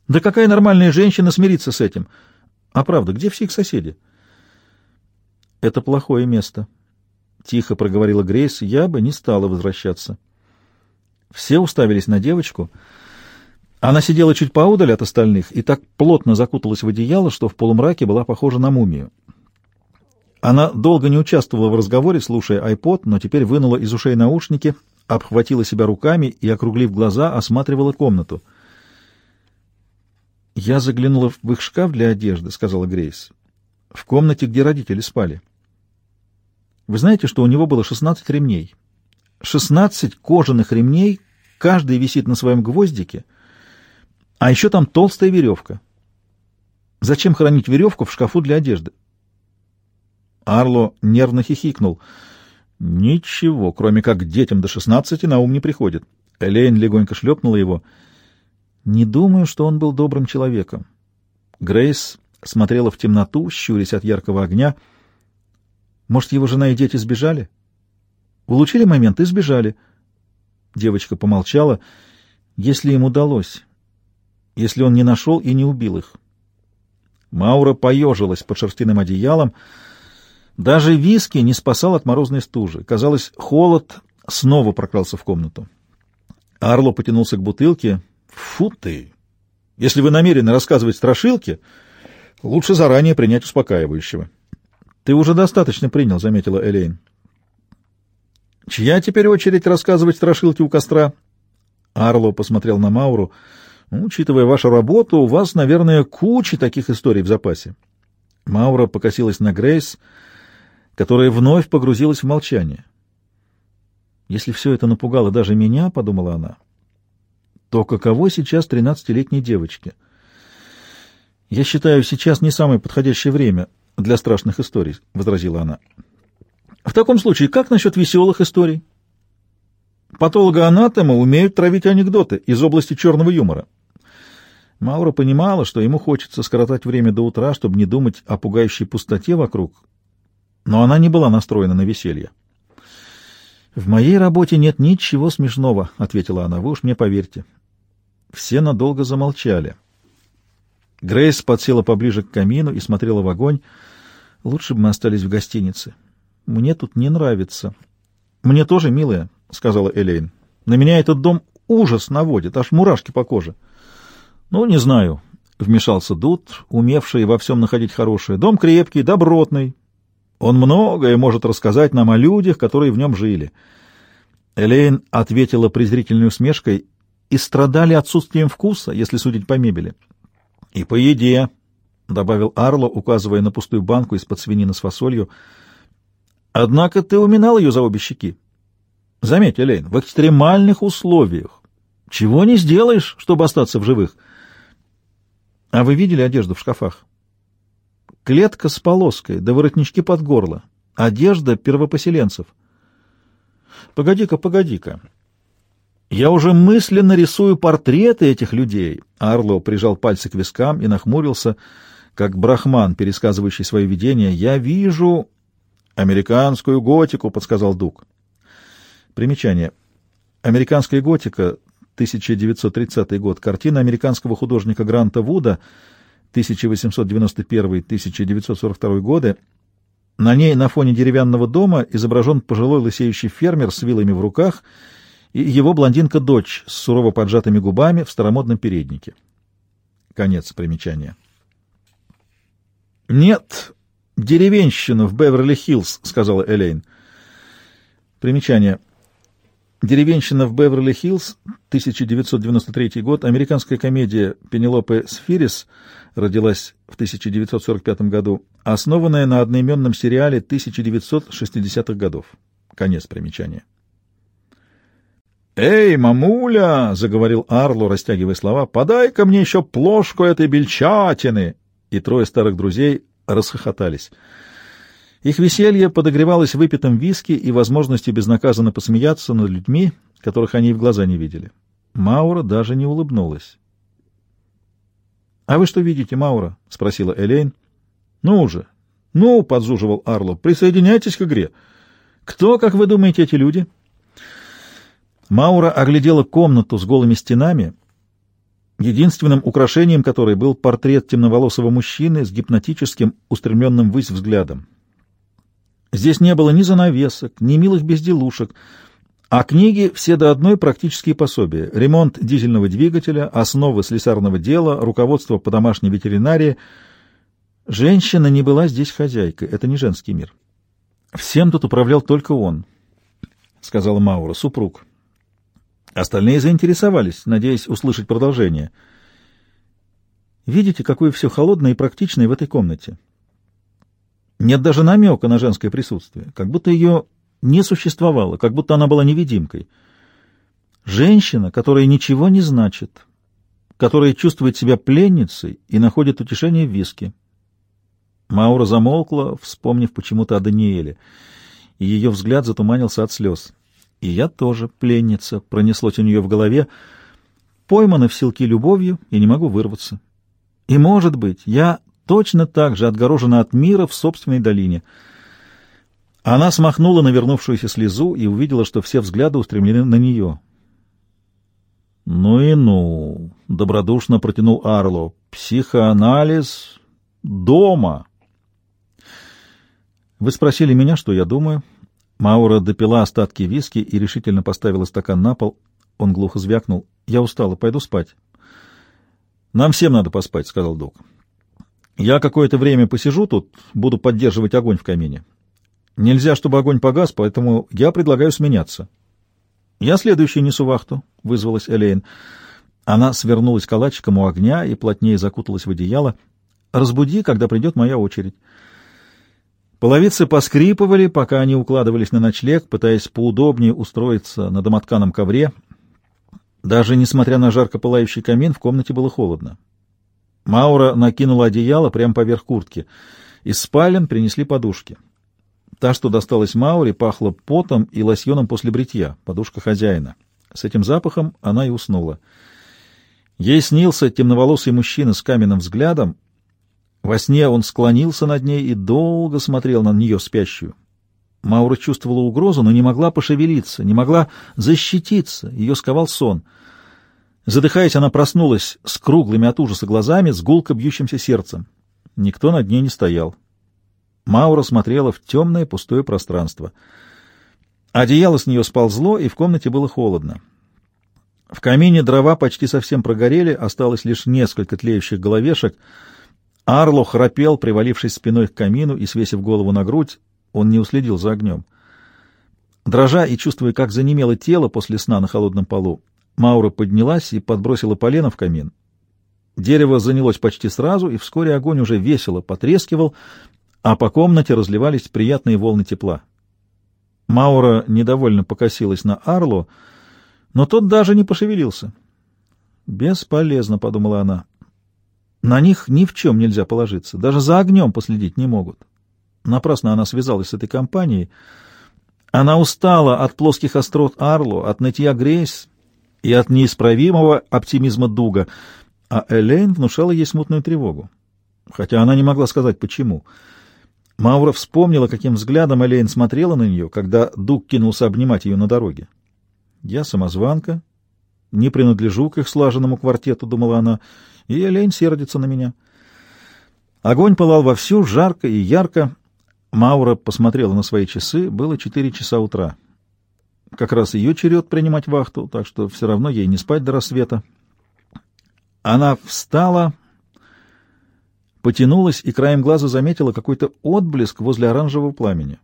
Да какая нормальная женщина смирится с этим? А правда, где все их соседи?» «Это плохое место», — тихо проговорила Грейс. «Я бы не стала возвращаться». Все уставились на девочку — Она сидела чуть поодаль от остальных и так плотно закуталась в одеяло, что в полумраке была похожа на мумию. Она долго не участвовала в разговоре, слушая айпод, но теперь вынула из ушей наушники, обхватила себя руками и, округлив глаза, осматривала комнату. «Я заглянула в их шкаф для одежды», — сказала Грейс, — «в комнате, где родители спали. Вы знаете, что у него было 16 ремней? 16 кожаных ремней, каждый висит на своем гвоздике — а еще там толстая веревка. Зачем хранить веревку в шкафу для одежды? Арло нервно хихикнул. Ничего, кроме как детям до шестнадцати, на ум не приходит. Элейн легонько шлепнула его. Не думаю, что он был добрым человеком. Грейс смотрела в темноту, щурясь от яркого огня. Может, его жена и дети сбежали? Улучили момент и сбежали. Девочка помолчала. Если им удалось если он не нашел и не убил их. Маура поежилась под шерстяным одеялом. Даже виски не спасал от морозной стужи. Казалось, холод снова прокрался в комнату. Арло потянулся к бутылке. «Фу ты! Если вы намерены рассказывать страшилки, лучше заранее принять успокаивающего». «Ты уже достаточно принял», — заметила Элейн. «Чья теперь очередь рассказывать страшилки у костра?» Арло посмотрел на Мауру. Ну, учитывая вашу работу, у вас, наверное, куча таких историй в запасе. Маура покосилась на Грейс, которая вновь погрузилась в молчание. Если все это напугало даже меня, — подумала она, — то каково сейчас тринадцатилетней девочке? Я считаю, сейчас не самое подходящее время для страшных историй, — возразила она. В таком случае, как насчет веселых историй? Патологоанатомы умеют травить анекдоты из области черного юмора. Маура понимала, что ему хочется скоротать время до утра, чтобы не думать о пугающей пустоте вокруг, но она не была настроена на веселье. «В моей работе нет ничего смешного», — ответила она, — «вы уж мне поверьте». Все надолго замолчали. Грейс подсела поближе к камину и смотрела в огонь. «Лучше бы мы остались в гостинице. Мне тут не нравится». «Мне тоже, милая», — сказала Элейн. «На меня этот дом ужас наводит, аж мурашки по коже». «Ну, не знаю», — вмешался Дуд, умевший во всем находить хорошее. «Дом крепкий, добротный. Он многое может рассказать нам о людях, которые в нем жили». Элейн ответила презрительной усмешкой и страдали отсутствием вкуса, если судить по мебели. «И по еде», — добавил Арло, указывая на пустую банку из-под свинины с фасолью. «Однако ты уминал ее за обе щеки. Заметь, Элейн, в экстремальных условиях. Чего не сделаешь, чтобы остаться в живых?» А вы видели одежду в шкафах? Клетка с полоской, да воротнички под горло. Одежда первопоселенцев. Погоди-ка, погоди-ка. Я уже мысленно рисую портреты этих людей. Арло прижал пальцы к вискам и нахмурился, как брахман, пересказывающий свои видения. Я вижу американскую готику, подсказал Дук. Примечание. Американская готика 1930 год. Картина американского художника Гранта Вуда 1891-1942 годы. На ней на фоне деревянного дома изображен пожилой лысеющий фермер с вилами в руках и его блондинка-дочь с сурово поджатыми губами в старомодном переднике. Конец примечания. «Нет, деревенщина в Беверли-Хиллз», — сказала Элейн. Примечание — «Деревенщина в Беверли-Хиллз», 1993 год, американская комедия Пенелопы Сфирис родилась в 1945 году, основанная на одноименном сериале 1960-х годов. Конец примечания. «Эй, мамуля!» — заговорил Арло, растягивая слова. «Подай-ка мне еще плошку этой бельчатины!» И трое старых друзей расхохотались. Их веселье подогревалось выпитым виски и возможностью безнаказанно посмеяться над людьми, которых они в глаза не видели. Маура даже не улыбнулась. — А вы что видите, Маура? — спросила Элейн. — Ну уже. — Ну, — подзуживал Арло, — присоединяйтесь к игре. Кто, как вы думаете, эти люди? Маура оглядела комнату с голыми стенами, единственным украшением которой был портрет темноволосого мужчины с гипнотическим, устремленным ввысь взглядом. Здесь не было ни занавесок, ни милых безделушек. А книги все до одной практические пособия. Ремонт дизельного двигателя, основы слесарного дела, руководство по домашней ветеринарии. Женщина не была здесь хозяйкой, это не женский мир. Всем тут управлял только он, — сказала Маура, супруг. Остальные заинтересовались, надеясь услышать продолжение. Видите, какое все холодное и практичное в этой комнате? Нет даже намека на женское присутствие, как будто ее не существовало, как будто она была невидимкой. Женщина, которая ничего не значит, которая чувствует себя пленницей и находит утешение в виске. Маура замолкла, вспомнив почему-то о Даниэле, и ее взгляд затуманился от слез. «И я тоже пленница», — пронеслось у нее в голове, поймана в силки любовью и не могу вырваться. И, может быть, я точно так же отгорожена от мира в собственной долине — она смахнула навернувшуюся слезу и увидела, что все взгляды устремлены на нее. «Ну и ну!» — добродушно протянул Арло. «Психоанализ дома!» «Вы спросили меня, что я думаю?» Маура допила остатки виски и решительно поставила стакан на пол. Он глухо звякнул. «Я устала, пойду спать». «Нам всем надо поспать», — сказал док. «Я какое-то время посижу тут, буду поддерживать огонь в камине. Нельзя, чтобы огонь погас, поэтому я предлагаю сменяться. Я следующий несу вахту, — вызвалась Элейн. Она свернулась калачиком у огня и плотнее закуталась в одеяло. Разбуди, когда придет моя очередь. Половицы поскрипывали, пока они укладывались на ночлег, пытаясь поудобнее устроиться на домотканом ковре. Даже несмотря на жарко пылающий камин, в комнате было холодно. Маура накинула одеяло прямо поверх куртки. Из спален принесли подушки. Та, что досталась Мауре, пахла потом и лосьоном после бритья, подушка хозяина. С этим запахом она и уснула. Ей снился темноволосый мужчина с каменным взглядом. Во сне он склонился над ней и долго смотрел на нее спящую. Маура чувствовала угрозу, но не могла пошевелиться, не могла защититься. Ее сковал сон. Задыхаясь, она проснулась с круглыми от ужаса глазами, с гулко бьющимся сердцем. Никто над ней не стоял. Маура смотрела в темное пустое пространство. Одеяло с нее сползло, и в комнате было холодно. В камине дрова почти совсем прогорели, осталось лишь несколько тлеющих головешек. Арло храпел, привалившись спиной к камину и свесив голову на грудь. Он не уследил за огнем. Дрожа и чувствуя, как занемело тело после сна на холодном полу, Маура поднялась и подбросила полено в камин. Дерево занялось почти сразу, и вскоре огонь уже весело потрескивал, а по комнате разливались приятные волны тепла. Маура недовольно покосилась на Арло, но тот даже не пошевелился. «Бесполезно», — подумала она. «На них ни в чем нельзя положиться, даже за огнем последить не могут». Напрасно она связалась с этой компанией. Она устала от плоских острот Арло, от нытья Грейс и от неисправимого оптимизма Дуга, а Элейн внушала ей смутную тревогу, хотя она не могла сказать, почему — Маура вспомнила, каким взглядом Элейн смотрела на нее, когда Дуг кинулся обнимать ее на дороге. «Я самозванка, не принадлежу к их слаженному квартету», — думала она, — «и Элейн сердится на меня». Огонь пылал вовсю, жарко и ярко. Маура посмотрела на свои часы, было четыре часа утра. Как раз ее черед принимать вахту, так что все равно ей не спать до рассвета. Она встала потянулась и краем глаза заметила какой-то отблеск возле оранжевого пламени.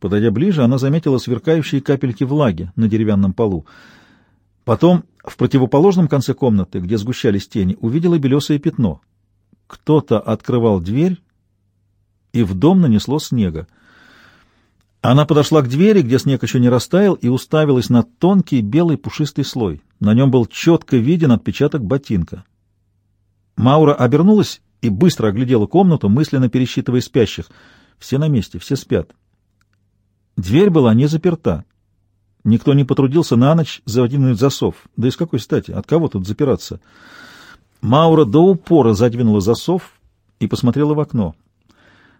Подойдя ближе, она заметила сверкающие капельки влаги на деревянном полу. Потом в противоположном конце комнаты, где сгущались тени, увидела белесое пятно. Кто-то открывал дверь, и в дом нанесло снега. Она подошла к двери, где снег еще не растаял, и уставилась на тонкий белый пушистый слой. На нем был четко виден отпечаток ботинка. Маура обернулась и быстро оглядела комнату, мысленно пересчитывая спящих. Все на месте, все спят. Дверь была не заперта. Никто не потрудился на ночь задвинуть засов. Да из какой стати? От кого тут запираться? Маура до упора задвинула засов и посмотрела в окно.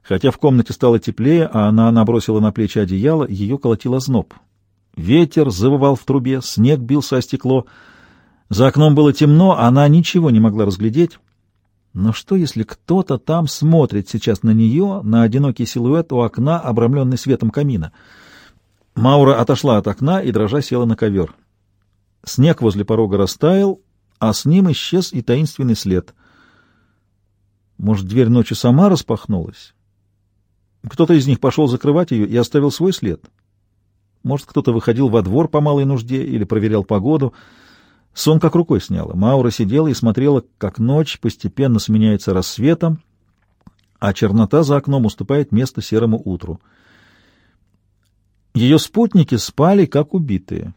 Хотя в комнате стало теплее, а она набросила на плечи одеяло, ее колотило зноб. Ветер завывал в трубе, снег бился о стекло. За окном было темно, она ничего не могла разглядеть. Но что, если кто-то там смотрит сейчас на нее, на одинокий силуэт у окна, обрамленный светом камина? Маура отошла от окна и, дрожа, села на ковер. Снег возле порога растаял, а с ним исчез и таинственный след. Может, дверь ночью сама распахнулась? Кто-то из них пошел закрывать ее и оставил свой след. Может, кто-то выходил во двор по малой нужде или проверял погоду. Сон как рукой сняла. Маура сидела и смотрела, как ночь постепенно сменяется рассветом, а чернота за окном уступает место серому утру. Ее спутники спали, как убитые.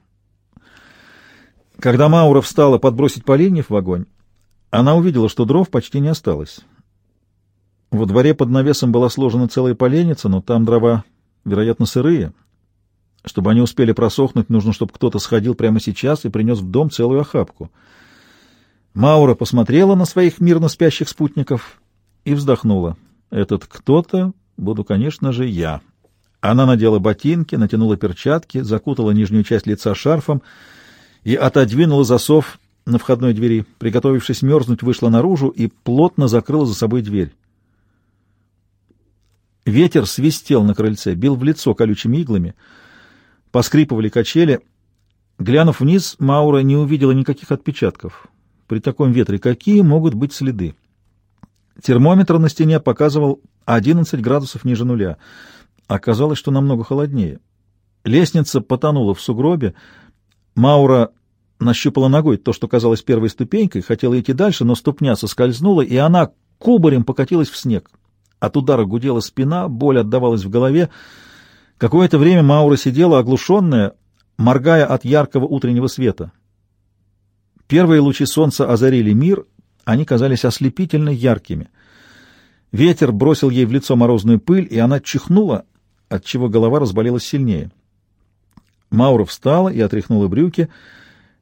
Когда Маура встала подбросить поленьев в огонь, она увидела, что дров почти не осталось. Во дворе под навесом была сложена целая поленница, но там дрова, вероятно, сырые. Чтобы они успели просохнуть, нужно, чтобы кто-то сходил прямо сейчас и принес в дом целую охапку. Маура посмотрела на своих мирно спящих спутников и вздохнула. «Этот кто-то буду, конечно же, я». Она надела ботинки, натянула перчатки, закутала нижнюю часть лица шарфом и отодвинула засов на входной двери. Приготовившись мерзнуть, вышла наружу и плотно закрыла за собой дверь. Ветер свистел на крыльце, бил в лицо колючими иглами, поскрипывали качели. Глянув вниз, Маура не увидела никаких отпечатков. При таком ветре какие могут быть следы? Термометр на стене показывал 11 градусов ниже нуля — Оказалось, что намного холоднее. Лестница потонула в сугробе. Маура нащупала ногой то, что казалось первой ступенькой, хотела идти дальше, но ступня соскользнула, и она кубарем покатилась в снег. От удара гудела спина, боль отдавалась в голове. Какое-то время Маура сидела оглушенная, моргая от яркого утреннего света. Первые лучи солнца озарили мир, они казались ослепительно яркими. Ветер бросил ей в лицо морозную пыль, и она чихнула, отчего голова разболелась сильнее. Маура встала и отряхнула брюки,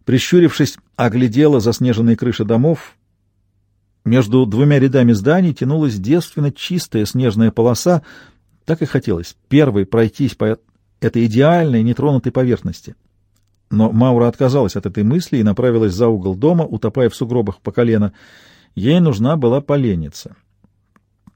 прищурившись, оглядела заснеженные крыши домов. Между двумя рядами зданий тянулась девственно чистая снежная полоса, так и хотелось первой пройтись по этой идеальной, нетронутой поверхности. Но Маура отказалась от этой мысли и направилась за угол дома, утопая в сугробах по колено. Ей нужна была поленница —